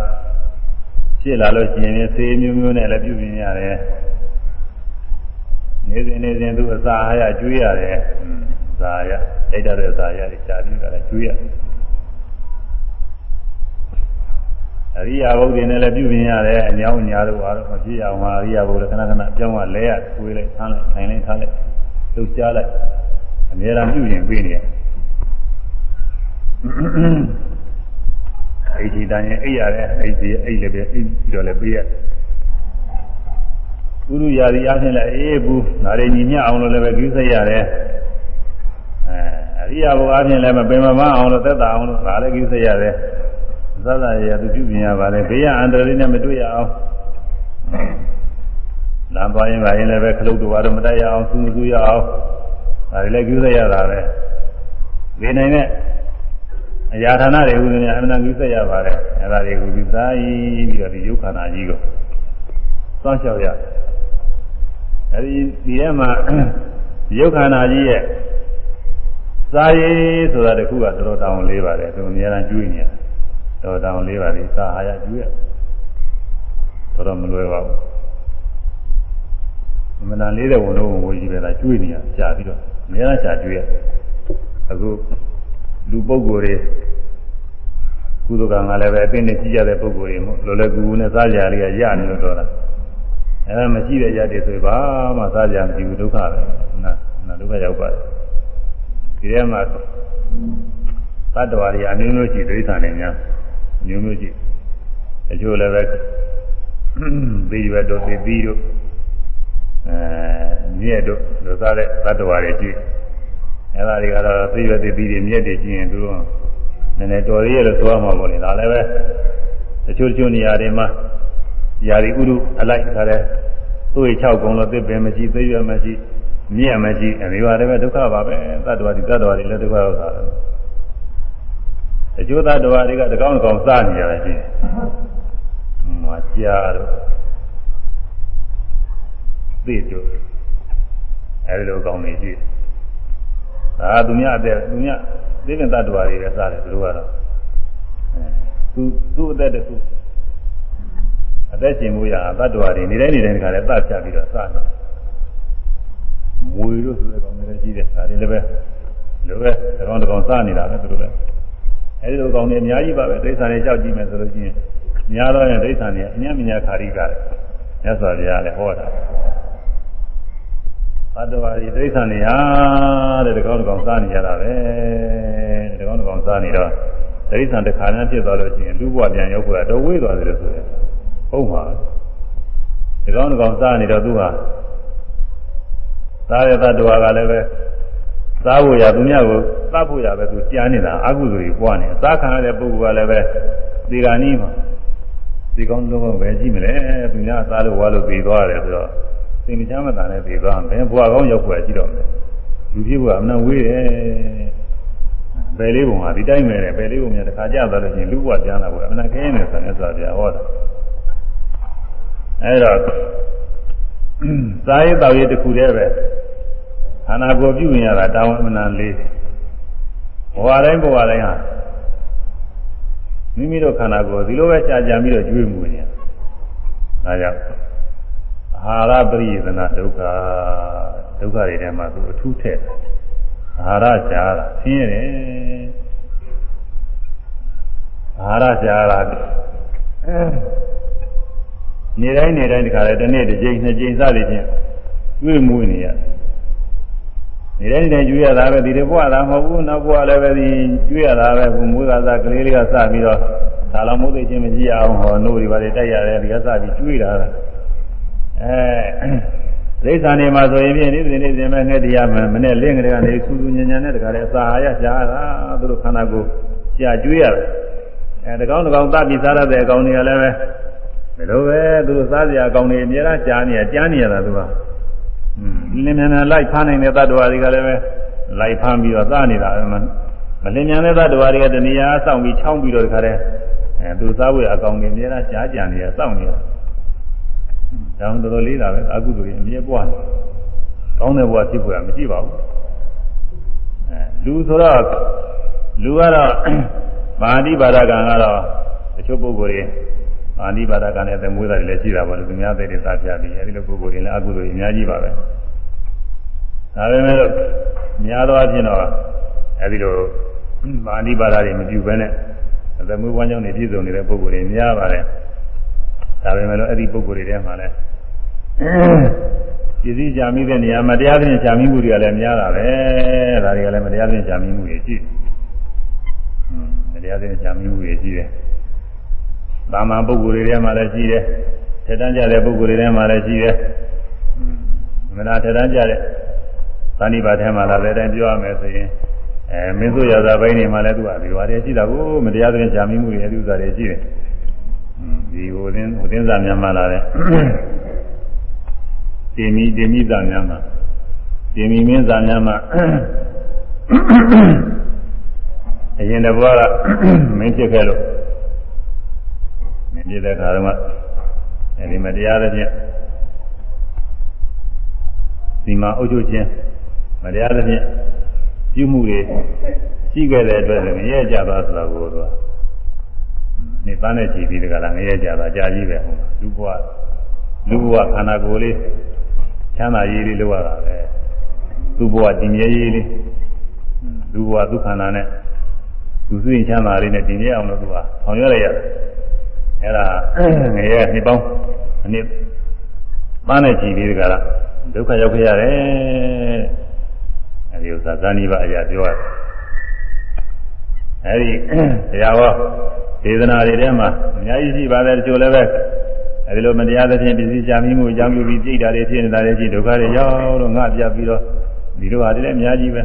ဖြစ်လာလို့ရှိရင်ဆေးမျိုးမျိုးနဲ့လည်းပြုပြင်ရတယ်နေစဉ်နေစဉ်သူအစာအာရကျွေးရတယ်အစာအာရတိုက်တဲ့အစာအာရတွေရှားပြီးကြတယ်ကျွေးရအရိယာဘုရားနဲ့လည်းပြုပြင်ရတယ်အညောင်းညာတို့ဘာလို့မဖြစ်အောင်ဟာအရိယာဘုရားခဏခဏအပြောင်းကလဲရကျွေးလိုက်ဆန်းလိုက်ထိုင်လိုက်ထားလိုက်လှုပ်ရှားလိုက် အများအားပြုရင်ပေးနေရအိဒီတန်ရင်အိရတယ်အိဒီအိလည်းပဲအိပြီးတော့လည်းပေးရပုရုယာရီအားဖြင့်လည်းအေးဘူးနာရီညီမျှအောင်လို့လည်းပဲကြည့်စိတ်ရတယ်အဲအရိယာဘုရားအားဖြင့်လည်းမပင်မမအောင်လို့သက်သာအောင်လို့ဒါလည်းကြည့်စိတ်ရတယ်သဒ္ဒရာသူပြုပြင်ရပါလေဘေးရအန္တရာယ်နဲ့မတွေ့ရအောင်လမ်းသွားရင်ပါရင်လည်းပဲခလုတ်တော်တော့မတက်ရအောင်စူးစူးရအောင် ဒါတွေလည်းကြည့်စိတ်ရတာပဲနေနိုင်တဲ့အရာဌာနတွေဥဒ္ဒညာအမှန်တန်ကြည့်စိတ်ရပါတယ်အဲဒါတွေကိုဒီသားကြီးပြီးတော့ဒီယုတ်ခန္ဓာကြီးကိုစောင့်ရှောက်ရအဲဒီဒီထဲမှာယုတ်ခန္ဓာကြီးရဲ့စားရည်ဆိုတာတခုကတော်တော်တောင်းလေးပါတယ်သူအများအားကျွေးနေတော်တောင်းလေးပါလေစားဟာရကျွေးရတော်တော်မလွယ်ပါဘူး မနာလေးတဲ့ဝန်တော့ဝန်ကြီးပဲလားကျွေးနေရရှာပြီးတော့အများအားရှာကျွေးရအခုလူပုဂ္ဂိုလ်တွေကုသကံကလည်းပဲအသိနဲ့ကြည့်ရတဲ့ပုဂ္ဂိုလ်တွေမို့လောလောကူကူနဲ့စားကြရလေးရရနေလို့တော့လားအဲမရှိတဲ့ရတဲ့ဆိုဘာမှစားကြမရှိဘူးဒုက္ခပဲနာနာဒုက္ခရောက်ပါတယ်ဒီထဲမှာသတ္တဝါတွေအမျိုးမျိုးရှိဒိဋ္ဌာန်တွေများမျိုးမျိုးရှိအကျိုးလည်းပဲပြီးရွယ်တို့ပြီးပြီးတို့ အဲမြည့်တို့လို့စားတဲ့သတ္တဝါတွေရှိအဲဒါတွေကတော့ပြီးရွယ်ပြီးပြီးတွေမြည့်တွေရှိရင်သူတို့နည်းနည်းတော်ရည်ရလို့ဆိုရမှာပေါ့လေဒါလည်းပဲတချို့တချို့နေရာတွေမှာယာရီဥရုအလိုက်ခါတဲ့သူ့ရဲ့6ကုံလို့သစ်ပင်မရှိသိရွယ်မရှိမြင့်မရှိအဲဒီပါလည်းပဲဒုက္ခပါပဲသတ္တဝါတွေသတ္တဝါတွေလည်းဒုက္ခရောက်တာတယ်အကျိုးသတ္တဝါတွေကတကောင်းတကောင်းစားနေကြတယ်ရှိတယ်။မှာကြားတော့ သိတို့အဲဒီလိုကောင်းနေရှိတယ်။ဒါသူများအသက်သူများသိတဲ့တ attva တွေလည်းစားတယ်သူတို့ကတော့သူသူ့အသက်တခုအသက်ရှင်မှုရတ attva တွေနေတိုင်းနေတိုင်းတခါလဲသတ်ချပြီးတော့စားတယ်မွေတို့ဆိုတဲ့ကောင်တွေလည်းကြီးတယ်ဒါတွေလည်းပဲလိုပဲတကောင်တကောင်စားနေတာပဲသူတို့လည်းအဲဒီလိုကောင်တွေအများကြီးပါပဲဒိဋ္ဌာန်တွေကြောက်ကြည့်မယ်ဆိုလို့ရှိရင်များတော့ရင်ဒိဋ္ဌာန်တွေအမြတ်မြညာခါရိကတယ်မြတ်စွာဘုရားလည်းဟောတာ ဘတ်တော်ရီဒိဋ္ဌာန်တွေဟာတဲ့တကောင်တကောင်စားနေကြတာပဲတကောင်တကောင်စားနေတော့ဒိဋ္ဌာန်တစ်ခါနဲ့ဖြစ်သွားလို့ရှိရင်လူ့ဘဝပြန်ရောက်ဖို့တော့ဝေးသွားတယ်လို့ဆိုတယ်ဟုတ်ပါဒီကောင်တကောင်စားနေတော့သူဟာသားရသတ္တဝါကလည်းပဲစားဖို့ရသူများကိုသတ်ဖို့ရပဲသူကြားနေတာအကုသိုလ်ကြီးပွားနေစားခံရတဲ့ပုဂ္ဂိုလ်ကလည်းပဲဒီကနေ့မှာဒီကောင်းလုံးပဲကြည့်မလဲသူများစားလို့ဝါလို့ပြီးသွားတယ်ဆိုတော့ သင်္ချမ်းမတန်နဲ့ပြီးသွားမယ်ဘွာကောင်းရောက်ွယ်ကြည့်တော့မယ်လူဖြစ်ဖို့အမှန်ဝေးတယ်ပယ်လေးပုံဟာဒီတိုင်းပဲပယ်လေးပုံများတစ်ခါကြသွားလို့ရှိရင်လူ့ဘဝကျမ်းလာဖို့အမှန်ခင်းနေတယ်ဆိုရင်ဆိုပြဟောတာအဲဒါစားရေးတောက်ရေးတစ်ခုတည်းပဲခန္ဓာကိုယ်ပြုရင်ရတာတောင်းအမှန်တန်လေးဘဝတိုင်းဘဝတိုင်းဟာမိမိတို့ခန္ဓာကိုယ်ဒီလိုပဲကြာကြာပြီးတော့ကျွေးမွေနေဒါကြောင့် အာဟာရပရိယေသနာဒုက္ခဒုက္ခတွေထဲမှာသူအထူးထည့်အာဟာရရှားတာဆင်းရဲတယ်အာဟာရရှားတာနေတိုင်းနေတိုင်းတခါလေတစ်နေ့တစ်ကြိမ်နှစ်ကြိမ်စသည်ဖြင့်ကျွေးမွေးနေရနေတိုင်းနေတိုင်းကျွေးရတာပဲဒီတဘွားလားမဟုတ်ဘူးနောက်ဘွားလည်းပဲဒီကျွေးရတာပဲဘုမွေးကစားကလေးလေးကစပြီးတော့ဒါလောမိုးသိချင်းမကြည့်အောင်ဟောနို့တွေပါလေတိုက်ရတယ်ဒီကစပြီးကျွေးတာ အဲဒိဋ္ဌာနေမှာဆိုရင်ဖြင့်နေ့စဉ်နေ့စဉ်ပဲငှက်တရားမှမနဲ့လင်းကလေးကနေစူးစူးညံညံနဲ့တခါလေအစာဟာရရှားတာသူတို့ခန္ဓာကိုယ်ကြာကျွေးရတယ်အဲတကောင်းတကောင်းသတ်ပြီးစားရတဲ့အကောင်တွေကလည်းပဲဘယ်လိုပဲသူတို့စားစရာအကောင်တွေအများအားကြားနေရကြားနေရတာသူကอืมလင်းမြန်မြန်လိုက်ဖမ်းနိုင်တဲ့တ attva တွေကလည်းပဲလိုက်ဖမ်းပြီးတော့စားနေတာမလင်းမြန်တဲ့တ attva တွေကတဏှာစောင့်ပြီးချောင်းပြီးတော့တခါတည်းအဲသူစားဖို့အကောင်တွေအများအားကြားကြံနေရစောင့်နေရ ဒါမှတော်တော်လေးတာပဲအကုသိုလ်ကြီးအမြဲပွားနေကောင်းတဲ့ဘဝဖြစ်ဖို့မရှိပါဘူးအဲလူဆိုတော့လူကတော့မာတိပါဒကံကတော့တချို့ပုဂ္ဂိုလ်တွေမာတိပါဒကံနဲ့သမွေးတာတွေလည်းရှိတာပေါ့လေသူများသိတဲ့သားပြပြီးအဲဒီလိုပုဂ္ဂိုလ်တွေလည်းအကုသိုလ်ကြီးအများကြီးပါပဲဒါပေမဲ့လို့များသောအားဖြင့်တော့အဲဒီလိုမာတိပါဒတွေမပြုဘဲနဲ့သမွေးဝမ်းကြောင်းနေပြည့်စုံနေတဲ့ပုဂ္ဂိုလ်တွေများပါတယ်ဒါပေမဲ့လို့အဲ့ဒီပုဂ္ဂိုလ်တွေထဲမှာလည်း ပြည်စည်းကြမိတဲ့နေရာမှာတရားသဖြင့်ကြာမိမှုတွေကလည်းများတာပဲဒါတွေကလည်းမတရားသဖြင့်ကြာမိမှုတွေရှိတယ်မတရားသဖြင့်ကြာမိမှုတွေရှိတယ်သာမန်ပုဂ္ဂိုလ်တွေထဲမှာလည်းရှိတယ်ထက်တန်းကြတဲ့ပုဂ္ဂိုလ်တွေထဲမှာလည်းရှိတယ်မနာထက်တန်းကြတဲ့သဏိပါထဲမှာလည်းတိုင်းပြောရမယ်ဆိုရင်အဲမင်းတို့ရသာပိုင်းတွေမှာလည်းသူကဒီဘာတွေရှိတာကိုမတရားသဖြင့်ကြာမိမှုတွေအဲဒီဥစ္စာတွေရှိတယ်ဒီဟိုသင်းဟိုသင်းစာများမှလာတယ် တင်မီတင်မီစာများမှတင်မီမင်းစာများမှအရင်တဘွားကမင်းဖြစ်ခဲ့လို့မင်းဖြစ်တဲ့ခါတော့အဲဒီမတရားတဲ့ဖြင့်ဒီမှာအုပ်ချုပ်ခြင်းမတရားတဲ့ဖြင့်ပြုမှုတွေရှိခဲ့တဲ့အတွက်ငရဲကြသွားဆိုတော့ကိုယ်တော့နေပန်းနဲ့ကြည်ပြီးတကလားငရဲကြသွားကြာကြီးပဲဟုတ်လူဘဝလူဘဝခန္ဓာကိုယ်လေး ချမ်းသာရေးလေးလောက်ရတာပဲသူ့ဘဝတည်မြဲရေးလေးလူဘဝဒုက္ခနာနဲ့သူစိတ်ချမ်းသာလေးနဲ့တည်မြဲအောင်လို့သူကဆောင်ရွက်ရရတယ်အဲ့ဒါငရဲနှစ်ပေါင်းအနည်းပန်းနဲ့ကြည်ပြီးတကလားဒုက္ခရောက်ခဲ့ရတယ်အဲဒီဥစ္စာဇာနိဘအရာပြောရတယ်အဲဒီတရားဟောဒေသနာတွေထဲမှာအများကြီးရှိပါတယ်တချို့လည်းပဲ အဲဒီလိုမတရားသဖြင့်ပစ္စည်းချမိမှုအကြောင်းပြုပြီးကြိတ်တာတွေဖြစ်နေတာတွေရှိဒုက္ခတွေရောက်လို့ငါပြပြီးတော့ဒီလိုဟာတွေလည်းအများကြီးပဲ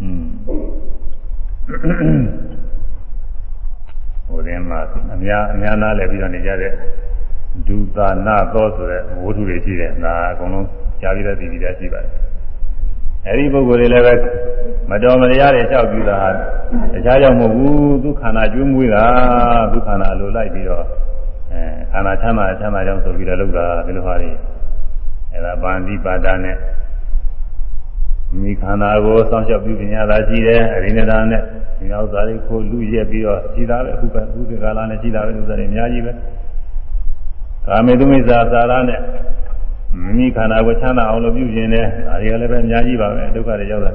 อืมဟိုထဲမှာအများအများနားလည်ပြီးတော့နေကြတဲ့ဒုသာနာသောဆိုတဲ့ဝတ္ထုတွေရှိတယ်ဒါအကုန်လုံးကြားပြီးတော့သိပြီးသားရှိပါတယ်အဲဒီပုဂ္ဂိုလ်တွေလည်းပဲမတော်မတရားတွေလျှောက်ပြီးတာတခြားကြောင့်မဟုတ်ဘူးသူခန္ဓာကျွေးမွေးတာသူခန္ဓာလိုလိုက်ပြီးတော့ အဲခန္ဓာချမ်းသာချမ်းသာကြောင့်ဆိုပြီးတော့လုပ်တာဒီလိုဟာတွေအဲဒါဗန္တိပါဒနဲ့မိခန္ဓာကိုစောင့်ရှောက်ပြုပညာသာရှိတယ်အရိနဒာနဲ့ဒီဥစ္စာတွေခိုးလူရက်ပြီးတော့ရှိတာပဲအခုကအခုဒီကာလနဲ့ရှိတာပဲဥစ္စာတွေအများကြီးပဲကာမေတုမိစ္ဆာသာရနဲ့မိမိခန္ဓာကိုချမ်းသာအောင်လို့ပြုခြင်းနဲ့ဒါတွေကလည်းပဲအများကြီးပါပဲဒုက္ခတွေရောက်တာ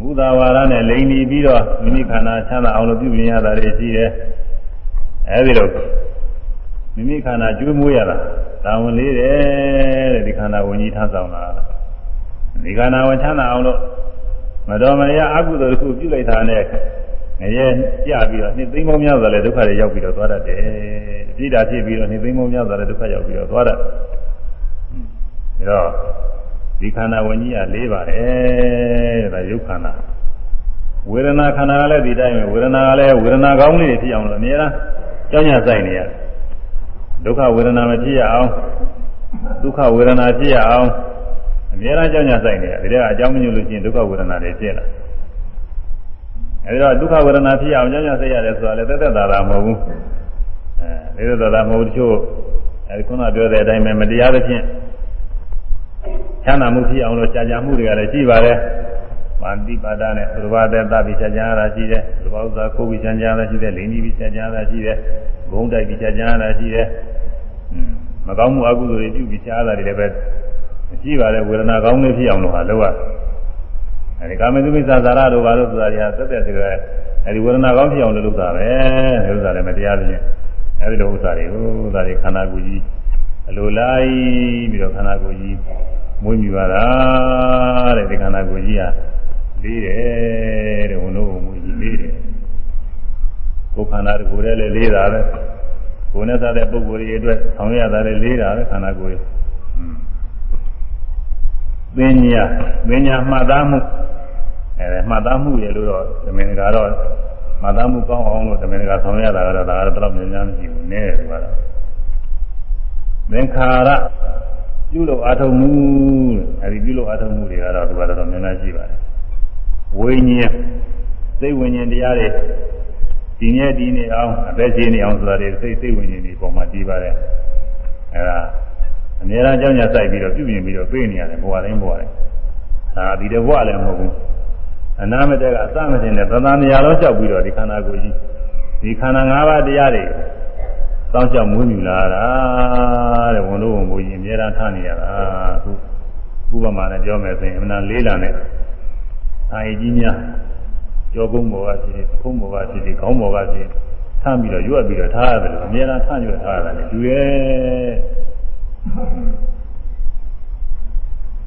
မူသာဝါဒနဲ့လိန်နေပြီးတော့မိမိခန္ဓာချမ်းသာအောင်လို့ပြုပြင်ရတာတွေရှိတယ် အဲဒီလိုမိမိခန္ဓာကျွေးမွေးရတာတာဝန်လေးတယ်တဲ့ဒီခန္ဓာဝင်ကြီးထမ်းဆောင်တာဒီခန္ဓာဝင်ချမ်းသာအောင်လို့မတော်မရအကုသိုလ်တစ်ခုပြုလိုက်တာနဲ့ငရဲကြပြီးတော့နှစ်သိမ်းပေါင်းများစွာလည်းဒုက္ခတွေရောက်ပြီးတော့သွားတတ်တယ်။ပြည်တာဖြစ်ပြီးတော့နှစ်သိမ်းပေါင်းများစွာလည်းဒုက္ခရောက်ပြီးတော့သွားတတ်။ဒါတော့ဒီခန္ဓာဝင်ကြီးက၄ပါတယ်တဲ့ဒါယုတ်ခန္ဓာဝေဒနာခန္ဓာကလည်းဒီတိုင်းပဲဝေဒနာကလည်းဝေဒနာကောင်းလေးတွေဖြစ်အောင်လို့အများအား ကြောင်းရဆိုင်နေရတယ်။ဒုက္ခဝေဒနာမဖြစ်ရအောင်ဒုက္ခဝေဒနာဖြစ်ရအောင်အများအားကြောင်းရဆိုင်နေရတယ်။ဒါကအကြောင်းမညွှန်လို့ရှိရင်ဒုက္ခဝေဒနာတွေဖြစ်လာ။အဲဒီတော့ဒုက္ခဝေဒနာဖြစ်အောင်ကြောင်းကြစိတ်ရတယ်ဆိုတာလည်းသက်သက်သာသာမဟုတ်ဘူးအဲသက်သက်သာသာမဟုတ်တချို့အဲဒီခုနပြောတဲ့အတိုင်းပဲမတရားသဖြင့်ချမ်းသာမှုဖြစ်အောင်လို့ကြာကြာမှုတွေကလည်းရှိပါတယ် မန္တိပါဒနဲ့သုဘသက်သပိကြာကြာရတာရှိတယ်သုဘဥစ္စာကိုယ်ပြီးကြာကြာရတာရှိတယ်လိင်ကြီးပြီးကြာကြာရတာရှိတယ်ဘုံတိုက်ပြီးကြာကြာရတာရှိတယ်မကောင်းမှုအကုသိုလ်တွေပြုပြီးကြာရတာတွေလည်းပဲရှိပါတယ်ဝေဒနာကောင်းလေးဖြစ်အောင်လို့ဟာလောက်ရအဲဒီကာမတုမိစ္ဆာသာရတို့ဘာလို့ဆိုတာတွေကသက်သက်တကယ်အဲဒီဝေဒနာကောင်းဖြစ်အောင်လုပ်တာပဲဒီဥစ္စာလည်းမတရားခြင်းအဲဒီလိုဥစ္စာတွေကိုဥစ္စာတွေခန္ဓာကိုယ်ကြီးအလိုလိုက်ပြီးတော့ခန္ဓာကိုယ်ကြီးမွေးမြူပါတာတဲ့ဒီခန္ဓာကိုယ်ကြီးဟာ လေးတယ်တဲ့ဝန်တို့မွေးကြီးလေးတယ်ကိုယ်ခန္ဓာကိုယ်တည်းလည်းလေးတာပဲကိုယ်နဲ့သားတဲ့ပုဂ္ဂိုလ်တွေအတွက်ဆောင်ရတာလည်းလေးတာပဲခန္ဓာကိုယ်ပညာပညာမှတ်သားမှုအဲမှတ်သားမှုရလို့တော့သမင်္ဂါတော့မှတ်သားမှုကောင်းအောင်လို့သမင်္ဂါဆောင်ရတာကတော့ဒါကတော့ဘယ်တော့မှများမရှိဘူးနည်းတယ်ကွာသင်္ခါရပြုလို့အာထုံမှုအဲဒီပြုလို့အာထုံမှုတွေကတော့ဒီကတော့များများရှိပါတယ် ဝိညာဉ်စိတ်ဝိညာဉ်တရားတွေဒီနေ့ဒီနေ့အောင်အသက်ရှင်နေအောင်ဆိုတာတွေစိတ်စိတ်ဝိညာဉ်တွေပုံမှာတည်ပါတယ်အဲဒါအများအားကြောင့်ညာစိုက်ပြီးတော့ပြုပြင်ပြီးတော့ပြေးနေရတယ်ဘဝတိုင်းဘဝတိုင်းဒါဒီတဘဝလည်းမဟုတ်ဘူးအနာမတက်ကအစမတင်တဲ့သံသနာရောကြောက်ပြီးတော့ဒီခန္ဓာကိုယ်ကြီးဒီခန္ဓာ၅ပါးတရားတွေစောင့်ရှောက်မွေးမြူလာတာတဲ့ဝန်တို့ဝန်ကိုကြီးအများအားထားနေရတာအခုဥပမာနဲ့ပြောမယ်ဆိုရင်အမှန်လေးလာနဲ့ အာယကြီးများကြောကုန်းဘောကဖြစ်ခုံးဘောကဖြစ်ခေါင်းဘောကဖြစ်ထမ်းပြီးတော့ရွက်ပြီးတော့ထားရတယ်လို့အများအားထားရွက်ထားရတယ်လူရဲ့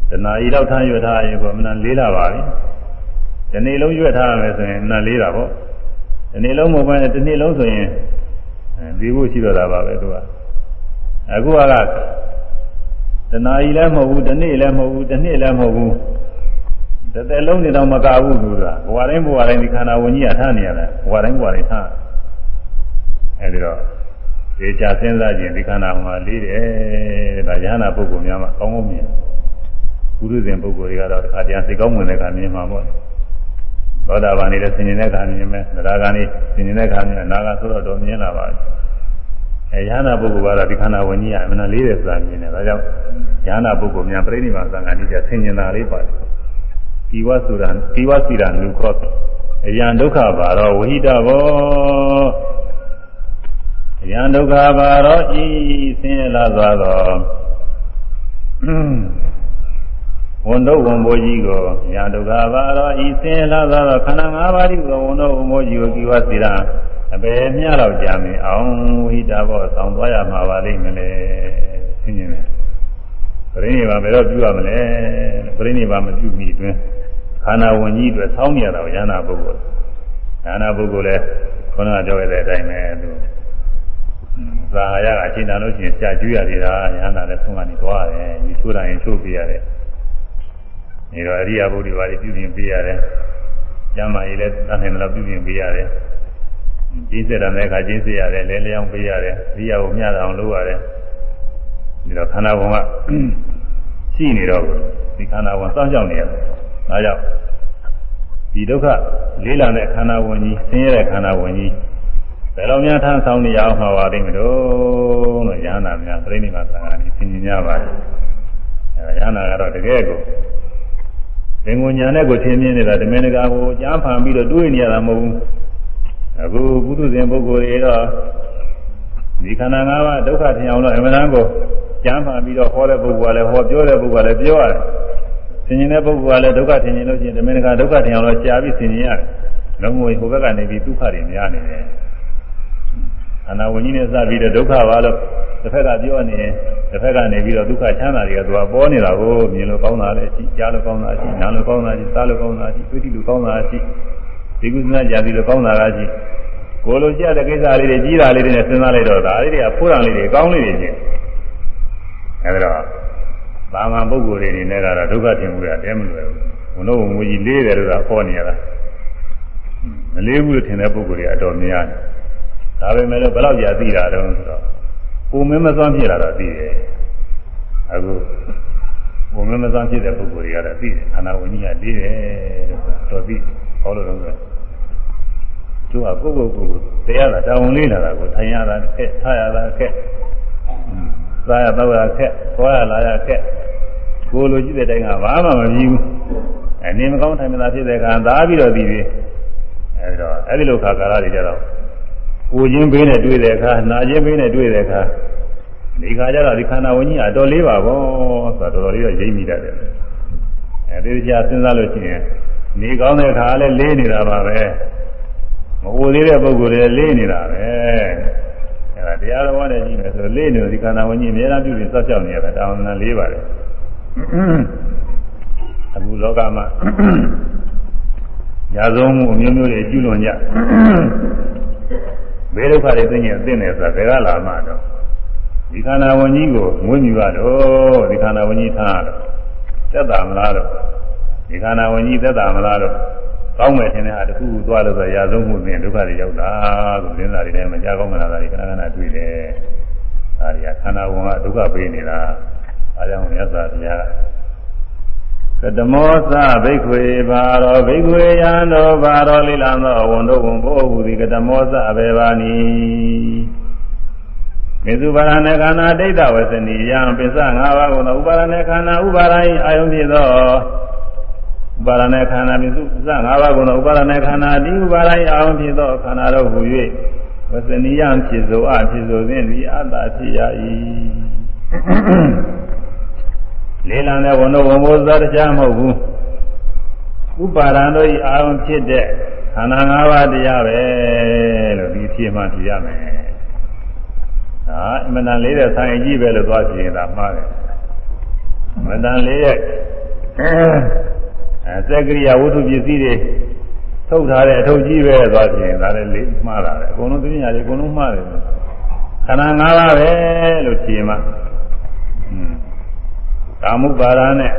တဏှာဤတော့ထမ်းရွက်ထားရင်ကောမနလေးလာပါပြီဒီနေ့လုံးရွက်ထားရမယ်ဆိုရင်နတ်လေးတာပေါ့ဒီနေ့လုံးမဟုတ်ဘဲနဲ့ဒီနေ့လုံးဆိုရင်ဒီဖို့ရှိတော့တာပါပဲသူကအခုကတဏှာဤလည်းမဟုတ်ဘူးဒီနေ့လည်းမဟုတ်ဘူးဒီနေ့လည်းမဟုတ်ဘူး တစ်သက်လုံးနေတော့မကဘူးသူကဘဝတိုင်းဘဝတိုင်းဒီခန္ဓာဝင်ကြီးကထားနေရတယ်ဘဝတိုင်းဘဝတိုင်းထားအဲဒီတော့ဒီချစဉ်းစားခြင်းဒီခန္ဓာမှာလေးတယ်ဒါယဟနာပုဂ္ဂိုလ်များမှာကောင်းကောင်းမြင်ကုသဇဉ်ပုဂ္ဂိုလ်တွေကတော့အခါတရားစိတ်ကောင်းဝင်တဲ့ခါမြင်မှာပေါ့သောတာပန်နေတဲ့ဆင်ញင်တဲ့ခါမြင်မယ်သရဂန်နေဆင်ញင်တဲ့ခါမြင်အနာဂတ်ဆိုတော့တော့မြင်လာပါပြီအဲယဟနာပုဂ္ဂိုလ်ကတော့ဒီခန္ဓာဝင်ကြီးကအမှန်လေးတယ်ဆိုတာမြင်တယ်ဒါကြောင့်ယဟနာပုဂ္ဂိုလ်များပြိဋိမာသံဃာတိကျဆင်ញင်တာလေးပါတယ် ကိဝသုရံကိဝစီရံလူခောအယံဒုက္ခပါတော့ဝဟိတဘောအယံဒုက္ခပါတော့ဤဆင်းရဲလာသွားတော့ဝန်တို့ဝန်ဘိုးကြီးကိုအယံဒုက္ခပါတော့ဤဆင်းရဲလာသွားတော့ခန္ဓာ၅ပါးဒီကိုဝန်တို့ဝန်ဘိုးကြီးကိုကိဝစီရံအပေမြတော့ကြာမင်းအောင်ဝဟိတဘောဆောင်းသွားရမှာပါလိမ့်မလဲဆင်းရဲတယ်ပြိဋိဘာဘယ်တော့ပြုရမလဲပြိဋိဘာမပြုမိအတွင်း ခန္ဓာဝင်ကြီးအတွက်ဆောင်းနေရတာကိုယန္တာပုဂ္ဂိုလ်ယန္တာပုဂ္ဂိုလ်လည်းခေါင်းကပြောရတဲ့အတိုင်းပဲသူသာဟာရကအချိန်တန်လို့ရှိရင်ကြာကျွေးရသေးတာယန္တာလည်းဆုံးကနေသွားတယ်ဒီချိုးတိုင်းချိုးပြရတယ်နေတော့အရိယာဘုဒ္ဓဘာတွေပြုပြင်ပေးရတယ်ကျမ်းမာရေးလည်းတန်တယ်လို့ပြုပြင်ပေးရတယ်ကျင်းစစ်တဲ့အခါကျင်းစစ်ရတယ်လဲလျောင်းပေးရတယ်အရိယာကိုမျှအောင်လုပ်ရတယ်ဒီတော့ခန္ဓာဘုံကရှိနေတော့ဒီခန္ဓာဘုံစောင့်ရှောက်နေရတယ် ဒါကြောင့်ဒီဒုက္ခလေးလံတဲ့ခန္ဓာဝင်ကြီးဆင်းရဲတဲ့ခန္ဓာဝင်ကြီးဘယ်လိုများထမ်းဆောင်နေရအောင်မှာပါလိမ့်မလို့လို့ရဟန္တာများပြိဋိမာသံဃာကြီးသင်ញပါတယ်အဲရဟန္တာကတော့တကယ်ကိုသင်္ကိုညာနဲ့ကိုသင်မြင်နေတာဓမင်းတကာကိုကြားဖန်ပြီးတော့တွေးနေရတာမဟုတ်ဘူးအခုပုထုဇဉ်ပုဂ္ဂိုလ်တွေတော့ဒီခန္ဓာ၅ပါးဒုက္ခထင်အောင်လို့အမှန်တန်ကိုကြားဖန်ပြီးတော့ဟောတဲ့ပုဂ္ဂိုလ်ကလည်းဟောပြောတဲ့ပုဂ္ဂိုလ်ကလည်းပြောရတယ် ဆင်ញင်တဲ့ပုဂ္ဂိုလ်ကလည်းဒုက္ခထင်မြင်လို့ရှိရင်ဓမ္မနကဒုက္ခထင်အောင်လို့ကြာပြီးဆင်ញင်ရတယ်။လုံးဝဟိုဘက်ကနေပြီးဒုက္ခတွေများနေတယ်။အနာဝဉ္ကြီးနဲ့စပြီးတော့ဒုက္ခပါလို့တစ်ဖက်ကပြောနေရင်တစ်ဖက်ကနေပြီးတော့ဒုက္ခချမ်းသာတွေကသူကပေါ်နေတာကိုမြင်လို့ကောင်းတာလည်းရှိကြားလို့ကောင်းတာရှိနားလို့ကောင်းတာရှိစားလို့ကောင်းတာရှိတွေ့တိလို့ကောင်းတာရှိဒီကုသနာကြာပြီးလို့ကောင်းတာကရှိကိုလိုကြတဲ့ကိစ္စလေးတွေကြီးတာလေးတွေနဲ့စဉ်းစားလိုက်တော့ဒါလေးတွေကဖိုးရံလေးတွေကောင်းလေးတွေချင်းအဲဒါတော့ သာမန်ပုဂ္ဂိုလ်တွေအနေနဲ့ကတော့ဒုက္ခထင်မှုရတဲမလွယ်ဘူး။ဘုံတော့ငွေကြီးလေးတယ်လို့သာဟောနေရတာ။မလေးဘူးလို့ထင်တဲ့ပုဂ္ဂိုလ်တွေအတော်များတယ်။ဒါပေမဲ့လည်းဘယ်တော့ကြာသိတာတုံးဆိုတော့ပုံမင်းမစွမ်းဖြစ်လာတော့သိတယ်။အခုပုံမင်းမစွမ်းဖြစ်တဲ့ပုဂ္ဂိုလ်တွေကတော့သိတယ်။ခန္ဓာဝင်ကြီးကလေးတယ်လို့တော့သိဟောလို့တော့သူကကိုယ့်ကိုယ်ကိုတရားလာတောင်းလေးလာတာကိုထိုင်ရတာခက်ထားရတာခက် စားရတော့ရခက်သွားရလာရခက်ကိုလိုကြည့်တဲ့တိုင်ကဘာမှမပြီးဘူးအနေမကောင်းထိုင်မသာဖြစ်တဲ့အခါသာပြီးတော့ပြီးပြီအဲဒီတော့အဲဒီလိုခါကာလတွေကြတော့ကိုချင်းဘေးနဲ့တွေ့တဲ့အခါနာချင်းဘေးနဲ့တွေ့တဲ့အခါဒီခါကျတော့ဒီခန္ဓာဝิญကြီးအတော်လေးပါဘောဆိုတော့တော်တော်လေးတော့ရိပ်မိတတ်တယ်အဲဒီကြာစဉ်းစားလို့ရှိရင်နေကောင်းတဲ့အခါလည်းလေးနေတာပါပဲမအိုသေးတဲ့ပုဂ္ဂိုလ်တွေလေးနေတာပဲအဲဒါ တရားတော်နဲ့ကြည့်မယ်ဆိုတော့လေးနေဒီခန္ဓာဝဉ္ကြီးအများအားပြုပြီးစောက်ရှောက်နေရတာတာဝန်နဲ့လေးပါတယ်အခုလောကမှာညာဆုံးမှုအမျိုးမျိုးတွေကျุလွန်ကြဘေးဒုက္ခတွေသိရင်သိနေဆိုတာဘယ်ကလာမှတော့ဒီခန္ဓာဝဉ္ကြီးကိုမွေးမြူရတော့ဒီခန္ဓာဝဉ္ကြီးထားရတော့သက်တာမလားတော့ဒီခန္ဓာဝဉ္ကြီးသက်တာမလားတော့ ကောင်းမယ်ထင်တဲ့ဟာတခုခုသွားလို့ဆိုရာဆုံးမှုပြင်ဒုက္ခတွေရောက်တာကိုသင်္သာတွေထဲမှာကြာကောင်းမလားတာတွေခဏခဏတွေ့တယ်။အဲဒီခန္ဓာဝန်ကဒုက္ခပေးနေတာအားကြောင့်မြတ်စွာဘုရားကတမောသဘိက္ခွေဘာရောဘိက္ခွေယံတော်ဘာရောလိလံသောဝန်တို့ဝန်ဘို့ဟူသည်ကတမောသအဘေဘာနီမေစုပါရဏေခန္ဓာဒိဋ္ဌဝဆနီယံပစ္စ၅ပါးကိုသောဥပါရဏေခန္ဓာဥပါရယအာယုံဖြစ်သော ဥပါဒနာခန္ဓာပြုစုစငါးပါးကုန်သောဥပါဒနာခန္ဓာဒီဥပါဒယအောင်ဖြစ်သောခန္ဓာတို့ဟူ၍ဝစနိယဖြစ်သောအဖြစ်သောဖြင့်ဒီအတ္တဖြစ်ရ၏လေလံတဲ့ဝန်တို့ဝန်မိုးသောတရားမဟုတ်ဘူးဥပါဒံတို့ဤအာယုံဖြစ်တဲ့ခန္ဓာ၅ပါးတရားပဲလို့ဒီဖြစ်မှဖြစ်ရမယ်ဟာအမှန်တန်လေးတဲ့ဆိုင်ကြီးပဲလို့သွားပြင်တာမှားတယ်အမှန်တန်လေးရဲ့ အဲစက်ကရိယာဝတ္ထုပစ္စည်းတွေထုတ်ထားတဲ့အထုပ်ကြီးပဲသွားပြင်ဒါလည်းလေးမှားတာပဲအကုန်လုံးသိညာတွေအကုန်လုံးမှားတယ်ခန္ဓာ၅ပါးပဲလို့ဖြေမှอืมကာမုပါဒာနဲ့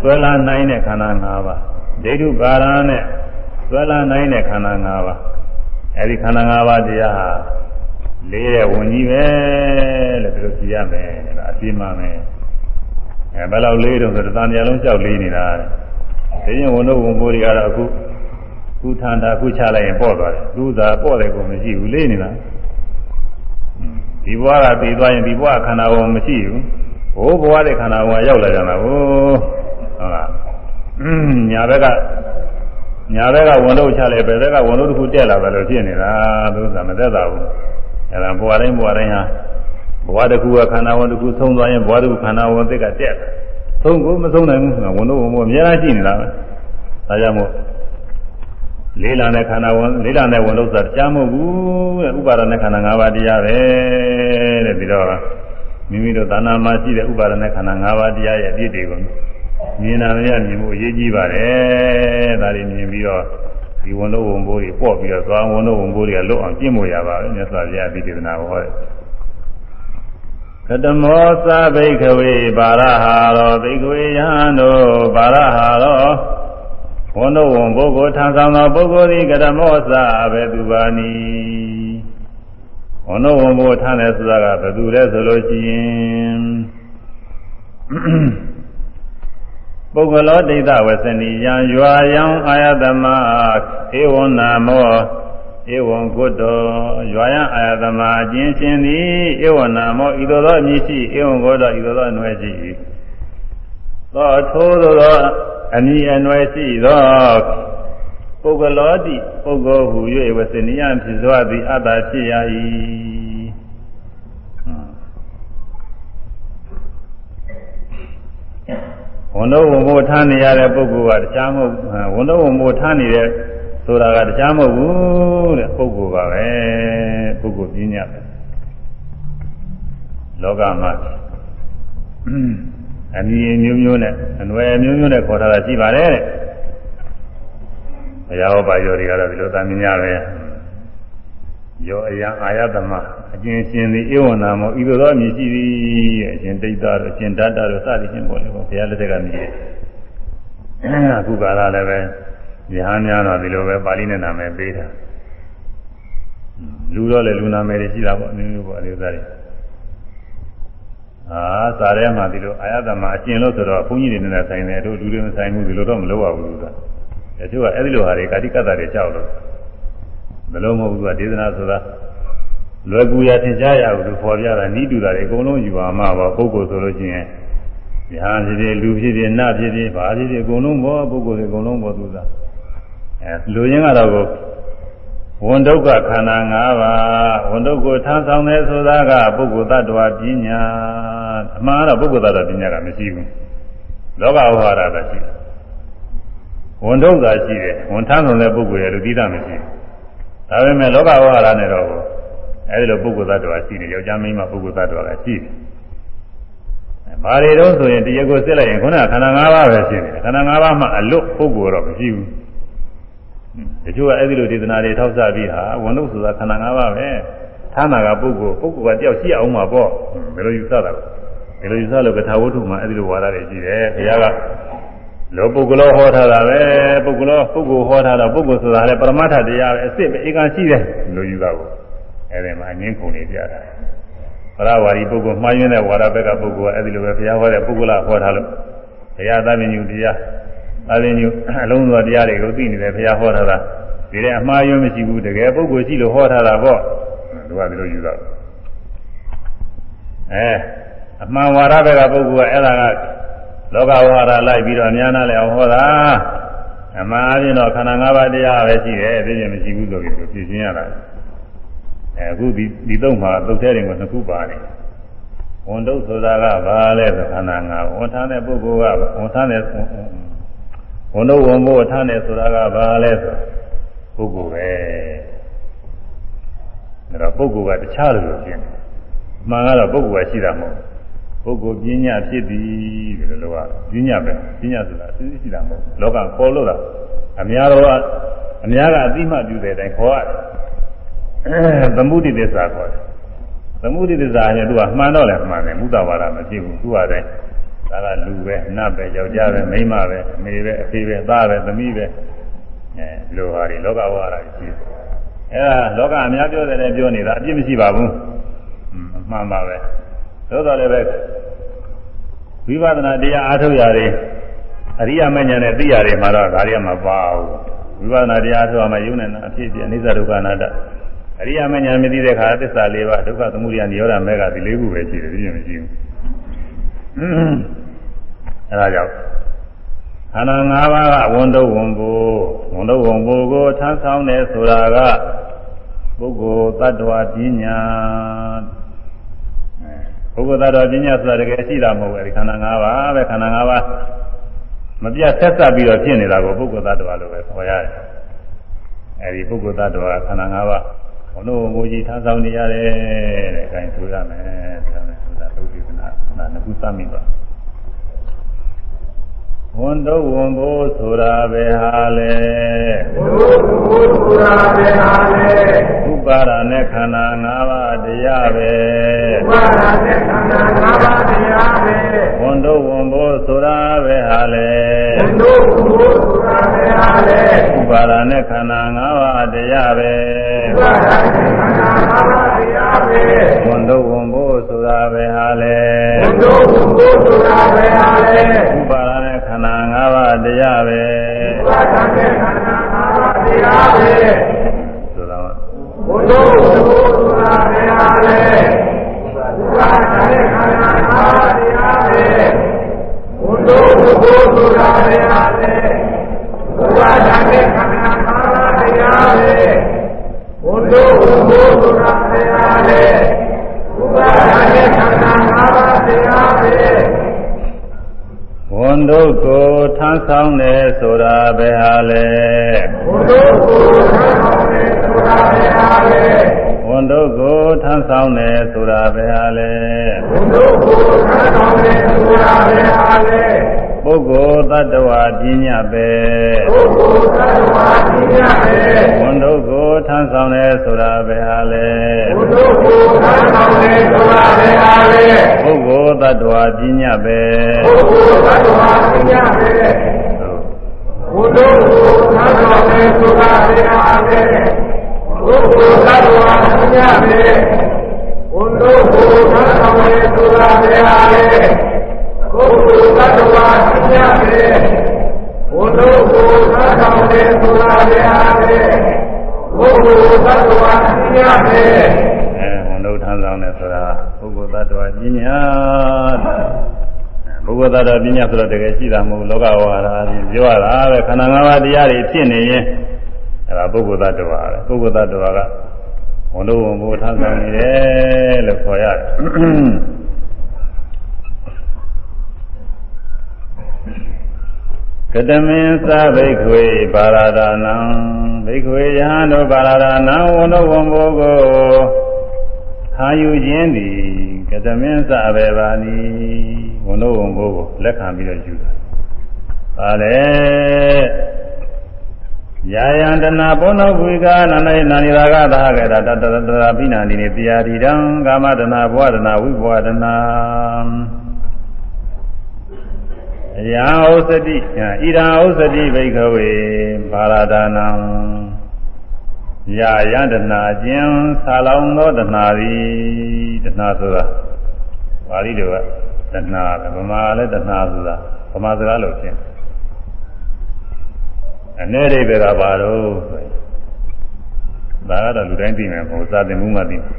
ဆွဲလာနိုင်တဲ့ခန္ဓာ၅ပါးဒိဋ္ဌုပါဒာနဲ့ဆွဲလာနိုင်တဲ့ခန္ဓာ၅ပါးအဲဒီခန္ဓာ၅ပါးတရားဟာလေးတဲ့ဝင်ကြီးပဲလို့ပြောပြရမယ်ဒါအပြင်းမှမယ် အဲဘယ်လောက်လေးတော့ဆိုတော့တန်တရားလုံးကြောက်လေးနေတာတဲ့ဒီရင်ဝန်တို့ဝန်ကိုတွေကတော့အခုခုထန်တာခုချလိုက်ရင်ပေါ့သွားတယ်သူသာပေါ့တယ်ကိုမရှိဘူးလေးနေတာဒီဘဝကပြီးသွားရင်ဒီဘဝခန္ဓာကိုမရှိဘူးဟိုဘဝတဲ့ခန္ဓာကိုရောက်လာကြတာဟုတ်ဟုတ်လားညာဘက်ကညာဘက်ကဝန်တော့ချလဲဘယ်ဘက်ကဝန်တော့တစ်ခုတက်လာတယ်လို့ဖြစ်နေတာသူကမသက်သာဘူးအဲဒါဘဝတိုင်းဘဝတိုင်းဟာ ဘဝတစ်ခုကခန္ဓာဝန်တစ်ခုဆုံးသွားရင်ဘဝတစ်ခုခန္ဓာဝန်သစ်ကတက်ဆုံးကိုမဆုံးနိုင်ဘူးကဝန်တော့ဝန်အများကြီးရှိနေတာပဲဒါကြောင့်မို့လေးလာတဲ့ခန္ဓာဝန်လေးလာတဲ့ဝန်လို့ဆိုတာကြားမဟုတ်ဘူးတဲ့ဥပါဒณะခန္ဓာ၅ပါးတရားပဲတဲ့ပြီးတော့မိမိတို့သာနာမှာရှိတဲ့ဥပါဒณะခန္ဓာ၅ပါးတရားရဲ့အပြည့်တွေကိုမြင်နာမရမြင်မှုအရေးကြီးပါတယ်ဒါတွေမြင်ပြီးတော့ဒီဝန်လို့ဝန်ဘိုးတွေပေါ့ပြီးတော့သွားဝန်လို့ဝန်ဘိုးတွေကလွတ်အောင်ကျင့်ဖို့ရပါပဲမြတ်စွာဘုရားဒီဒေသနာကိုဟောတယ် ကတမောသဗိခဝေပါရဟာရောဘိခဝေယဟန်တို့ပါရဟာရောဝန်တို့ဝန်ပုဂ္ဂိုလ်ထံဆောင်သောပုဂ္ဂိုလ်သည်ကတမောသဘေသူပါနီဝန်တို့ဝန်ပုဂ္ဂိုလ်ထံတယ်ဆိုတာကဘယ်သူလဲဆိုလို့ရှိရင်ပုဂ္ဂလောဒိဋ္ဌဝဆနိယံရွာယံအာယတမဧဝံနာမော ဧဝံကုတ္တောရွာယံအာယတမအကျဉ်းရှင်သည်ဧဝံနာမောဤသို့သောအမည်ရှိဧဝံကုတ္တောဤသို့သောအနွယ်ရှိသောထိုးသောအမည်အနွယ်ရှိသောပုဂ္ဂလောတိပုဂ္ဂိုလ်ဟူ၍ဝဆနိယံဖြစ်စွာသည်အတ္တဖြစ်ရ၏ဝန်တော့ဝန်မို့ထားနေရတဲ့ပုဂ္ဂိုလ်ကတရားမဟုတ်ဝန်တော့ဝန်မို့ထားနေတဲ့ ဆိုတာကတရားမဟုတ်ဘူးတဲ့ပုဂ္ဂိုလ်ပါပဲပုဂ္ဂိုလ်ပြင်းညပဲလောကမှာအမည်မျိုးမျိုးနဲ့အနွယ်မျိုးမျိုးနဲ့ခေါ်ထားတာရှိပါတယ်တဲ့ဘုရားဟောပါရောတွေကတော့ဒီလိုသာမြင်ရပဲယောအယံအာယတမအကျဉ်းရှင်သည်ဧဝနာမောဤသို့သောအမည်ရှိသည်အရှင်ဒိဋ္ဌတို့အရှင်ဓာတတို့စသည်ဖြင့်ပေါ်လေပေါ့ဘုရားလက်ထက်ကမြည်တယ်အခုကာလလည်းပဲ ဉာဏ်များတော့ဒီလိုပဲပါဠိနဲ့နာမည်ပေးတာလူတော့လေလူနာမည်တွေရှိတာပေါ့အမျိုးမျိုးပေါ့အလေးစားတွေအာစာထဲမှာဒီလိုအာယတမအကျဉ်လို့ဆိုတော့ဘုန်းကြီးတွေနဲ့ဆိုင်တယ်တို့လူတွေမဆိုင်ဘူးဒီလိုတော့မလုပ်ရဘူးလို့ဆိုတာတချို့ကအဲ့ဒီလိုဟာတွေကာတိကတ္တတွေကြောက်လို့မလုံးမဟုတ်ဘူးကဒေသနာဆိုတာလွယ်ကူရထင်ရှားရဘူးလို့ခေါ်ပြတာဤတူတာတွေအကုန်လုံးယူပါမှာပါပုဂ္ဂိုလ်ဆိုလို့ချင်းညာဖြစ်ဖြစ်လူဖြစ်ဖြစ်နတ်ဖြစ်ဖြစ်ဘာဖြစ်ဖြစ်အကုန်လုံးဘောပုဂ္ဂိုလ်တွေအကုန်လုံးဘောသူသာ အဲလူရင်းကတော့ကိုဝန်ဒုက္ခခန္ဓာ၅ပါးဝန်ဒုက္ခထမ်းဆောင်တယ်ဆိုတာကပုဂ္ဂိုလ်တ attva ပညာအမှန်တော့ပုဂ္ဂိုလ်တ attva ပညာကမရှိဘူးလောကဝါဒကရှိတယ်ဝန်ဒုက္ခရှိတယ်ဝန်ထမ်းဆောင်တဲ့ပုဂ္ဂိုလ်ရဲ့လူသီးတာမရှိဘူးဒါပေမဲ့လောကဝါဒနဲ့တော့အဲဒီလိုပုဂ္ဂိုလ်သတ္တဝါရှိတယ်ယောက်ျားမိန်းမပုဂ္ဂိုလ်သတ္တဝါလည်းရှိတယ်။ဘာတွေတော့ဆိုရင်တရားကိုစစ်လိုက်ရင်ခုနကခန္ဓာ၅ပါးပဲရှိနေတယ်။ခန္ဓာ၅ပါးမှအလွတ်ပုဂ္ဂိုလ်တော့မရှိဘူး။ တချို့ကအဲဒီလိုဒေသနာတွေထောက်ဆပြီးဟာဝန်လို့ဆိုတာခန္ဓာ၅ပါးပဲ။ဌာနကပုဂ္ဂိုလ်ပုဂ္ဂိုလ်ကတယောက်ရှိအောင်မှာပေါ့။ဘယ်လိုယူဆတာလဲ။ဘယ်လိုယူဆလို့ကထာဝတ္ထုမှာအဲဒီလိုဝါဒတွေရှိတယ်။ဘုရားကလောပုဂ္ဂလောဟောထားတာပဲပုဂ္ဂလောပုဂ္ဂိုလ်ဟောထားတာပုဂ္ဂိုလ်ဆိုတာလည်းပရမတ္ထတရားပဲအစ်စ်ပဲဧကံရှိတယ်လို့ယူတာကိုအဲဒီမှာအငင်းခုန်နေပြတာပရဝါဒီပုဂ္ဂိုလ်မှားယွင်းတဲ့ဝါဒဘက်ကပုဂ္ဂိုလ်ကအဲဒီလိုပဲဘုရားဟောတဲ့ပုဂ္ဂလဟောထားလို့ဘုရားသဗ္ဗညုတရား သဗ္ဗညုအလုံးစုံတရားတွေကိုသိနေတယ်ဘုရားဟောထားတာဒီတဲ့အမှားယွင်းမရှိဘူးတကယ်ပုဂ္ဂိုလ်ရှိလို့ဟောထားတာပေါ့သူကဒီလိုယူတာအဲအမှန်ဝါဒဘက်ကပုဂ္ဂိုလ်ကအဲ့ဒါကလောကဝါဒလိုက်ပြီးတော့အများနာလဲအောင်ဟောတာအမှန်အပြင်တော့ခန္ဓာ၅ပါးတရားပဲရှိတယ်အပြည့်စုံမရှိဘူးဆိုပြီးပြည့်ရှင်းရတာအဲအခုဒီဒီတော့မှာသုတ်သေးတယ်ကနှစ်ခုပါတယ်ဝန်တုတ်ဆိုတာကဘာလဲဆိုခန္ဓာ၅ပါးဝန်ထားတဲ့ပုဂ္ဂိုလ်ကဝန်ထားတဲ့ ဝန်တုတ်ဝန်ဖို့ထားတဲ့ဆိုတာကဘာလဲဆိုပုဂ္ဂိုလ်ပဲဒါတော့ပုဂ္ဂိုလ်ကတခြားလိုလိုဖြစ်နေအမှန်ကတော့ပုဂ္ဂိုလ်ကရှိတာမဟုတ်ပုဂ္ဂိုလ်ပညာဖြစ်သည်ဒီလိုလိုကပညာပဲပညာဆိုတာသိသိရှိတာမဟုတ်လောကခေါ်လို့တာအများတော့အများကအသိမှပြုတဲ့အတိုင်းခေါ်ရတယ်သမုဒိသစ္စာခေါ်တယ်သမုဒိသစ္စာနဲ့သူကမှန်တော့လည်းမှန်တယ်မုဒ္ဒဝါဒမဖြစ်ဘူးသူကတည်း ဒါကလူပဲနတ်ပဲယောက်ျားပဲမိန်းမပဲအမေပဲအဖေပဲသားပဲသမီးပဲအဲလိုဟာတွေလောကဝါဒကြီးရှိတယ်အဲဒါလောကအများပြောတယ်လည်းပြောနေတာအပြစ်မရှိပါဘူးအမှန်ပါပဲသို့တော်လည်းပဲဝိပဿနာတရားအားထုတ်ရတယ်အရိယာမဉ္ဇဉ်နဲ့သိရတယ်မှာတော့ဒါရီမပါဘူးဝိပဿနာတရားအားထုတ်မှယုံနေတာအဖြစ်ပြအနိစ္စဒုက္ခအနတ္တအရိယာမဉ္ဇဉ်မသိတဲ့ခါသစ္စာ၄ပါးဒုက္ခသမုဒယနိရောဓမေဃဒီ၄ခုပဲရှိတယ်ပြည့်မရှိဘူး အဲဒါကြောင့်ခန္ဓာ၅ပါးကဝန်တော့ဝန်ကိုဝန်တော့ဝန်ကိုကိုထမ်းဆောင်တယ်ဆိုတာကပုဂ္ဂိုလ်တ attva ပညာပုဂ္ဂိုလ်တ attva ပညာဆိုတာတကယ်ရှိတာမဟုတ်ဘူးအဲဒီခန္ဓာ၅ပါးပဲခန္ဓာ၅ပါးမပြတ်ဆက်ဆက်ပြီးတော့ဖြစ်နေတာကိုပုဂ္ဂိုလ်တ attva လို့ပဲခေါ်ရတယ်အဲဒီပုဂ္ဂိုလ်တ attva ခန္ဓာ၅ပါးဘုံတို့ငိုကြီးထမ်းဆောင်နေရတယ်တဲ့အဲဒါဆိုရမယ်ဒါနဲ့ဆိုတာသုတ်ဒီကနာနာနှစ်ခုသတ်မိပါ ဝန်တော့ဝန်ဖို့ဆိုတာပဲဟာလေဘုရားဘုရားပဲဟာလေဥပါဒနဲ့ခန္ဓာ၅ပါးတရားပဲဘုရားနဲ့ခန္ဓာ၅ပါးတရားပဲဝန်တော့ဝန်ဖို့ဆိုတာပဲဟာလေဘုရားဘုရားပဲဟာလေဥပါဒနဲ့ခန္ဓာ၅ပါးတရားပဲဘုရားနဲ့ခန္ဓာ၅ပါးတရားပဲဝန်တော့ဝန်ဖို့ဆိုတာပဲဟာလေဘုရားဘုရားပဲဟာလေဥပါဒနဲ့ခ န္ဓာ၅ပါးတရားပဲဘုရားနဲ့ခန္ဓာ၅ပါးတရားပဲဆိုတော့ဘုရားဘုရားပဲဟာလေဘုရားနဲ့ခန္ဓာ၅ပါးတရားပဲဘုရားဘုရားပဲဟာလေဘုရားနဲ့ခန္ဓာ၅ပါးတရားပဲဘုရားဘုရားပဲဟာလေ န်တို့ကိုထမ်းဆောင်တယ်ဆိုတာပဲဟာလေဘုရားဘုရားပဲဆိုတာပဲဟာလေဝန်တို့ကိုထမ်းဆောင်တယ်ဆိုတာပဲဟာလေဘုရားဘုရားပဲဆိုတာပဲဟာလေ ပုဂ္ဂိုလ်တ attva ပညာပဲပုဂ္ဂိုလ်သတ္တဝါပညာပဲဝန်တို့ကိုထမ်းဆောင်တယ်ဆိုတာပဲဟာလေဘုရားဘုရားကောင်းတယ်ဆိုတာပဲဟာလေပုဂ္ဂိုလ်တ attva ပညာပဲပုဂ္ဂိုလ်သတ္တဝါပညာပဲဘုရားဘုရားကောင်းတယ်ဆိုတာပဲဟာလေပုဂ္ဂိုလ်သတ္တဝါပညာပဲဘုရားဘုရားကောင်းတယ်ဆိုတာပဲဟာလေ ပုဂ္ဂိုလ်သတ္တဝါပညာပဲဘုရားဘုရားကောင်းတယ်ဆိုတာပဲဟာလေပုဂ္ဂိုလ်သတ္တဝါပညာပဲအဲဝန်တို့ထမ်းဆောင်တယ်ဆိုတာပုဂ္ဂိုလ်တ attva ပညာပုဂ္ဂိုလ်တ attva ပညာဆိုတော့တကယ်ရှိတာမဟုတ်ဘူးလောကဝါဒအပြင်ပြောရတာပဲခန္ဓာ၅ပါးတရားတွေဖြစ်နေရင်အဲဒါပုဂ္ဂိုလ်တ attva ပဲပုဂ္ဂိုလ်တ attva ကဝန်တို့ဝန်ဘိုးထမ်းဆောင်နေတယ်လို့ခေါ်ရတယ် ကတမင်းသဘိခွေပါရဒာနံဘိခွေယဟန်တို့ပါရဒာနံဝန်တို့ဝန်ဘိုးကိုခံယူခြင်းသည်ကတမင်းသဘေပါနီဝန်တို့ဝန်ဘိုးကိုလက်ခံပြီးတော့ယူတာပါလေယာယံတနာဘောနောဝိကာနန္ဒေနာနိရာဂသာဟကေတတတတရာပိနာနိနေတရားတိတံကာမတနာဘဝတနာဝိဘဝတနာအ ယံဩစတိဣဒံဩစတိဘိကဝေဘာရဒာနံယာယံတနာခြင်းဆာလောင်သောတနာသည်တနာဆိုတာပါဠိတော်ကတနာပဲဗမာလည်းတနာဆိုတာဗမာစကားလို့ဖြစ်အနေအိဗေကပါတော့ဆိုရင်ဒါကတော့လူတိုင်းသိမယ်ဘုရားသင်မှုမှသိမယ်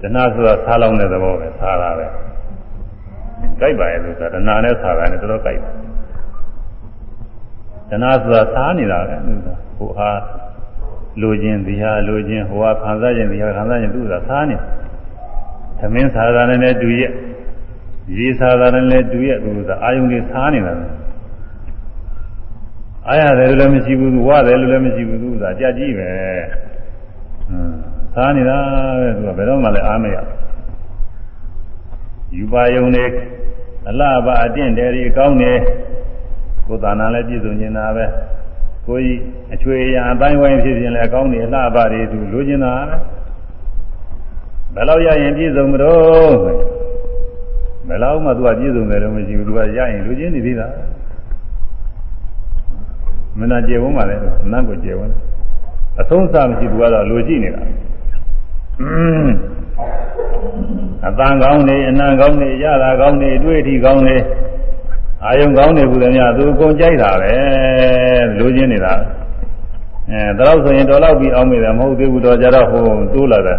တဏှာဆိုတာဆားလောင်းတဲ့သဘောပဲဆားတာပဲ ကြိုက်ပါရဲ့လို့ဆိုတာတဏှာနဲ့ဆားတာနဲ့တော်တော်ကြိုက်တယ်တဏှာဆိုတာဆားနေတာပဲသူကဟိုအားလိုခြင်းဒီဟာလိုခြင်းဟိုအားခံစားခြင်းဒီဟာခံစားခြင်းသူကဆားနေသမင်းဆားတာနဲ့လည်းတူရဲ့ရေးဆားတာနဲ့လည်းတူရဲ့သူကအာယုန်တွေဆားနေတာပဲအားရတယ်လို့လည်းမရှိဘူးဝရတယ်လို့လည်းမရှိဘူးသူကကြက်ကြီးပဲဟမ်စားနေတာပဲသူကဘယ်တော့မှလည်းအားမရ ယူပါယုံနေအလှပအတင့်တယ်ဒီကောင်းနေကိုယ်သာနာလည်းပြည့်စုံနေတာပဲကိုကြီးအချွေရအတိုင်းဝိုင်းဖြစ်ခြင်းလည်းအကောင်းနေအလှပတွေသူလိုချင်တာပဲဘယ်လောက်ရရင်ပြည့်စုံမလို့ဘယ်လောက်မှသူကပြည့်စုံတယ်လို့မရှိဘူးသူကရရင်လိုချင်နေသေးတာမနာကျေဝန်းပါလေနတ်ကိုကျေဝန်းအဆုံးစားမရှိဘူးကတော့လိုကြည့်နေတာအ တန်ကောင်းနေအနံကောင်းနေရတာကောင်းနေအတွေ့အထိကောင်းနေအာယုံကောင်းနေဘူးလည်းများသူအကုန်ကြိုက်တာပဲလိုချင်နေတာအဲဒါတော့ဆိုရင်တော်တော့ပြီးအောင်မိတယ်မဟုတ်သေးဘူးတော့ကြတော့ဟိုတိုးလာတယ်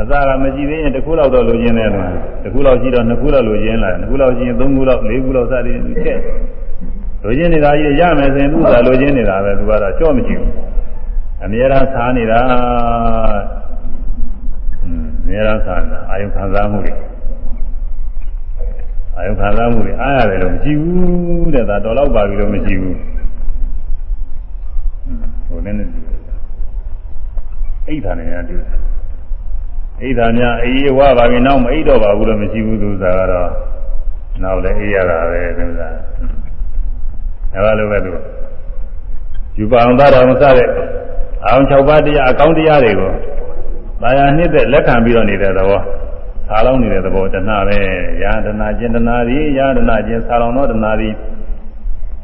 အစားကမကြည့်သေးရင်တစ်ခုလောက်တော့လိုချင်တယ်လို့တစ်ခုလောက်ရှိတော့နှစ်ခုလောက်လိုချင်လာတယ်နှစ်ခုလောက်ရှိရင်သုံးခုလောက်လေးခုလောက်စသည်ချက်လိုချင်နေတာကြီးရမယ်ဆိုရင်သူကလိုချင်နေတာပဲသူကတော့ကြော့မရှိဘူးအမြဲတမ်းစားနေတာอืมအ မြဲတမ်းစားနေတာအာယုခံစားမှုတွေအာယုခံစားမှုတွေအားရတယ်လို့မရှိဘူးတဲ့ဒါတော်တော့ပါပြီလို့မရှိဘူးဟိုလည်းနဲ့အိဋ္ဌာနဲ့တူအိဋ္ဌာများအေးဝပါပြီနောက်မအိဋ္တော့ပါဘူးလို့မရှိဘူးသူစားကတော့နောက်လည်းအေးရတာပဲသူစားအဲလိုပဲသူယူပါအောင်သာတော်မစတဲ့အောင်6ပါးတရားအကောင်းတရားတွေကို တာယာနှစ်သက်လက်ခံပြီးတော့နေတဲ့သဘောဆာလောင်းနေတဲ့သဘောတဏှပဲယာတနာကျင်တနာသည်ယာတနာကျင်ဆာလောင်းသောတဏှသည်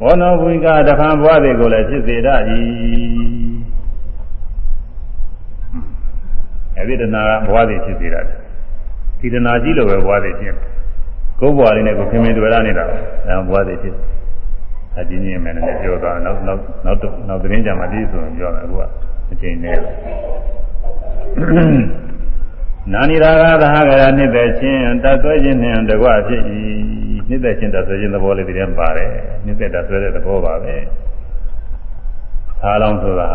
ဘောနောဘုိကတခံဘဝတွေကိုလည်းဖြစ်စေတတ်၏အဲဒီတဏှာကဘဝတွေဖြစ်စေတတ်တယ်ဒီတဏှာကြီးလိုပဲဘဝတွေဖြစ်ကိုယ်ဘဝလေးနဲ့ကိုခင်မင်တွေ့ရနေတာအဲဘဝတွေဖြစ်အဒီနည်းမယ်နဲ့ပြောသွားနောက်နောက်နောက်တော့နောက်သတင်းကြမှာဒီဆိုရင်ပြောမယ်အခုကအချိန်နဲ့ နာနိရာဂသဟကရနှစ်သက်ခြင်းတတ်သွဲခြင်းနှင့်တကွဖြစ်၏နှစ်သက်ခြင်းတတ်သွဲခြင်းသဘောလေးတည်းပါတယ်နှစ်သက်တတ်သွဲတဲ့သဘောပါပဲသာလောင်းဆိုတာ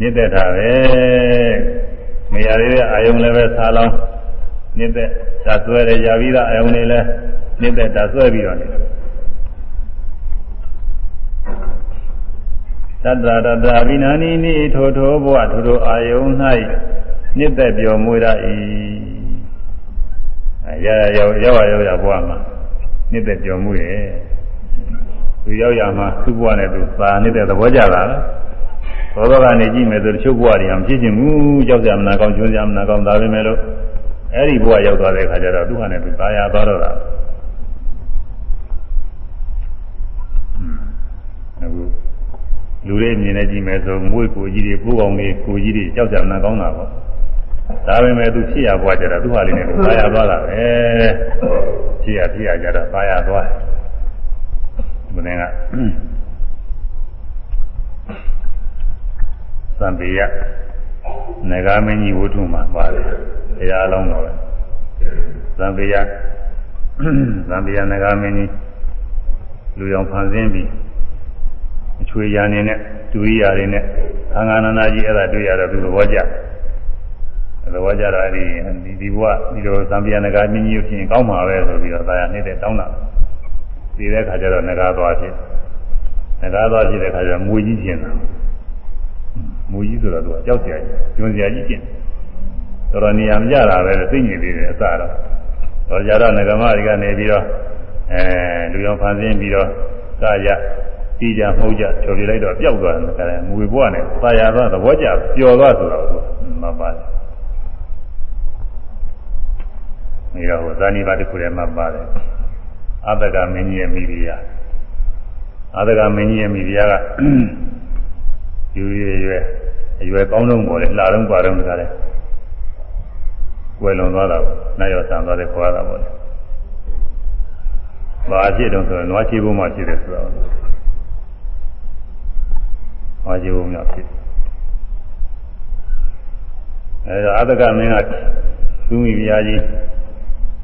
နှစ်သက်တာပဲမရသေးတဲ့အာယုံလည်းပဲသာလောင်းနှစ်သက်တတ်သွဲတဲ့ຢာပြီးသားအာယုံတွေလည်းနှစ်သက်တတ်သွဲပြီးတော့နေတယ် တတ္တရတအဘိနာနိနိထိုထိုဘဝထိုထိုအာယုံ၌နှစ်သက်ပြောမွေရ၏ရရောက်ရောက်ရောက်ရဘဝမှာနှစ်သက်ပြောမွေရသူရောက်ရမှာသူ့ဘဝနဲ့သူသာနှစ်သက်သဘောကြတာဘောဘောကနေကြည့်မယ်ဆိုတချို့ဘဝတွေမဖြစ်ချင်ဘူးကြောက်ကြမနာကောင်းကျွန်းကြမနာကောင်းဒါပဲမဲ့လို့အဲ့ဒီဘဝရောက်သွားတဲ့အခါကျတော့သူ့ဟာနဲ့သူသာယာသွားတော့တာအခု လူတွေမြင်နေကြည့်မယ်ဆိုမွေးကိုကြီးတွေပိုးကောင်လေးကိုကြီးတွေကြောက်ကြမနာကောင်းတာပေါ့ဒါပေမဲ့သူဖြစ်ရပွားကြတာသူ့ဟာလေးနဲ့သာယာသွားတာပဲဖြစ်ရဖြစ်ရကြတော့သာယာသွားဘုရင်ကသံပေယနဂါမင်းကြီးဝတ္ထုမှာပါတယ်တရားအလုံးတော်ပဲသံပေယသံပေယနဂါမင်းကြီးလူရောင်ဖန်ဆင်းပြီး အချွေရနေနဲ့ဒူရိယာတွေနဲ့သံဃာနာနာကြီးအဲ့ဒါတွေ့ရတော့သူသဘောကျသဘောကျတော့အဲ့ဒီဒီဒီဘုရားဒီလိုသံပြနဂါမြင့်ကြီးဖြစ်ရင်ကောင်းမှာပဲဆိုပြီးတော့သာယာနေတဲ့တောင်းတာဒီတဲ့ခါကျတော့နဂါသွားဖြစ်နဂါသွားဖြစ်တဲ့ခါကျတော့မွေကြီးကျင်တာမွေကြီးဆိုတော့သူကကြောက်စရာကြီးကျွန်းစရာကြီးကျင်တော်တော်နေရာမကြတာပဲသိညင်သေးတယ်အစတော့တော့ကြတော့ငကမတွေကနေပြီးတော့အဲလူရောင်ဖန်ဆင်းပြီးတော့ကာ ရတီးကြမှုကြချော်ပြလိုက်တော့ပျောက်သွားတယ်မွေဘွားနဲ့သာယာသွားသဘောကျပျော်သွားဆိုတော့သူမပါတယ်နေတော့ဇာနိပါတစ်ခုထဲမှာပါတယ်အတ္တကမင်းကြီးရဲ့မိဖုရားအတ္တကမင်းကြီးရဲ့မိဖုရားကယူရွယ်ရွယ်အရွယ်ကောင်းဆုံးပေါ်လေလှတော့ပါတော့တခါလဲကွယ်လွန်သွားတာနိုင်ရောဆံသွားတယ်ခေါ်ရတာပေါ့လေဘာဖြစ်တော့ဆိုတော့နွားချေဖို့မှဖြစ်တယ်ဆိုတော့ နွားချေဖို့မှဖြစ်အဲဒါအတ္တကမင်းကသူမိဖုရားကြီး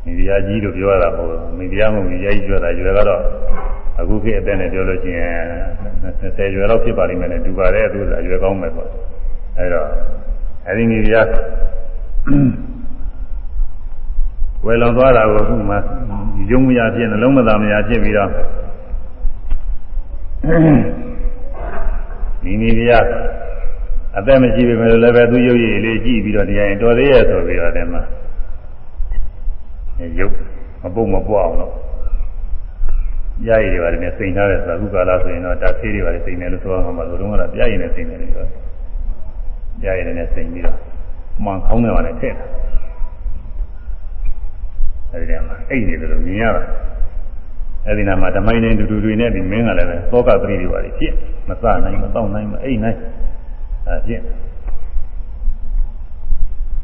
မိဖုရားကြီးလို့ပြောရတာပေါ့မိဖုရားမဟုတ်မိဖုရားကြီးပြောတာယူရကတော့အခုခေတ်အသက်နဲ့ပြောလို့ရှိရင်20ရွယ်လောက်ဖြစ်ပါလိမ့်မယ်နဲ့တူပါတယ်သူကအရွယ်ကောင်းမယ်ပေါ့အဲတော့အဲဒီမိဖုရားဝယ်လွန်သွားတာကိုအခုမှယုံမရဖြစ်နှလုံးမသာမရဖြစ်ပြီးတော့ မိမိဖုရားအသက်မရှိပေမဲ့လည်းပဲသူရုပ်ရည်လေးကြည့်ပြီးတော့တရားရင်တော်သေးရဲ့ဆိုပြီးတော့တဲ့မှာရုပ်မပုတ်မပွားအောင်တော့ပြားရည်တွေပါတယ်နဲ့စိန်ထားတဲ့သာခုကာလဆိုရင်တော့ဒါသေးတွေပါတယ်စိန်တယ်လို့ဆိုရမှာပါလို့တော့ကပြားရည်နဲ့စိန်တယ်လို့ပြောပြားရည်နဲ့စိန်ပြီးတော့မှန်ခေါင်းနဲ့ပါနဲ့ထည့်တာအဲဒီတည်းမှာအိတ်နေတယ်လို့မြင်ရတာ အဲဒီနာမှာဓမိုင်းနေတူတူတွေနဲ့ဒီမင်းကလည်းပဲသောကပရိတွေပါဖြစ်မစနိုင်မတော့နိုင်မအိတ်နိုင်အဲဖြစ်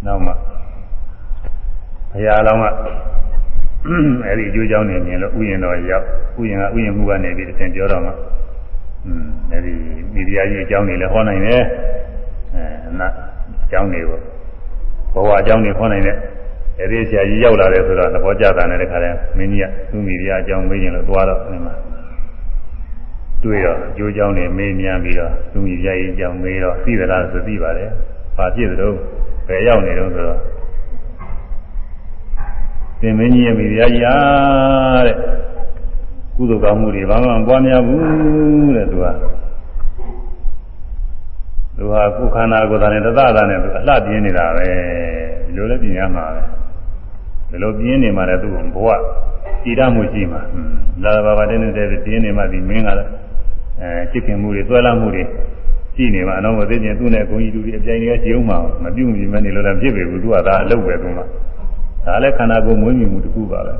နောက်မှဘုရားလောင်းကအဲဒီအကျိုးကြောင့်နေမြင်လို့ဥယျာဉ်တော်ရောက်ဥယျာဉ်ကဥယျာဉ်မှုကနေပြီးသင်ပြောတော့မှอืมအဲဒီမိဖုရားကြီးအကြောင်းတွေလည်းဟောနိုင်တယ်အဲနာအကြောင်းတွေကိုဘဝအကြောင်းတွေဟောနိုင်တယ် အဲဒီဆရာကြီးရောက်လာတယ်ဆိုတော့သဘောကျတာနဲ့တခါတည်းမင်းကြီးကသူ့မိဖုရားအကြောင်းမေးရင်လို့သွားတော့ဒီမှာတွေ့တော့အကျိုးကြောင့်နေမေးမြန်းပြီးတော့သူမိပြရေးကြောင့်မေးတော့သိသလားဆိုသိပါတယ်။ဘာဖြစ်သလဲဘယ်ရောက်နေတော့ဆိုတော့သင်မင်းကြီးရဲ့မိဖုရားကြီးအားတဲ့ကုသိုလ်ကောင်းမှုတွေဘာမှမပွားများဘူးတဲ့သူကသူဟာကိုယ်ခန္ဓာကိုယ်သာနဲ့တသတာနဲ့သူအလှပြင်းနေတာပဲဒီလိုလည်းပြင်းရမှာပဲ ဒီလိုပြင်းနေမှလည်းသူ့ဘဝကြည်ရမှုရှိမှာလာဘာဘာတဲ့နေတဲ့ပြင်းနေမှဒီမင်းကလည်းအဲချစ်ခင်မှုတွေသွဲလာမှုတွေရှိနေမှာအနောက်မသိချင်းသူ့နဲ့ဂုံကြီးတူတွေအပြိုင်တွေရှိအောင်မှာမပြုတ်မြင်မနေလို့လည်းဖြစ်ပေဘူးသူကဒါအလုပ်ပဲသူကဒါလည်းခန္ဓာကိုယ်မွေးမြူမှုတစ်ခုပါပဲ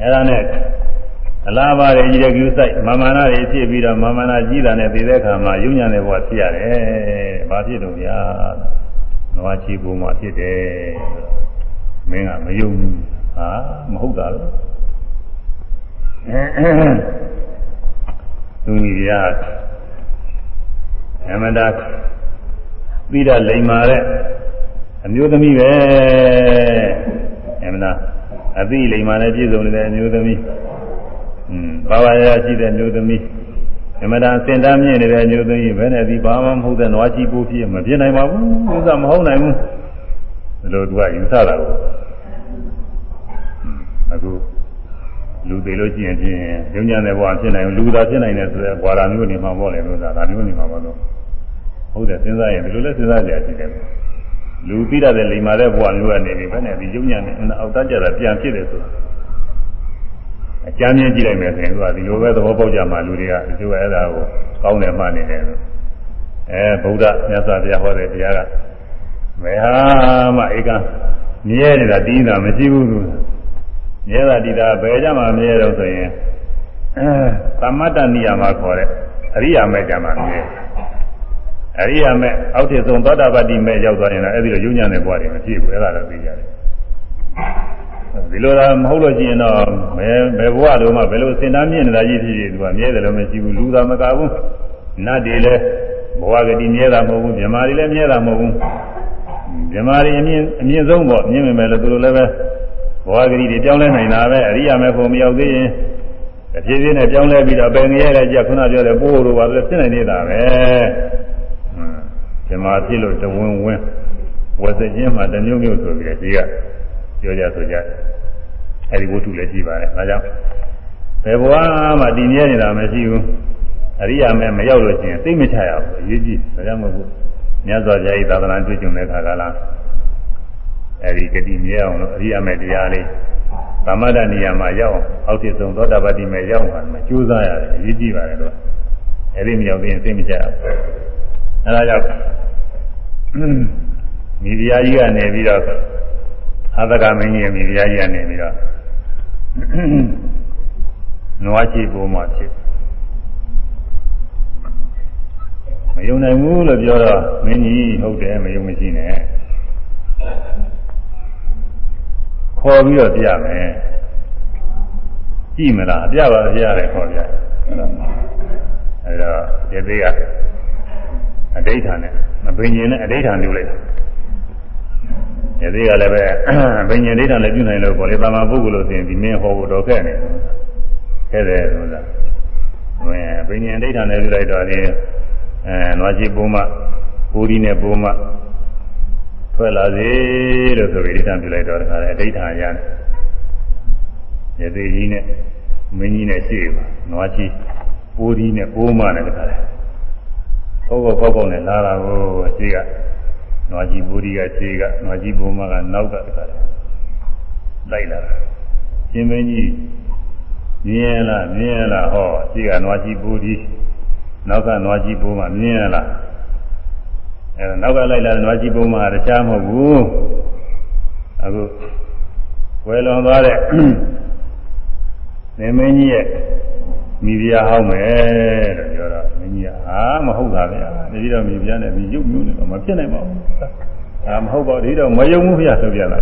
အဲဒါနဲ့အလားပါရဲ့ကြီးတဲ့ကျူးဆိုင်မာမနာတွေဖြစ်ပြီးတော့မာမနာကြီးတာနဲ့သိတဲ့အခါမှာယုံညာတဲ့ဘဝဖြစ်ရတယ်။ဘာဖြစ်လို့ဗျာ။နွားချီပုံမှာဖြစ်တယ်။ မင်းကမယုံဘူး။ဟာမဟုတ်တာလေ။သူကြီးကအမတာပြီးတော့လိမ်မာတဲ့အမျိုးသမီးပဲ။အမနာအသိလိမ်မာနဲ့ပြည့်စုံနေတဲ့အမျိုးသမီးอืมဘာဝရရှိတဲ့မျိုးသမီးအမတန်စင်တမ်းမြင့်နေတဲ့မျိုးသမီးဘယ်နဲ့ဒီဘာမှမဟုတ်တဲ့နွားကြီးပိုးဖြစ်မပြနိုင်ပါဘူးဥစ္စာမဟုတ်နိုင်ဘူး ဒီလိုသူကယူဆတာကိုအခုလူသေးလို့ရှိရင်ဖြင့်ရုံညာတဲ့ဘဝဖြစ်နိုင်လူသာဖြစ်နိုင်တယ်ဆိုတဲ့ဘဝရာမျိုးနေမှာပေါ့လေလို့သာဒါမျိုးနေမှာပေါ့လို့ဟုတ်တယ်စဉ်းစားရင်ဒီလိုလဲစဉ်းစားကြရရှိတယ်လူပြီးတဲ့လိမ္မာတဲ့ဘဝမျိုးကနေပြီးဘယ်နဲ့ဒီရုံညာနဲ့အောက်တကြတာပြန်ဖြစ်တယ်ဆိုတာအကြမ်းမြင်ကြည့်လိုက်မယ်ဆိုရင်သူကဒီလိုပဲသဘောပေါက်ကြမှာလူတွေကဒီလိုအဲ့ဒါကိုကောင်းတယ်မှနေတယ်လို့အဲဗုဒ္ဓမြတ်စွာဘုရားဟောတဲ့တရားက မဟာမဧကမြဲနေတာတည်နေတာမရှိဘူးသူမြဲတာတည်တာဘယ်ကြမှာမြဲတော့ဆိုရင်အဲသမတ္တနိယမှာခေါ်တဲ့အရိယာမဲ့ကြမှာမြဲအရိယာမဲ့အောက်ထစ်ဆုံးသောတာပတ္တိမဲ့ရောက်သွားရင်လည်းအဲ့ဒီလိုယုံညာတဲ့ဘဝတွေမဖြစ်ဘူးအဲ့ဒါလည်းသိကြတယ်ဒီလိုသာမဟုတ်လို့ရှိရင်တော့ဘယ်ဘယ်ဘဝလုံးမှဘယ်လိုစင်သားမြင့်နေတာကြီးဖြစ်ဖြစ်သူကမြဲတယ်လို့မရှိဘူးလူသာမကဘူးနတ်တွေလည်းဘဝကတိမြဲတာမဟုတ်ဘူးမြမာတွေလည်းမြဲတာမဟုတ်ဘူး မြမာတွေအမြင့်အမြင့်ဆုံးပေါ့မြင့်မြင်မယ်လို့သူတို့လည်းပဲဘဝကတိတွေပြောင်းလဲနိုင်တာပဲအရိယာမေဖို့မရောက်သေးရင်အဖြစ်ဖြစ်နဲ့ပြောင်းလဲပြီးတော့ပင်ငရဲတဲ့ကြခုနပြောတဲ့ပိုးတို့ပါလို့ဖြစ်နိုင်နေတာပဲမြမာဖြစ်လို့တဝင်းဝင်းဝက်စခြင်းမှာတမျိုးမျိုးဆိုပြီးတော့ဒီကပြောကြဆိုကြအဲဒီဝတ္ထုလည်းရှိပါတယ်ဒါကြောင့်ဘယ်ဘဝမှတည်မြဲနေတာမရှိဘူးအရိယာမဲမရောက်လို့ရှိရင်သိမချရဘူးအရေးကြီးဒါကြောင့်မို့ဘူး မြတ်စွာဘုရားဤသာသနာတွေ့ကြုံတဲ့ခါကလာအဲဒီဂတိမြဲအောင်လို့အရိယာမဲတရားလေးသမထနေရာမှာရောက်အောင်အောက်တည်ဆုံးသောတာပတိမဲရောက်မှာကြိုးစားရတယ်အရေးကြီးပါတယ်လို့အဲဒီမရောက်သေးရင်သိမချရဘူးအဲဒါကြောင့်မိဖုရားကြီးကနေပြီးတော့အသကမင်းကြီးရဲ့မိဖုရားကြီးကနေပြီးတော့နွားချီပုံမှဖြစ် ယုံနိုင်ဘူးလို့ပြောတော့မင်းကြီးဟုတ်တယ်မယုံမရှိနဲ့ခေါ်ပြီးတော့ပြမယ်ကြည့်မလားပြပါပြရတယ်ခေါ်ပြအဲဒါဒီသေးကအဋိဋ္ဌာနဲ့မပင်ကျင်နဲ့အဋိဋ္ဌာပြုလိုက်တာယသိကလည်းပဲဘိညာဉ်ဒိဋ္ဌာလည်းပြုနိုင်လို့ပေါ့လေတာမန်ပုဂ္ဂိုလ်လို့ဆိုရင်ဒီမင်းဟောဖို့တော့ခဲ့နေခဲ့တယ်ဆိုတာဝင်ဘိညာဉ်ဒိဋ္ဌာလည်းပြုလိုက်တော့ဒီ အဲနွားချီပုံမှကိုဒီနဲ့ပုံမှထွက်လာစေလို့ဆိုပြီးဒိဋ္ဌာပြုလိုက်တော့တခါလေဒိဋ္ဌာရတယ်ယသိကြီးနဲ့မင်းကြီးနဲ့ရှိပါနွားချီကိုဒီနဲ့ပုံမှနဲ့တခါလေဘောဘောဘောဘောနဲ့လာတာကိုရှိကနွားကြီးဘူရီကခြေကနွားကြီးဘုံမကနောက်ကတခါလိုက်လာတာရှင်မင်းကြီးမြင်လားမြင်လားဟောခြေကနွားကြီးဘူရီ နောက်ကနွားကြီးဘုံမမြင်လားအဲနောက်ကလိုက်လာတဲ့နွားကြီးဘုံမကတခြားမဟုတ်ဘူးအခုဝယ်လွန်သွားတဲ့နေမင်းကြီးရဲ့မိဖုရားဟောင်းမယ်လို့ပြောတော့မင်းကြီးကအာမဟုတ်တာဗျာတတိတော့မိဖုရားနဲ့မိရုပ်မျိုးနဲ့တော့မဖြစ်နိုင်ပါဘူးအာမဟုတ်ပါဘူးဒီတော့မယုံဘူးဖုရားဆိုပြလာ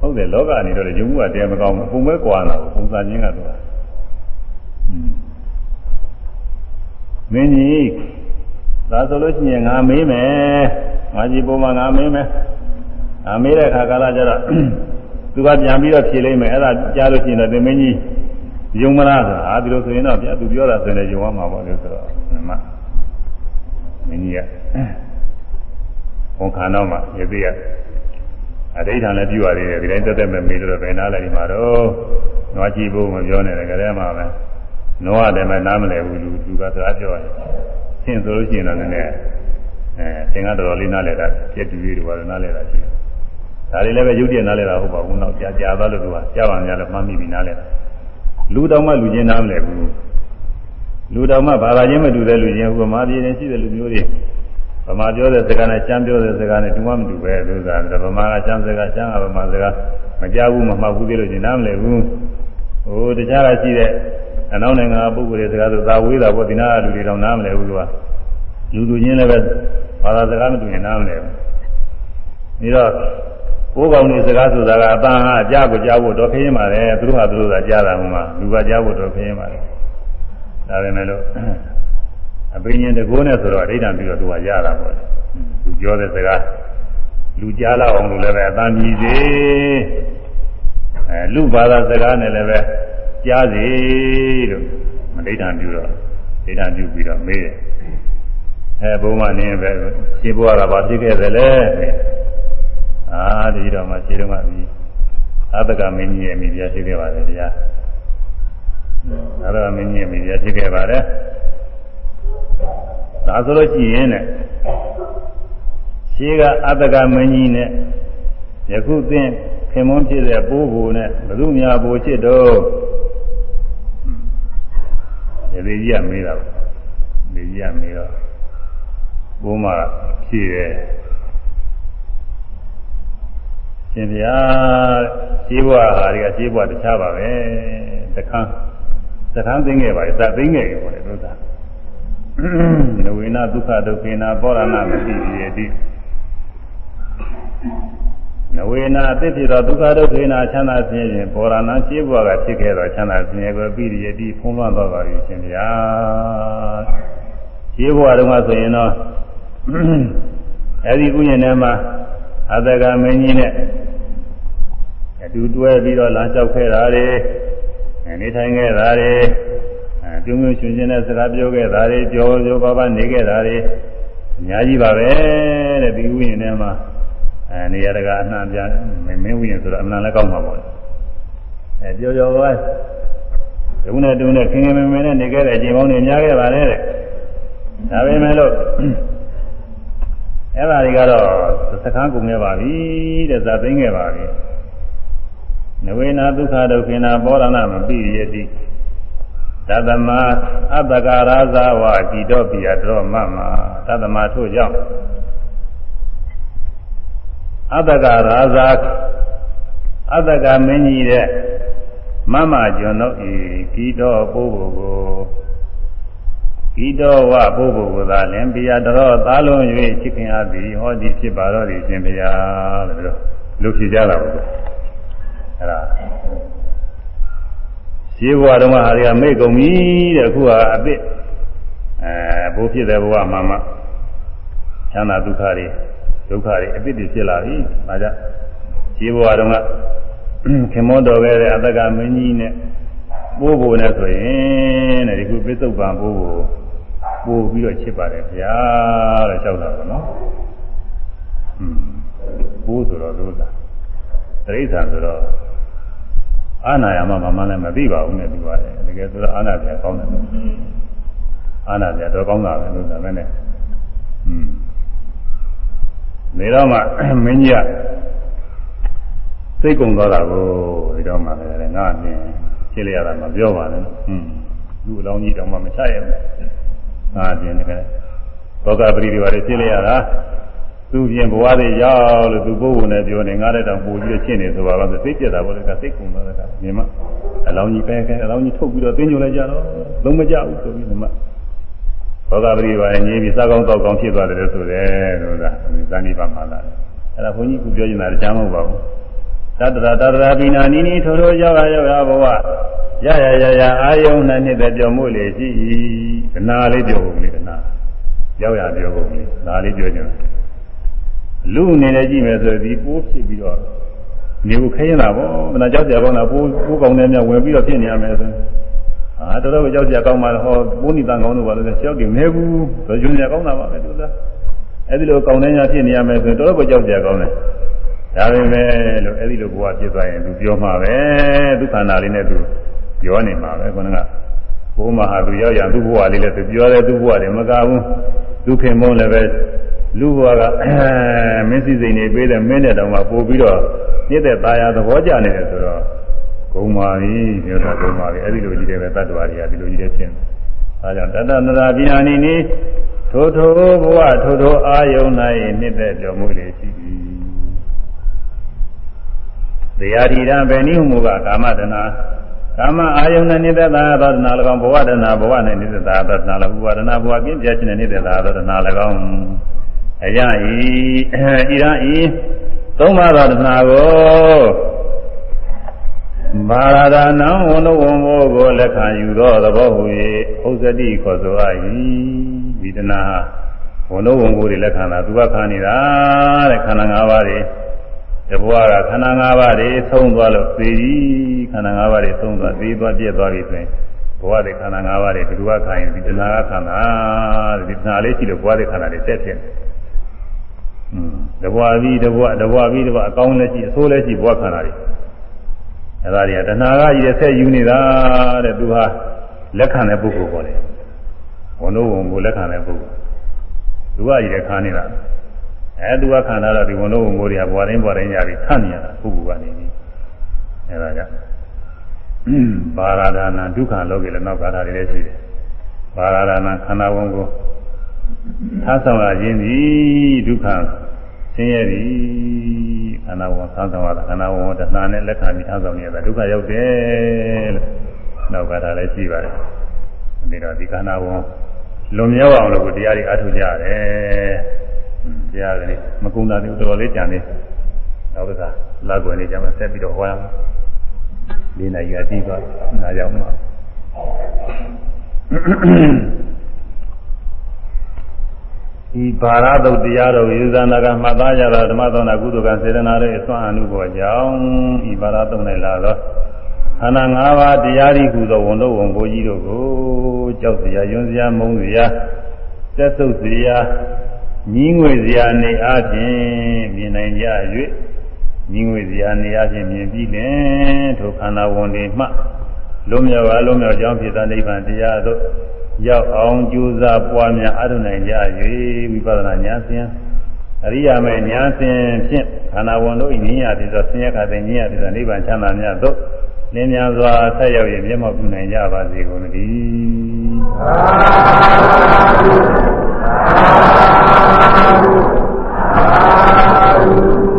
ဟုတ်တယ်လောကနေတော့ယုံမှုကတဲမကောင်းဘူးပုံပဲကွာလာပုံစံချင်းကတော့ မင်းကြီးဒါဆိုလို့ရှိရင်ငါမေးမယ်ငါကြီးပုံမှန်ငါမေးမယ်ငါမေးတဲ့အခါကာလကျတော့သူကပြန်ပြီးတော့ဖြေလိုက်မယ်အဲ့ဒါကြားလို့ရှိရင်တော့သင်မင်းကြီးယုံမလားဆိုတာအာဒီလိုဆိုရင်တော့ပြသူပြောတာဆိုရင်ယုံရမှာပေါ့လို့ဆိုတော့မမမင်းကြီးကဘုံခါတော့မှရသေးရအဋိဌာန်လည်းပြုရသေးတယ်ဒီတိုင်းတက်တက်မဲ့မေးလို့ပဲနားလည်းဒီမှာတော့နွားကြည့်ဖို့မပြောနဲ့ကြတဲ့မှာပဲ နွားတယ်မဲ့နားမလဲဘူးလူသူကသွားပြောတယ်ရှင်းဆိုလို့ရှိရင်တော့လည်းအဲသင်္ကတော်တော်လေးနားလဲတာပြည့်တူလေးတွေကတော့နားလဲတာရှိတယ်ဒါတွေလည်းပဲရုပ်တရက်နားလဲတာဟုတ်ပါဘူးတော့ကြာကြာသွားလို့သူကကြာပါများလို့မှတ်မိပြီးနားလဲတာလူတော်မှလူချင်းနားမလဲဘူးလူတော်မှဘာသာချင်းမတူတဲ့လူချင်းဟိုမှာပြည်နေရှိတဲ့လူမျိုးတွေဗမာပြောတဲ့စကားနဲ့ကျမ်းပြောတဲ့စကားနဲ့တူမှမတူပဲလို့ဆိုတာဗမာကကျမ်းစကားကျမ်းကဗမာစကားမကြဘူးမမှတ်ဘူးသေးလို့ချင်းနားမလဲဘူးဟိုတခြားကရှိတဲ့ အနောက်နိုင်ငံပုဂ္ဂိုလ်တွေစကားဆိုသာဝေးတာပေါ့ဒီနာကလူတွေတော့နားမလဲဘူးသူကလူလူချင်းလည်းပဲဘာသာစကားမတူရင်နားမလဲဘူးပြီးတော့ကိုယ်ကောင်နေစကားဆိုတာကအပန်းအကြားကိုကြားဖို့တော့ခင်းပါလေသူတို့ဟာသူတို့သာကြားတာမှလူကကြားဖို့တော့ခင်းပါလေဒါပဲမဲ့လို့အပင်ရှင်တကိုးနဲ့ဆိုတော့အဋ္ဌံပြီးတော့သူကရတာပေါ့လူပြောတဲ့စကားလူကြားလောက်အောင်လို့လည်းပဲအတန်ကြီးစေအဲလူဘာသာစကားနဲ့လည်းပဲ ကြားစေလို့မဋ္ဌံပြုတော့ဋ္ဌံပြုပြီးတော့မေးတယ်အဲဘုံမနင်းပဲရှင်းဘွားကဘာဖြစ်ခဲ့သလဲအာဒီတော့မှခြေတော့မှပြီးအတကမင်းကြီးရဲ့မိဖုရားရှိခဲ့ပါတယ်တရားအတကမင်းကြီးရဲ့မိဖုရားရှိခဲ့ပါတယ်ဒါဆိုလို့ရှိရင်နဲ့ရှိကအတကမင်းကြီးနဲ့ယခုသင်ခင်မွန်းဖြစ်တဲ့ပိုးဘူနဲ့ဘုသူများဘူချစ် တော့ဒီကြီးကမေးတာပါဒီကြီးကမေးတော့ဘုမဖြည့်တယ်ရှင်ဗျာရှင်းဘွားဟာတွေကရှင်းဘွားတခြားပါပဲတခန်းတခန်းသိငယ်ပါလေသသိငယ်ကြီးပေါ့လေတို့သာနဝေနဒုက္ခဒုက္ခေနာပောရဏမတိရေတိ နဝေနာအသစ်ဖြစ်သောဒုက္ခဒုက္ခေနာချမ်းသာခြင်းဖြင့်ပောရဏရှင်းဘွားကဖြစ်ခဲ့သောချမ်းသာခြင်းရဲ့ကိုပြီးရေတိဖုံးလွှမ်းတော်ပါပြီရှင်ဗျာရှင်းဘွားတုန်းကဆိုရင်တော့အဲဒီကုညင်ထဲမှာအတကမင်းကြီးနဲ့အတူတွဲပြီးတော့လမ်းလျှောက်ခဲ့တာတွေနေထိုင်ခဲ့တာတွေအပြုံးပြုံးရှင်ရှင်နဲ့စကားပြောခဲ့တာတွေကြောကြောပါပါနေခဲ့တာတွေအများကြီးပါပဲတဲ့ဒီဥယျာဉ်ထဲမှာ အဲနေရာတကာအနှံ့ပြမင်းဥယျာဉ်ဆိုတော့အမှန်လည်းကောင်းမှာပေါ့အဲကြောကြောပါဒုနဲ့ဒုနဲ့ခင်ခင်မင်မင်နဲ့နေခဲ့တဲ့အချိန်ပေါင်းတွေများခဲ့ပါလေတဲ့ဒါပေမဲ့လို့အဲ့ဒါတွေကတော့သက္ကန်းကုန်ခဲ့ပါပြီတဲ့ဇာသိမ့်ခဲ့ပါပြီနဝေနာဒုက္ခဒုက္ခိနာပောရဏမပိယတိသတ္တမအတ္တကာရဇာဝတိတောပိယတောမမသတ္တမထို့ကြောင့် အတ္တကာရဇာအတ္တကမင်းကြီးတဲ့မမကျွန်တို့ဤကိတောပို့ဖို့ကိုဤတော်ဝပုဂ္ဂိုလ်ကသာလင်ပြရတော်သားလုံး၍ချစ်ခင်အပ်သည်ဟောသည်ဖြစ်ပါတော့သည်ရှင်ဗျာလို့လူဖြစ်ကြတာပေါ့အဲ့ဒါရှင်းဘဝတုန်းကဟာတွေကမေ့ကုန်ပြီတဲ့အခုကအစ်စ်အဲဘိုးဖြစ်တဲ့ဘဝမှာမှချမ်းသာဒုက္ခတွေ ဒုက္ခတွေအစ်စ်တွေဖြစ်လာပြီ။ဒါကြောင့်ရှင်းဘဝတုန်းကခင်မောတော်ခဲ့တဲ့အတ္တကမင်းကြီးနဲ့ပိုးဖို့နဲ့ဆိုရင်တဲ့ဒီခုပစ္စုပန်ပိုးဖို့ပို့ပြီးတော့ချစ်ပါတယ်ဗျာတဲ့လျှောက်တာပေါ့နော်။ဟွန်းပိုးဆိုတော့လို့သာတိရစ္ဆာန်ဆိုတော့အာနာယမမမလည်းမသိပါဘူးနဲ့ပြောရတယ်တကယ်ဆိုတော့အာနာပြန်ကောင်းတယ်လို့အာနာပြန်တော့ကောင်းတာပဲလို့ဒါမဲ့နဲ့ဟွန်း နေတော့မှမင်းကြီးကစိတ်ကုံသွားတာကိုဒီတော့မှလည်းငါအမြင်ရှင်းလိုက်ရတာမပြောပါနဲ့ဟွန်းလူအလောင်းကြီးတောင်မှမချရဘူးငါအမြင်တကယ်သောကပရိဒီဝါတွေရှင်းလိုက်ရတာသူပြင်ဘဝတွေရောက်လို့သူပုဂ္ဂိုလ်နဲ့ပြောနေငါလည်းတောင်ပို့ပြီးရှင်းနေဆိုပါတော့စိတ်ပြက်တာပေါ့လေကစိတ်ကုံသွားတာမြင်မအလောင်းကြီးပဲခဲအလောင်းကြီးထုတ်ပြီးတော့သိညိုလိုက်ကြတော့လုံးမကြဘူးဆိုပြီးဒီမှာ ဘောဂပရိပါရငြင်းပြီးစားကောင်းတောက်ကောင်းဖြစ်သွားတယ်လို့ဆိုတယ်လို့ကဇာနိပါမှာလာတယ်အဲ့ဒါဘုန်းကြီးကပြောနေတာတရားမဟုတ်ပါဘူးတတရာတတရာပိနာနီနီထိုထိုရောက်ရရောက်ရဘဝရရရရအာယုံနဲ့နှစ်ပြောမှုလေရှိ၏ဒနာလေးပြောဖို့လေဒနာရောက်ရပြောဖို့လေဒါလေးပြောကြတယ်လူအနေနဲ့ကြည့်မယ်ဆိုဒီပိုးဖြစ်ပြီးတော့နေကိုခဲရင်တာပေါ့မနာကြောက်ကြပါဘူးပိုးပိုးကောင်းတဲ့မြဝင်ပြီးတော့ဖြစ်နေရမယ်ဆို အာတော်တော်ကြောက်ကြကောင်းပါလားဟောပိုးနီတန်ကောင်းလို့ပါလို့ကြောက်ကြမဲဘူးဆိုရင်ကြောက်တာပါပဲသူလားအဲ့ဒီလိုကောင်းတဲ့ညာဖြစ်နေရမယ်ဆိုရင်တော်တော်ကြောက်ကြကောင်းတယ်ဒါပေမဲ့လို့အဲ့ဒီလိုဘဝဖြစ်သွားရင်သူပြောမှာပဲဒုက္ခနာလေးနဲ့သူပြောနေမှာပဲခေါင်းကဘုမဟာသူရောက်ရသူဘဝလေးလည်းသူပြောတယ်သူဘဝတယ်မကဘူးဒုခင်မုန်းလည်းပဲလူဘဝကမင်းစိစိန်နေပေးတယ်မင်းနဲ့တောင်မှပို့ပြီးတော့ညစ်တဲ့ตาရသဘောကြနေတယ်ဆိုတော့ ဂုံပါပြီပြောတာဂုံပါပြီအဲ့ဒီလိုကြီးတယ်ပဲတတ္တဝါတွေကဒီလိုကြီးတယ်ဖြစ်နေဒါကြောင့်တတ္တနရာပိဏာနိနိထိုထိုဘဝထိုထိုအာယုန်၌နှစ်သက်ကြော်မှုတွေရှိသည်တရားဓိရဗေနိဟုမူကကာမတနာကာမအာယုန်နဲ့နိတ္တသာသောတနာ၎င်းဘဝတနာဘဝနဲ့နိတ္တသာသောတနာ၎င်းဘဝတနာဘဝကင်းပြခြင်းနဲ့နိတ္တသာသောတနာ၎င်းအယဤဣရဤသုံးပါးသောတနာကို မာရဒနံဝန္ဒဝံဘောကိုလက်ခံယူသောသဘောဟူ၍ဥစ္စတိခေါ်ဆိုအပ်၏ဒီတနာဝန္ဒဝံကိုတွေလက်ခံတာသူကခံနေတာတဲ့ခန္ဓာ၅ပါးတွေတဘွားကခန္ဓာ၅ပါးတွေသုံးသွားလို့သေပြီခန္ဓာ၅ပါးတွေသုံးသွားသေသွားပြည့်သွားပြီဆိုရင်ဘဝတွေခန္ဓာ၅ပါးတွေဘယ်သူကခံရင်ဒီတနာကခံတာဒီတနာလေးရှိလို့ဘဝတွေခန္ဓာတွေတက်ဖြစ်တယ်อืมတဘွားပြီးတဘွားတဘွားပြီးတဘွားအကောင်းလည်းရှိအဆိုးလည်းရှိဘဝခန္ဓာတွေ အဲဒါတွေကတဏှာကကြီးတဲ့ဆက်ယူနေတာတဲ့သူဟာလက်ခံတဲ့ပုဂ္ဂိုလ်ပေါ်တယ်ဝန်တို့ဝန်ကိုလက်ခံတဲ့ပုဂ္ဂိုလ်သူကကြီးတဲ့ခါနေတာအဲသူကခံတာတော့ဒီဝန်တို့ဝန်ကိုတွေကဘွားတိုင်းဘွားတိုင်းရပြီးထပ်နေရတာပုဂ္ဂိုလ်ကနေပြီးအဲဒါကြောင့်ဘာဂဒါနာဒုက္ခလောကေလည်းနောက်ကာထာတွေလည်းရှိတယ်ဘာဂဒါနာခန္ဓာဝန်ကိုထားဆောင်ရခြင်းသည်ဒုက္ခဆင်းရဲသည်ခ န္ဓာဝန်ဆောင်းဆောင်ရတာခန္ဓာဝန်တဏှာနဲ့လက်ခံပြီးထားဆောင်ရတာဒုက္ခရောက်တယ်လို့နောက်ကထားလည်းရှိပါတယ်ဒီတော့ဒီခန္ဓာဝန်လွန်မြောက်အောင်လို့တရားတွေအထုတ်ကြရတယ်တရားကလေးမကုန်းတာတွေတော်တော်လေးကြံနေနောက်ကလာကွယ်နေကြမှာဆက်ပြီးတော့ဟောရမယ်လေးနိုင်ရအပြီးသွားနားကြောင်မှာ ဒီဘာရတုတ်တရားတော်ယူဇာနာကမှတ်သားကြတာဓမ္မသောနာကုသကံစေတနာရဲ့အစွမ်းအမှုပေါ်ကြောင့်ဒီဘာရတုတ်နဲ့လာတော့ခန္ဓာ၅ပါးတရားဤကုသောဝန်တော်ဝန်ကိုကြီးတို့ကိုကြောက်စရာယွန်းစရာမုန်းစရာသက်သုတ်စရာညီးငွေစရာနေအားဖြင့်မြင်နိုင်ကြ၍ညီးငွေစရာနေအားဖြင့်မြင်ပြီးလင်ထိုခန္ဓာဝန်တွေမှလုံးမြောက်ပါလုံးမြောက်ကြောင်းဖြစ်သောနိဗ္ဗာန်တရားတို့ ရောက်အောင်ကြိုးစားပွားများအထုနိုင်ကြ၍ဝိပဿနာဉာဏ်စဉ်အရိယာမေဉာဏ်စဉ်ဖြင့်ခန္ဓာဝန်တို့ဉာဏ်ရပြီးသောဆင်းရဲခါတဲ့ဉာဏ်ရပြီးသောနိဗ္ဗာန်ချမ်းသာမြတ်သို့လင်းမြန်စွာဆက်ရောက်ရမျက်မှောက်ပြုနိုင်ကြပါစေကုန်သတည်းသာသာသာသာ